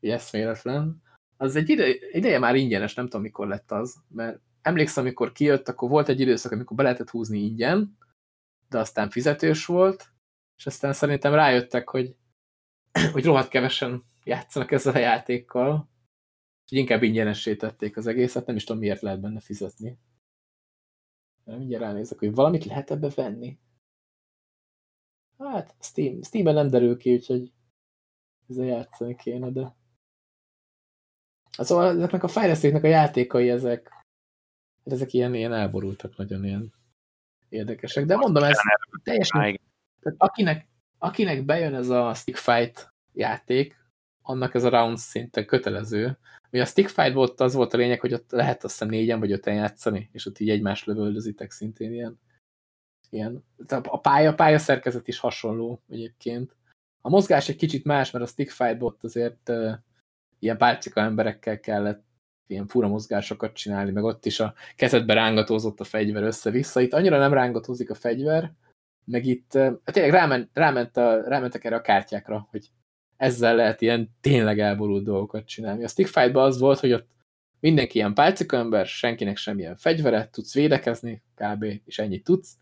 Speaker 1: hogy eszméletlen. Az egy ide, ideje már ingyenes, nem tudom mikor lett az, mert emlékszem, amikor kijött, akkor volt egy időszak, amikor be lehetett húzni ingyen, de aztán fizetős volt, és aztán szerintem rájöttek, hogy, <clears throat> hogy rohadt kevesen játszanak ezzel a játékkal, hogy inkább ingyenessé tették az egészet, nem is tudom, miért lehet benne fizetni. Mindjárt ránézek, hogy valamit lehet ebbe venni. Hát, Steam, Steam-en nem derül ki, úgyhogy ezzel játszani kéne, de... Szóval ezeknek a fejlesztőknek a játékai ezek Hát ezek ilyen, ilyen elborultak, nagyon ilyen érdekesek. De mondom, ez teljesen... Tehát akinek, akinek bejön ez a stick fight játék, annak ez a round szinten kötelező. Ugye a stick fight volt, az volt a lényeg, hogy ott lehet azt hiszem négyen vagy öten játszani, és ott így egymást lövöldözitek szintén ilyen. ilyen. A pálya, pálya szerkezet is hasonló egyébként. A mozgás egy kicsit más, mert a stick fight ott azért uh, ilyen pálcika emberekkel kellett ilyen fura mozgásokat csinálni, meg ott is a kezedbe rángatózott a fegyver össze-vissza. Itt annyira nem rángatózik a fegyver, meg itt hát tényleg ráment, ráment a, rámentek erre a kártyákra, hogy ezzel lehet ilyen tényleg elborult dolgokat csinálni. A stickfight az volt, hogy ott mindenki ilyen ember, senkinek semmilyen fegyvere, tudsz védekezni, kb. és ennyit tudsz,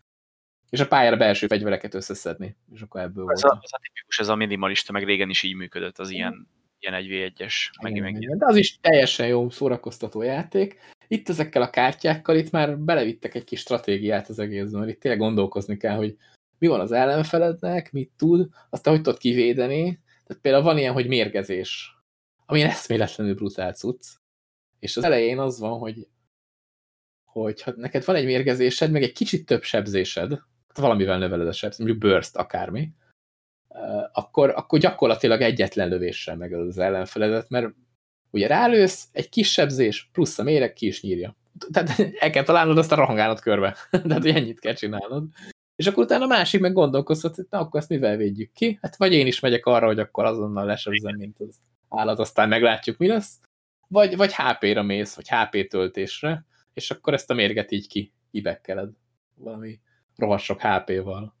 Speaker 1: és a pályára belső fegyvereket összeszedni, és akkor ebből
Speaker 2: ez volt. A, ez a tipikus, ez a minimalista, meg régen is így működött az ilyen ilyen 1v1-es. Meg, meg
Speaker 1: De az is teljesen jó szórakoztató játék. Itt ezekkel a kártyákkal itt már belevittek egy kis stratégiát az egészben, mert itt tényleg gondolkozni kell, hogy mi van az ellenfelednek, mit tud, aztán hogy tudod kivédeni. Tehát például van ilyen, hogy mérgezés, ami eszméletlenül brutál cucc. És az elején az van, hogy, hogy ha neked van egy mérgezésed, meg egy kicsit több sebzésed, valamivel növeled a sebzést, mondjuk burst, akármi, akkor, akkor gyakorlatilag egyetlen lövéssel meg az ellenfeledet, mert ugye rálősz, egy kis sebzés, plusz a méreg ki is nyírja. Tehát el kell találnod azt a rohangálnod körbe. <laughs> Tehát, ennyit kell csinálnod. És akkor utána a másik meg gondolkozhat, hogy na, akkor ezt mivel védjük ki? Hát vagy én is megyek arra, hogy akkor azonnal lesebzem, mint az állat, aztán meglátjuk, mi lesz. Vagy, vagy HP-ra mész, vagy HP töltésre, és akkor ezt a mérget így ki, kibekkeled. Valami rohadt sok HP-val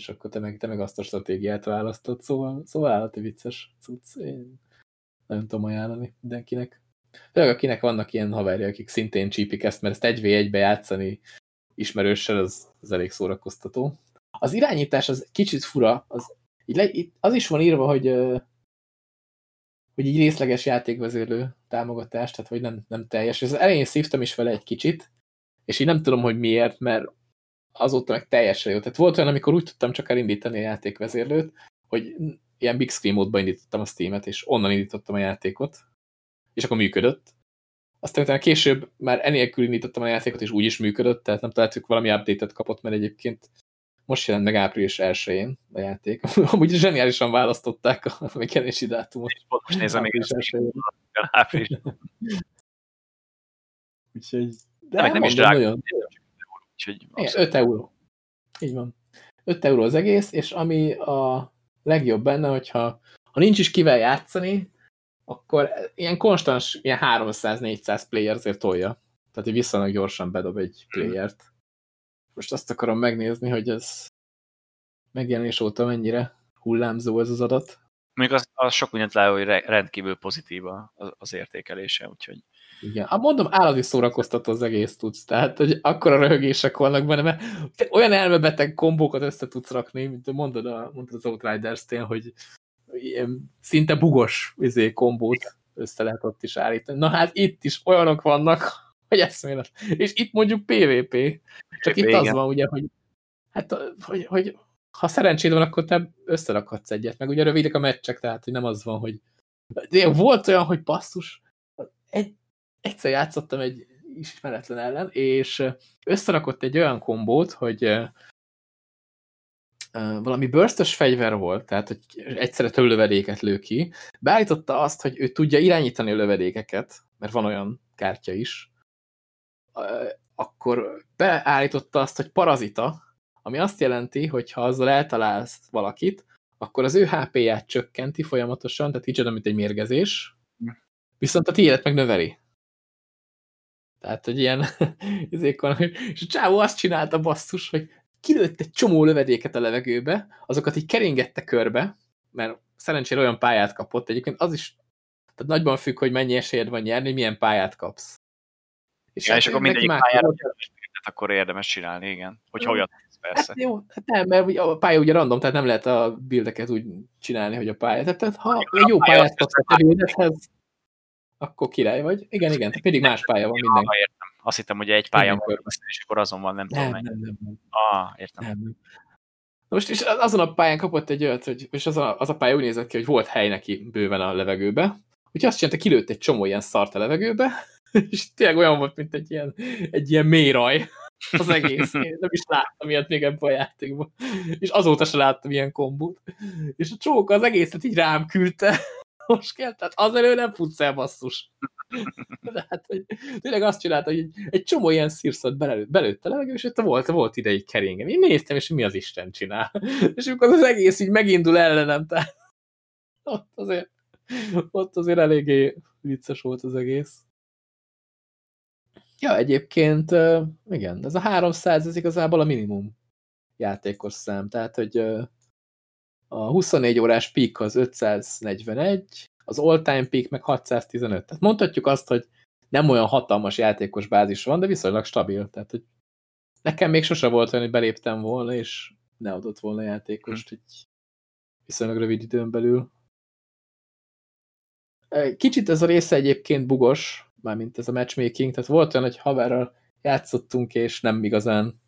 Speaker 1: és akkor te meg, te meg azt a stratégiát választod, szóval, szóval állati vicces cucc. Én nem tudom ajánlani mindenkinek. Főleg akinek vannak ilyen haverja, akik szintén csípik ezt, mert ezt egy v 1 játszani ismerőssel, az, az elég szórakoztató. Az irányítás az kicsit fura, az, így le, így, az is van írva, hogy, hogy így részleges játékvezérlő támogatás, tehát hogy nem, nem teljes. Ez elején szívtam is vele egy kicsit, és így nem tudom, hogy miért, mert azóta meg teljesen jó. Tehát volt olyan, amikor úgy tudtam csak elindítani a játékvezérlőt, hogy ilyen big screen módba indítottam a Steam-et, és onnan indítottam a játékot, és akkor működött. Aztán utána később már enélkül indítottam a játékot, és úgy is működött, tehát nem találtuk valami update-et kapott, mert egyébként most jelent meg április 1-én a játék. <laughs> Amúgy zseniálisan választották a megjelenési dátumot.
Speaker 2: Most nézem még április.
Speaker 1: Úgyhogy,
Speaker 2: de nem, nem is drága. Nagyon,
Speaker 1: Úgyhogy Igen, 5 euró. Így van. 5 euró az egész, és ami a legjobb benne, hogyha ha nincs is kivel játszani, akkor ilyen konstans, ilyen 300-400 player azért tolja. Tehát, hogy viszonylag gyorsan bedob egy playert. Most azt akarom megnézni, hogy ez megjelenés óta mennyire hullámzó ez az adat.
Speaker 2: Mondjuk az, az sok mindent lát, hogy rendkívül pozitív az értékelése, úgyhogy...
Speaker 1: Igen, hát mondom, állati szórakoztató az egész tudsz, tehát hogy akkora röhögések vannak benne, mert olyan elmebeteg kombókat össze tudsz rakni, mint mondod, a, mondod az Outriders-tél, hogy ilyen szinte bugos izé, kombót össze lehet ott is állítani. Na hát itt is olyanok vannak, <laughs> hogy eszmélet. És itt mondjuk PvP. Csak itt az van ugye, hogy hát, hogy, hogy ha szerencséd van, akkor te összerakhatsz egyet. Meg ugye rövidek a meccsek, tehát hogy nem az van, hogy de volt olyan, hogy basszus, egy, egyszer játszottam egy ismeretlen ellen, és összerakott egy olyan kombót, hogy valami bőrztös fegyver volt, tehát hogy egyszerre több lövedéket lő ki. Beállította azt, hogy ő tudja irányítani a lövedékeket, mert van olyan kártya is. Akkor beállította azt, hogy parazita, ami azt jelenti, hogy ha azzal eltalálsz valakit, akkor az ő HP-ját csökkenti folyamatosan, tehát így mint egy mérgezés, viszont a tiédet meg növeli. Tehát, hogy ilyen <laughs> izék van, és a csávó azt csinálta basszus, hogy kilőtt egy csomó lövedéket a levegőbe, azokat így keringette körbe, mert szerencsére olyan pályát kapott, egyébként az is, tehát nagyban függ, hogy mennyi esélyed van nyerni, milyen pályát kapsz.
Speaker 2: És, ja, hát és akkor mindegyik pályára akkor érdemes csinálni, igen. Hogyha olyat persze.
Speaker 1: Hát jó, hát nem, mert a pálya ugye random, tehát nem lehet a bildeket úgy csinálni, hogy a pálya. Tehát, tehát ha egy jó pályát kapsz a bildethez, akkor király vagy. Igen, igen, tehát pedig más pálya van minden.
Speaker 2: Ja, értem. Azt hittem, hogy egy pálya van, és akkor azon van, nem, nem tudom
Speaker 1: nem, nem, nem.
Speaker 2: Ah, értem. Nem, nem.
Speaker 1: Most is azon a pályán kapott egy olyat, hogy, és az a, az a pálya úgy nézett ki, hogy volt hely neki bőven a levegőbe. Úgyhogy azt csinálta, kilőtt egy csomó ilyen szart a levegőbe, <laughs> és tényleg olyan volt, mint egy ilyen, egy ilyen méraj az egész. Én nem is láttam ilyet még ebben a játékban. És azóta se láttam ilyen kombót. És a csóka az egészet így rám küldte. Most kell, tehát az elő nem futsz el, basszus. <laughs> De hát, hogy tényleg azt csinálta, hogy egy, egy csomó ilyen szírszat belőtt, belőtte levegő, és ott volt, volt ideig keringem. Én néztem, és mi az Isten csinál. <laughs> És amikor az egész így megindul ellenem, tehát ott azért, ott azért eléggé vicces volt az egész. Ja, egyébként igen, ez a 300, ez igazából a minimum játékos szám, tehát hogy a 24 órás peak az 541, az all-time peak meg 615. Tehát mondhatjuk azt, hogy nem olyan hatalmas játékos bázis van, de viszonylag stabil. Tehát, hogy nekem még sose volt olyan, hogy beléptem volna, és ne adott volna játékost egy viszonylag rövid időn belül. Kicsit ez a része egyébként bugos, mármint ez a matchmaking, tehát volt olyan, hogy haverral játszottunk, és nem igazán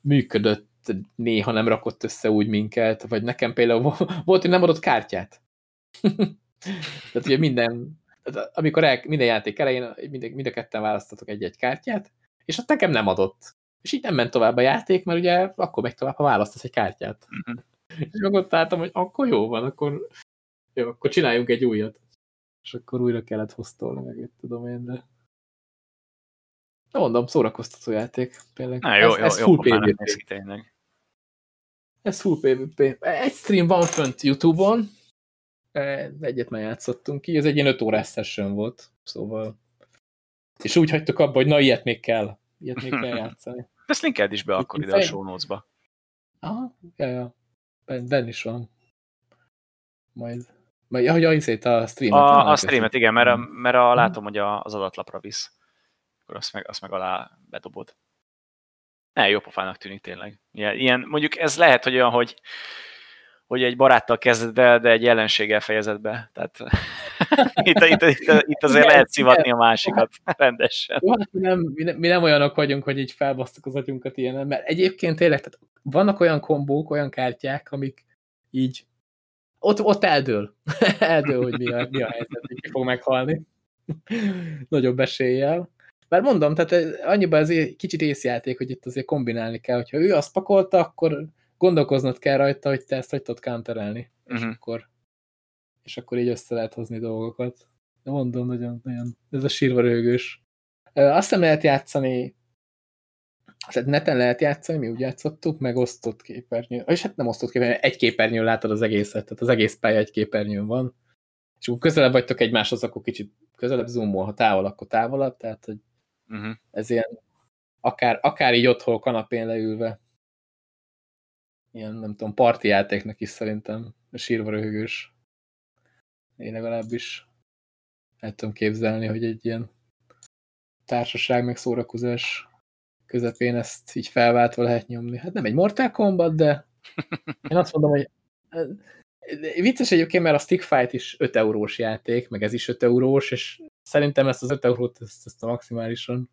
Speaker 1: működött, néha nem rakott össze úgy minket, vagy nekem például volt, hogy nem adott kártyát. <laughs> tehát ugye minden, tehát amikor el, minden játék elején mind, mind a ketten választatok egy-egy kártyát, és ott nekem nem adott. És így nem ment tovább a játék, mert ugye akkor megy tovább, ha választasz egy kártyát. -huh. <laughs> És meg ott álltam, hogy akkor jó van, akkor, jó, akkor csináljunk egy újat és akkor újra kellett hoztolni, meg itt tudom én, de... De mondom, szórakoztató játék. Tényleg.
Speaker 2: Na, jó, ez, jó, ez full jó, PvP. Tényleg.
Speaker 1: Ez full PvP. Egy stream van fönt Youtube-on, e, egyet már játszottunk ki, ez egy ilyen 5 órás session volt, szóval... És úgy hagytuk abba, hogy na, ilyet még kell. Ilyet még kell <laughs> játszani.
Speaker 2: Ezt linkeld is be akkor ide a show notes-ba.
Speaker 1: Aha, ja, ja. Ben is van. Majd vagy, ja, ja, izét a streamet.
Speaker 2: A, a streamet, igen, mert, mert a, látom, hogy az adatlapra visz. Akkor azt meg, azt meg alá bedobod. Ne, jó pofának tűnik tényleg. Ilyen, ilyen, mondjuk ez lehet, hogy olyan, hogy, hogy egy baráttal kezded el, de egy ellenséggel fejezed be. Tehát <laughs> itt, itt, itt, itt azért lehet szivatni a másikat rendesen.
Speaker 1: Jó, hát mi, nem, mi, nem, mi nem olyanok vagyunk, hogy így felbasztuk az agyunkat ilyen, mert egyébként tényleg, tehát vannak olyan kombók, olyan kártyák, amik így ott, ott eldől. <laughs> eldől, hogy mi a, mi a helyzet, hogy ki fog meghalni. <laughs> Nagyobb eséllyel. Mert mondom, tehát annyiban ez kicsit észjáték, hogy itt azért kombinálni kell, hogyha ő azt pakolta, akkor gondolkoznod kell rajta, hogy te ezt hogy tudod counterelni. Uh -huh. És, mhm. akkor, és akkor így össze lehet hozni dolgokat. De mondom, nagyon, nagyon, ez a sírva rögős. Azt nem lehet játszani tehát neten lehet játszani, mi úgy játszottuk, meg osztott képernyő. És hát nem osztott képernyő, egy képernyőn látod az egészet, tehát az egész pálya egy képernyőn van. És akkor közelebb vagytok egymáshoz, akkor kicsit közelebb zoomol, ha távol, akkor távolabb, tehát hogy uh mhm. -huh. ez ilyen akár, akár így otthon kanapén leülve ilyen, nem tudom, parti játéknak is szerintem sírva röhögős. Én legalábbis el tudom képzelni, hogy egy ilyen társaság meg szórakozás közepén ezt így felváltva lehet nyomni. Hát nem egy Mortal Kombat, de én azt mondom, hogy vicces egyébként, mert a Stick Fight is 5 eurós játék, meg ez is 5 eurós, és szerintem ezt az 5 eurót ezt, ezt a maximálisan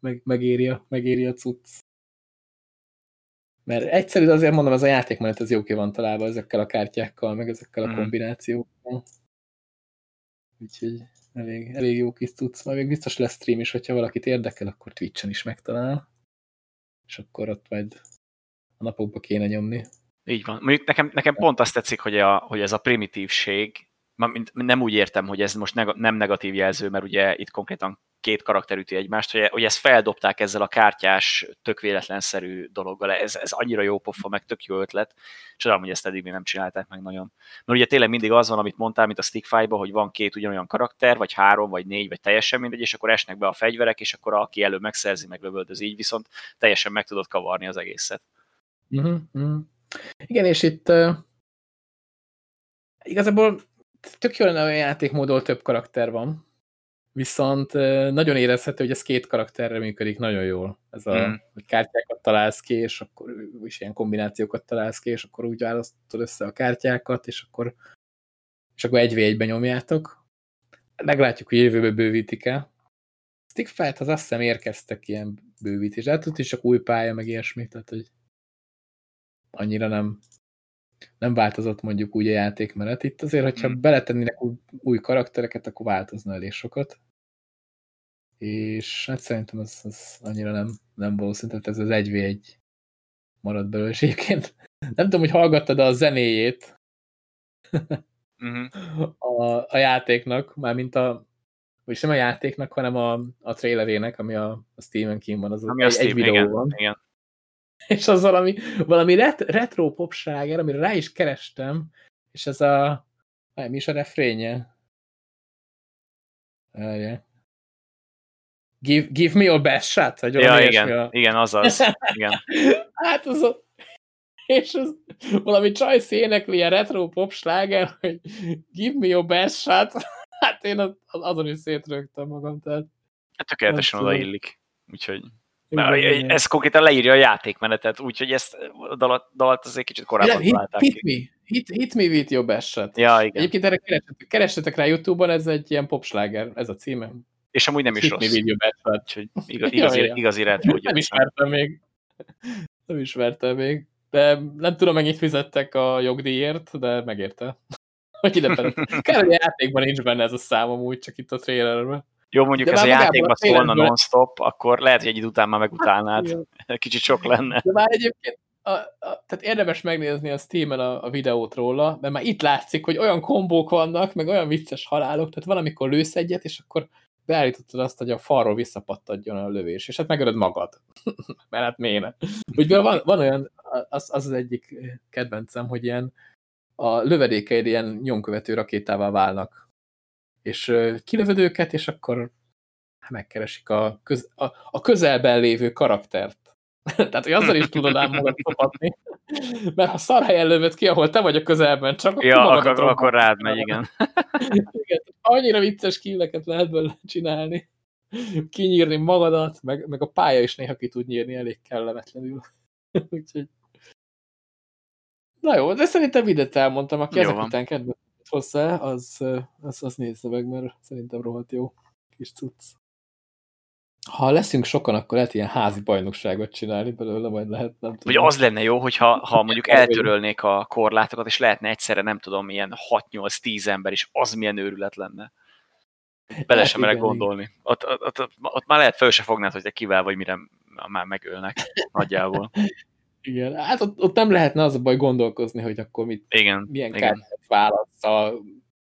Speaker 1: meg, megéri, a, megéri a cucc. Mert egyszerű, azért mondom, ez a játékmenet ez jó ki van találva ezekkel a kártyákkal, meg ezekkel a mm. kombinációkkal. Úgyhogy elég, elég jó kis cucc. Majd még biztos lesz stream is, hogyha valakit érdekel, akkor Twitch-en is megtalál. És akkor ott majd a napokba kéne nyomni.
Speaker 2: Így van. Mondjuk nekem, nekem pont azt tetszik, hogy, a, hogy ez a primitívség, nem úgy értem, hogy ez most neg nem negatív jelző, mert ugye itt konkrétan két karakter üti egymást, hogy, hogy ezt feldobták ezzel a kártyás, tök véletlenszerű dologgal. Ez, ez annyira jó pofa, meg tök jó ötlet. Csodálom, hogy ezt eddig még nem csinálták meg nagyon. Mert ugye tényleg mindig az van, amit mondtál, mint a Stick hogy van két ugyanolyan karakter, vagy három, vagy négy, vagy teljesen mindegy, és akkor esnek be a fegyverek, és akkor aki elő megszerzi, meg lövöldöz így, viszont teljesen meg tudod kavarni az egészet.
Speaker 1: Uh-huh. Igen, és itt uh, igazából tök jó lenne olyan játékmódol több karakter van, viszont nagyon érezhető, hogy ez két karakterre működik nagyon jól. Ez a, mm. hogy kártyákat találsz ki, és akkor is ilyen kombinációkat találsz ki, és akkor úgy választod össze a kártyákat, és akkor, és akkor egy v egyben nyomjátok. Meglátjuk, hogy jövőbe bővítik-e. Stickfight az azt hiszem érkeztek ilyen bővítés, de hát ott is csak új pálya, meg ilyesmi, tehát hogy annyira nem, nem változott mondjuk úgy a játékmenet. Itt azért, hogyha hmm. beletennének új, új karaktereket, akkor változna elég sokat. És hát szerintem az, az annyira nem, nem valószínű, tehát ez az 1v1 marad belőle. És egyébként nem tudom, hogy hallgattad a zenéjét uh-huh. a, a játéknak, mármint a vagyis nem a játéknak, hanem a, a trailerének, ami a, a Steven King van, az ami egy, egy videó igen, van. Igen <laughs> és az valami, valami ret, retro popságer, amire rá is kerestem, és ez a, mi is a refrénye? Várja. Give, give me your best shot? Vagy
Speaker 2: ja, igen, a... igen, azaz. Igen. <laughs>
Speaker 1: hát az a... És az valami Csajci énekli ilyen retro pop sláger, hogy give me your best shot. <laughs> Hát én az, azon is szétrögtem magam, tehát...
Speaker 2: Hát tökéletesen odaillik. Úgyhogy... Mert ez konkrétan leírja a játékmenetet, úgyhogy ezt a dalat, dalat azért kicsit korábban
Speaker 1: hit, találták hit, me. Hit, hit me with your best.
Speaker 2: Ja, igen.
Speaker 1: Egyébként erre keressetek, keressetek rá Youtube-on, ez egy ilyen popsláger, ez a címe.
Speaker 2: És amúgy nem is
Speaker 1: hit
Speaker 2: rossz.
Speaker 1: Me with your best shot.
Speaker 2: Úgyhogy igaz, <laughs> igazi, ja, ja. igazi retro.
Speaker 1: Nem ismertem még. <laughs> Nem ismertem még. De nem tudom, mennyit fizettek a jogdíjért, de megérte. <laughs> Hogy ide Kár, hogy a játékban nincs benne ez a szám amúgy, csak itt a trailerben.
Speaker 2: Jó, mondjuk De ez a játékban szólna non-stop, akkor lehet, hogy egy idő után már megutálnád. Hát, <laughs> Kicsit sok lenne.
Speaker 1: De már egyébként a, a, tehát érdemes megnézni a Steam-en a, a videót róla, mert már itt látszik, hogy olyan kombók vannak, meg olyan vicces halálok, tehát valamikor lősz egyet, és akkor beállítottad azt, hogy a falról visszapattadjon a lövés, és hát megölöd magad. <laughs> mert hát miért Úgyhogy van, van olyan, az, az az egyik kedvencem, hogy ilyen a lövedékeid ilyen nyomkövető rakétával válnak és kilövöd őket, és akkor megkeresik a, köz, a, a közelben lévő karaktert. <laughs> Tehát, hogy azzal is tudod ám magad szopatni. Mert ha szar helyen lövöd ki, ahol te vagy a közelben, csak
Speaker 2: ja, akkor, akkor, akkor rád megy, igen. <laughs>
Speaker 1: igen. Annyira vicces killeket lehet belőle csinálni. Kinyírni magadat, meg, meg a pálya is néha ki tud nyírni elég kellemetlenül. <laughs> Úgyhogy... Na jó, de szerintem mindent elmondtam, aki jó ezek van. után kedves hozzá, az, az, az nézze meg, mert szerintem rohadt jó kis cucc. Ha leszünk sokan, akkor lehet ilyen házi bajnokságot csinálni belőle, majd lehet, nem
Speaker 2: tudom. Vagy az lenne jó, hogyha ha <laughs> mondjuk eltörölnék a korlátokat, és lehetne egyszerre, nem tudom, ilyen 6-8-10 ember, és az milyen őrület lenne. Bele sem merek gondolni. Ott, ott, ott, ott, már lehet föl se fognád, hogy te kivel vagy, mire már megölnek nagyjából. <laughs>
Speaker 1: Igen, hát ott, ott nem lehetne az a baj gondolkozni, hogy akkor mit,
Speaker 2: igen,
Speaker 1: milyen kártyát válasz a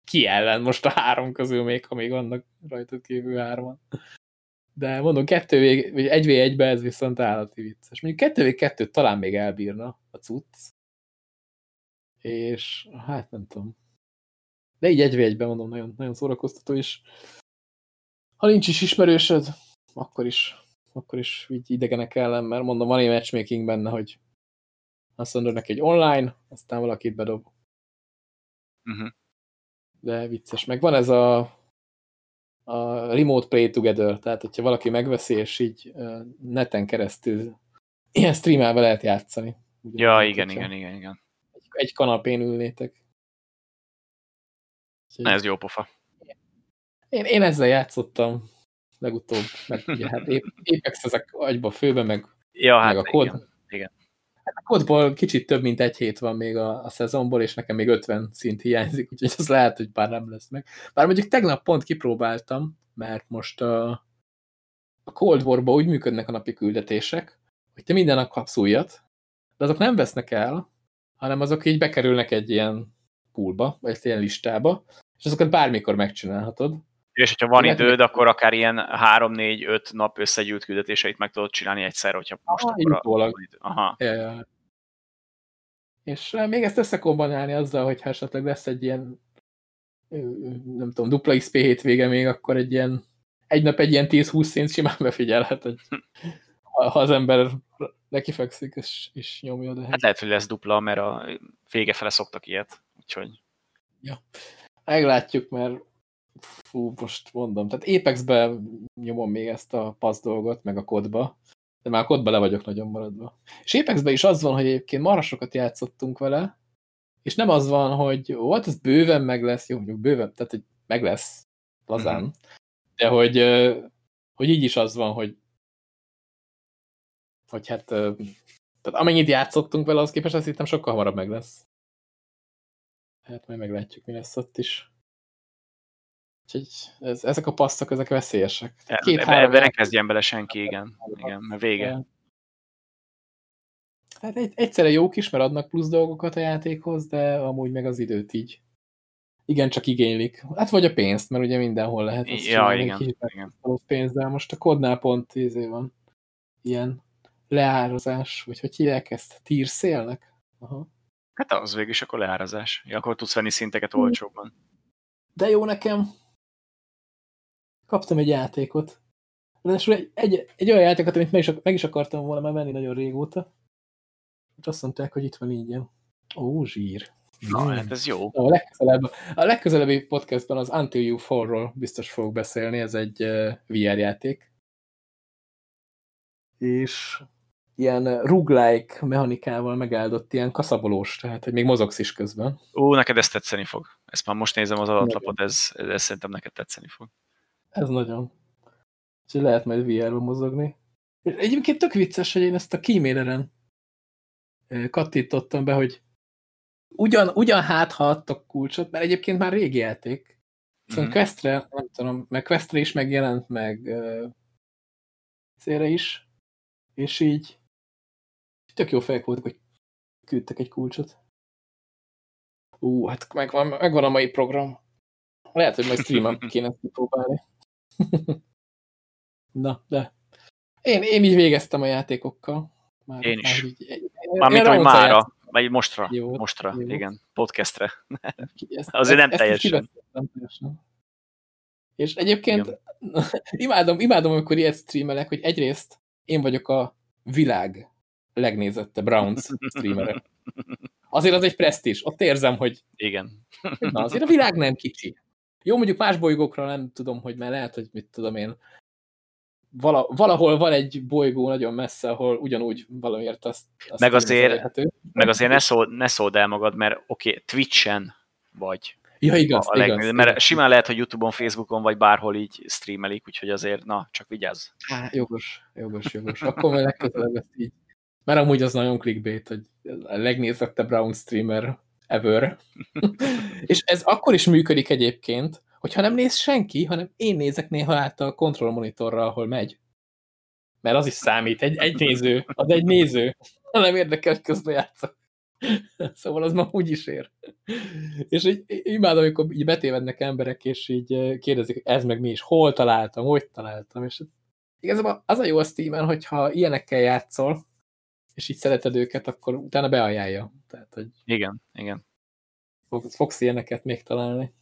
Speaker 1: ki ellen most a három közül még, ha még vannak rajtad kívül hárman. De mondom, kettő vég, vagy egy v egybe ez viszont állati vicces. Mondjuk kettő v kettőt talán még elbírna a cucc. És hát nem tudom. De így egy v egyben mondom, nagyon, nagyon szórakoztató, és ha nincs is ismerősöd, akkor is, akkor is így idegenek ellen, mert mondom, van egy matchmaking benne, hogy azt mondod neki egy online, aztán valakit bedob.
Speaker 2: Uh -huh.
Speaker 1: De vicces. Meg van ez a, a remote play together, tehát hogyha valaki megveszi, és így neten keresztül ilyen streamelve lehet játszani.
Speaker 2: Ugye, ja, igen, igen, igen, igen.
Speaker 1: Egy, egy kanapén ülnétek.
Speaker 2: Na, ez jó pofa.
Speaker 1: Én, én ezzel játszottam legutóbb, meg ugye hát Apex ezek agyba főbe, meg,
Speaker 2: ja, hát
Speaker 1: meg a kód.
Speaker 2: Igen, igen.
Speaker 1: A kódból kicsit több, mint egy hét van még a, a szezonból, és nekem még 50 szint hiányzik, úgyhogy az lehet, hogy bár nem lesz meg. Bár mondjuk tegnap pont kipróbáltam, mert most a, a Cold war úgy működnek a napi küldetések, hogy te minden nap kapsz újat, de azok nem vesznek el, hanem azok így bekerülnek egy ilyen poolba, vagy egy ilyen listába, és azokat bármikor megcsinálhatod.
Speaker 2: És hogyha van időd, akkor akár ilyen 3-4-5 nap összegyűlt küldetéseit meg tudod csinálni egyszer, hogyha most Aha,
Speaker 1: akkor a... Aha. És még ezt összekombinálni azzal, hogy esetleg lesz egy ilyen nem tudom, dupla XP hétvége még, akkor egy ilyen egy nap egy ilyen 10-20 szint simán befigyelhet, hogy ha az ember nekifekszik és, és nyomja. De...
Speaker 2: Hát lehet, hogy lesz dupla, mert a vége fele szoktak ilyet, úgyhogy...
Speaker 1: Ja, meglátjuk, mert fú, most mondom, tehát Apex-be nyomom még ezt a passz dolgot, meg a kodba, de már a kodba le vagyok nagyon maradva. És Apex-be is az van, hogy egyébként marra sokat játszottunk vele, és nem az van, hogy volt, ez bőven meg lesz, jó, mondjuk bőven, tehát hogy meg lesz, lazán, mm -hmm. de hogy, hogy így is az van, hogy hogy hát tehát amennyit játszottunk vele, az képest azt hittem sokkal hamarabb meg lesz. Hát majd meglátjuk, mi lesz ott is. Úgyhogy ez, ezek a passzok, ezek veszélyesek.
Speaker 2: Két, ebbe, ebbe ne kezdjen bele senki, igen. Igen, mert vége.
Speaker 1: Hát egy, egyszerre jók is, mert adnak plusz dolgokat a játékhoz, de amúgy meg az időt így. Igen, csak igénylik. Hát vagy a pénzt, mert ugye mindenhol lehet.
Speaker 2: Ja, igen. igen.
Speaker 1: Pénz, de most a kodnál pont izé van. Ilyen leárazás, vagy hogy hívják ezt? Tírszélnek? Aha.
Speaker 2: Hát az végül is akkor leárazás. Ja, akkor tudsz venni szinteket olcsóbban.
Speaker 1: De jó nekem, kaptam egy játékot. Ráadásul egy, egy, egy olyan játékot, amit meg is, meg is akartam volna már venni nagyon régóta. És azt mondták, hogy itt van így. Ó, zsír.
Speaker 2: Na, hmm. hát ez jó.
Speaker 1: A legközelebb, a legközelebbi podcastban az Until You Fall-ról biztos fogok beszélni, ez egy VR játék. És ilyen roguelike mechanikával megáldott ilyen kaszabolós, tehát hogy még mozogsz is közben.
Speaker 2: Ó, neked ezt tetszeni fog. Ezt már most nézem az alatlapot, ez, ez szerintem neked tetszeni fog.
Speaker 1: Ez nagyon. Úgyhogy lehet majd VR-ba mozogni. Egyébként tök vicces, hogy én ezt a kíméleren kattítottam be, hogy ugyan, ugyan hát, ha adtak kulcsot, mert egyébként már régi játék. Szóval mm -hmm. Questre, nem tudom, meg Questre is megjelent, meg uh, szére is, és így tök jó fejek voltak, hogy küldtek egy kulcsot. Ú, hát megvan, megvan a mai program. Lehet, hogy majd streamen <laughs> kéne kipróbálni. <laughs> Na, de én, én így végeztem a játékokkal.
Speaker 2: Már, én is. Már így, Mármint, hogy mára, vagy mostra, jó, mostra, jó. igen, podcastre. Ezt, <laughs> Azért nem ezt teljesen. teljesen.
Speaker 1: És egyébként <laughs> imádom, imádom, amikor ilyet streamelek, hogy egyrészt én vagyok a világ legnézettebb Browns streamere. Azért az egy presztis. Ott érzem, hogy
Speaker 2: igen.
Speaker 1: Na, azért a világ nem kicsi. Jó, mondjuk más bolygókra nem tudom, hogy már lehet, hogy mit tudom én, vala, valahol van egy bolygó nagyon messze, ahol ugyanúgy valamiért azt,
Speaker 2: azt meg azért, meg azért ne, szól, ne szóld el magad, mert oké, okay, Twitch-en vagy.
Speaker 1: Ja, igaz, a
Speaker 2: igaz, Mert igaz. simán lehet, hogy Youtube-on, Facebookon, vagy bárhol így streamelik, úgyhogy azért, na, csak vigyázz.
Speaker 1: Há, jogos, jogos, jogos. Akkor majd legközelebb ezt így. Mert amúgy az nagyon clickbait, hogy a legnézettebb Brown streamer ever. <laughs> és ez akkor is működik egyébként, hogyha nem néz senki, hanem én nézek néha át a control monitorra, ahol megy. Mert az is számít, egy, egy néző, az egy néző. Nem érdekel, hogy közben játszok. <laughs> Szóval az ma úgy is ér. És így imádom, amikor így betévednek emberek, és így kérdezik, ez meg mi is, hol találtam, hogy találtam, és igazából az a jó a Steam-en, hogyha ilyenekkel játszol, és így szereted őket, akkor utána beajánlja. Tehát, hogy
Speaker 2: igen, igen.
Speaker 1: Fogsz, fogsz ilyeneket még találni.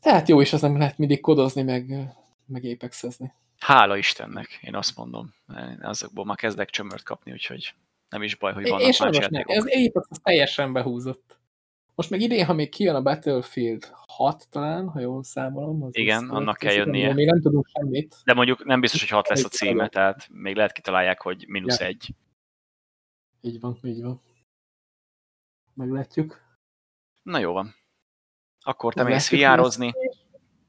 Speaker 1: Tehát jó is az nem lehet mindig kodozni, meg, meg épexezni.
Speaker 2: Hála Istennek, én azt mondom. Azokból már kezdek csömört kapni, úgyhogy Nem is baj, hogy vannak és más játékok.
Speaker 1: Ez Apex az teljesen behúzott. Most meg idén, ha még kijön a Battlefield 6 talán, ha jól számolom. Az
Speaker 2: Igen, az annak kell jönnie.
Speaker 1: Még nem tudunk semmit.
Speaker 2: De mondjuk nem biztos, hogy 6 lesz a címe, tehát még lehet kitalálják, hogy mínusz ja. egy.
Speaker 1: Így van, így van. Meglátjuk.
Speaker 2: Na jó van. Akkor te mész viározni,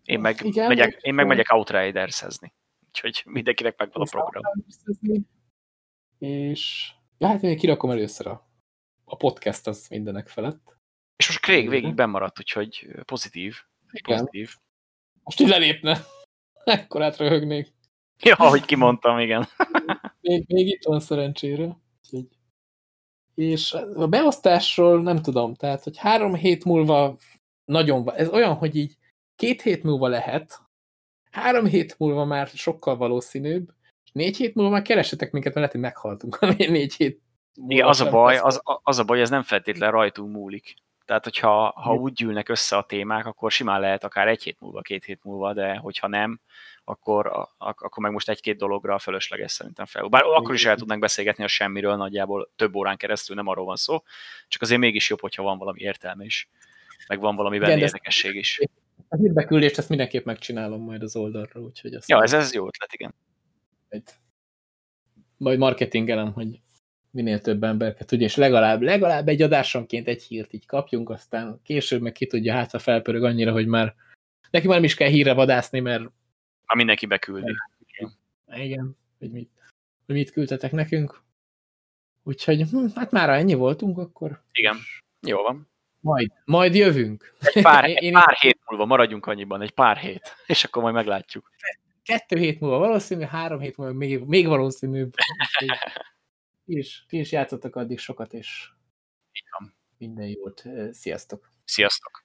Speaker 2: én meg, Igen, megyek, én meg megyek Outriders-ezni. Úgyhogy mindenkinek megvan a program.
Speaker 1: És ja, hát én kirakom először a, a podcast az mindenek felett.
Speaker 2: És most Craig végig bemaradt, úgyhogy pozitív. Igen. Pozitív.
Speaker 1: Most így lelépne. <laughs> Ekkorát röhögnék. <laughs>
Speaker 2: Ja, ahogy kimondtam, igen. <laughs>
Speaker 1: még, még itt van szerencsére. Úgyhogy és a beosztásról nem tudom, tehát, hogy három hét múlva nagyon, ez olyan, hogy így két hét múlva lehet, három hét múlva már sokkal valószínűbb, négy hét múlva már keresetek minket, mert lehet, hogy meghaltunk a négy hét
Speaker 2: múlva. Igen, az a, baj, az, az a baj, ez nem feltétlen rajtunk múlik. Tehát, hogyha ha úgy gyűlnek össze a témák, akkor simán lehet akár egy hét múlva, két hét múlva, de hogyha nem, akkor, akkor meg most egy-két dologra fölösleges szerintem fel. Bár akkor is el tudnánk beszélgetni a semmiről nagyjából több órán keresztül, nem arról van szó, csak azért mégis jobb, hogyha van valami értelme is, meg van valami benne érdekesség is.
Speaker 1: A hírbeküldést ezt mindenképp megcsinálom majd az oldalra, úgyhogy azt...
Speaker 2: Ja, ez, ez jó ötlet, igen.
Speaker 1: Majd marketingelem, hogy minél több emberket tudja, és legalább, legalább egy adásonként egy hírt így kapjunk, aztán később meg ki tudja, hát felpörög annyira, hogy már neki már nem is kell hírre vadászni, mert
Speaker 2: ha mindenki beküldi.
Speaker 1: Igen, Igen. Hogy, mit, hogy mit küldtetek nekünk. Úgyhogy hm, hát már ennyi voltunk akkor.
Speaker 2: Igen, jó van.
Speaker 1: Majd, majd jövünk.
Speaker 2: Egy pár, <laughs> egy pár hét múlva maradjunk annyiban, egy pár hét, és akkor majd meglátjuk.
Speaker 1: Kettő hét múlva valószínű, három hét múlva még, még valószínűbb. <laughs> Ti is, ti is játszottak addig sokat, és minden jót. Sziasztok!
Speaker 2: Sziasztok!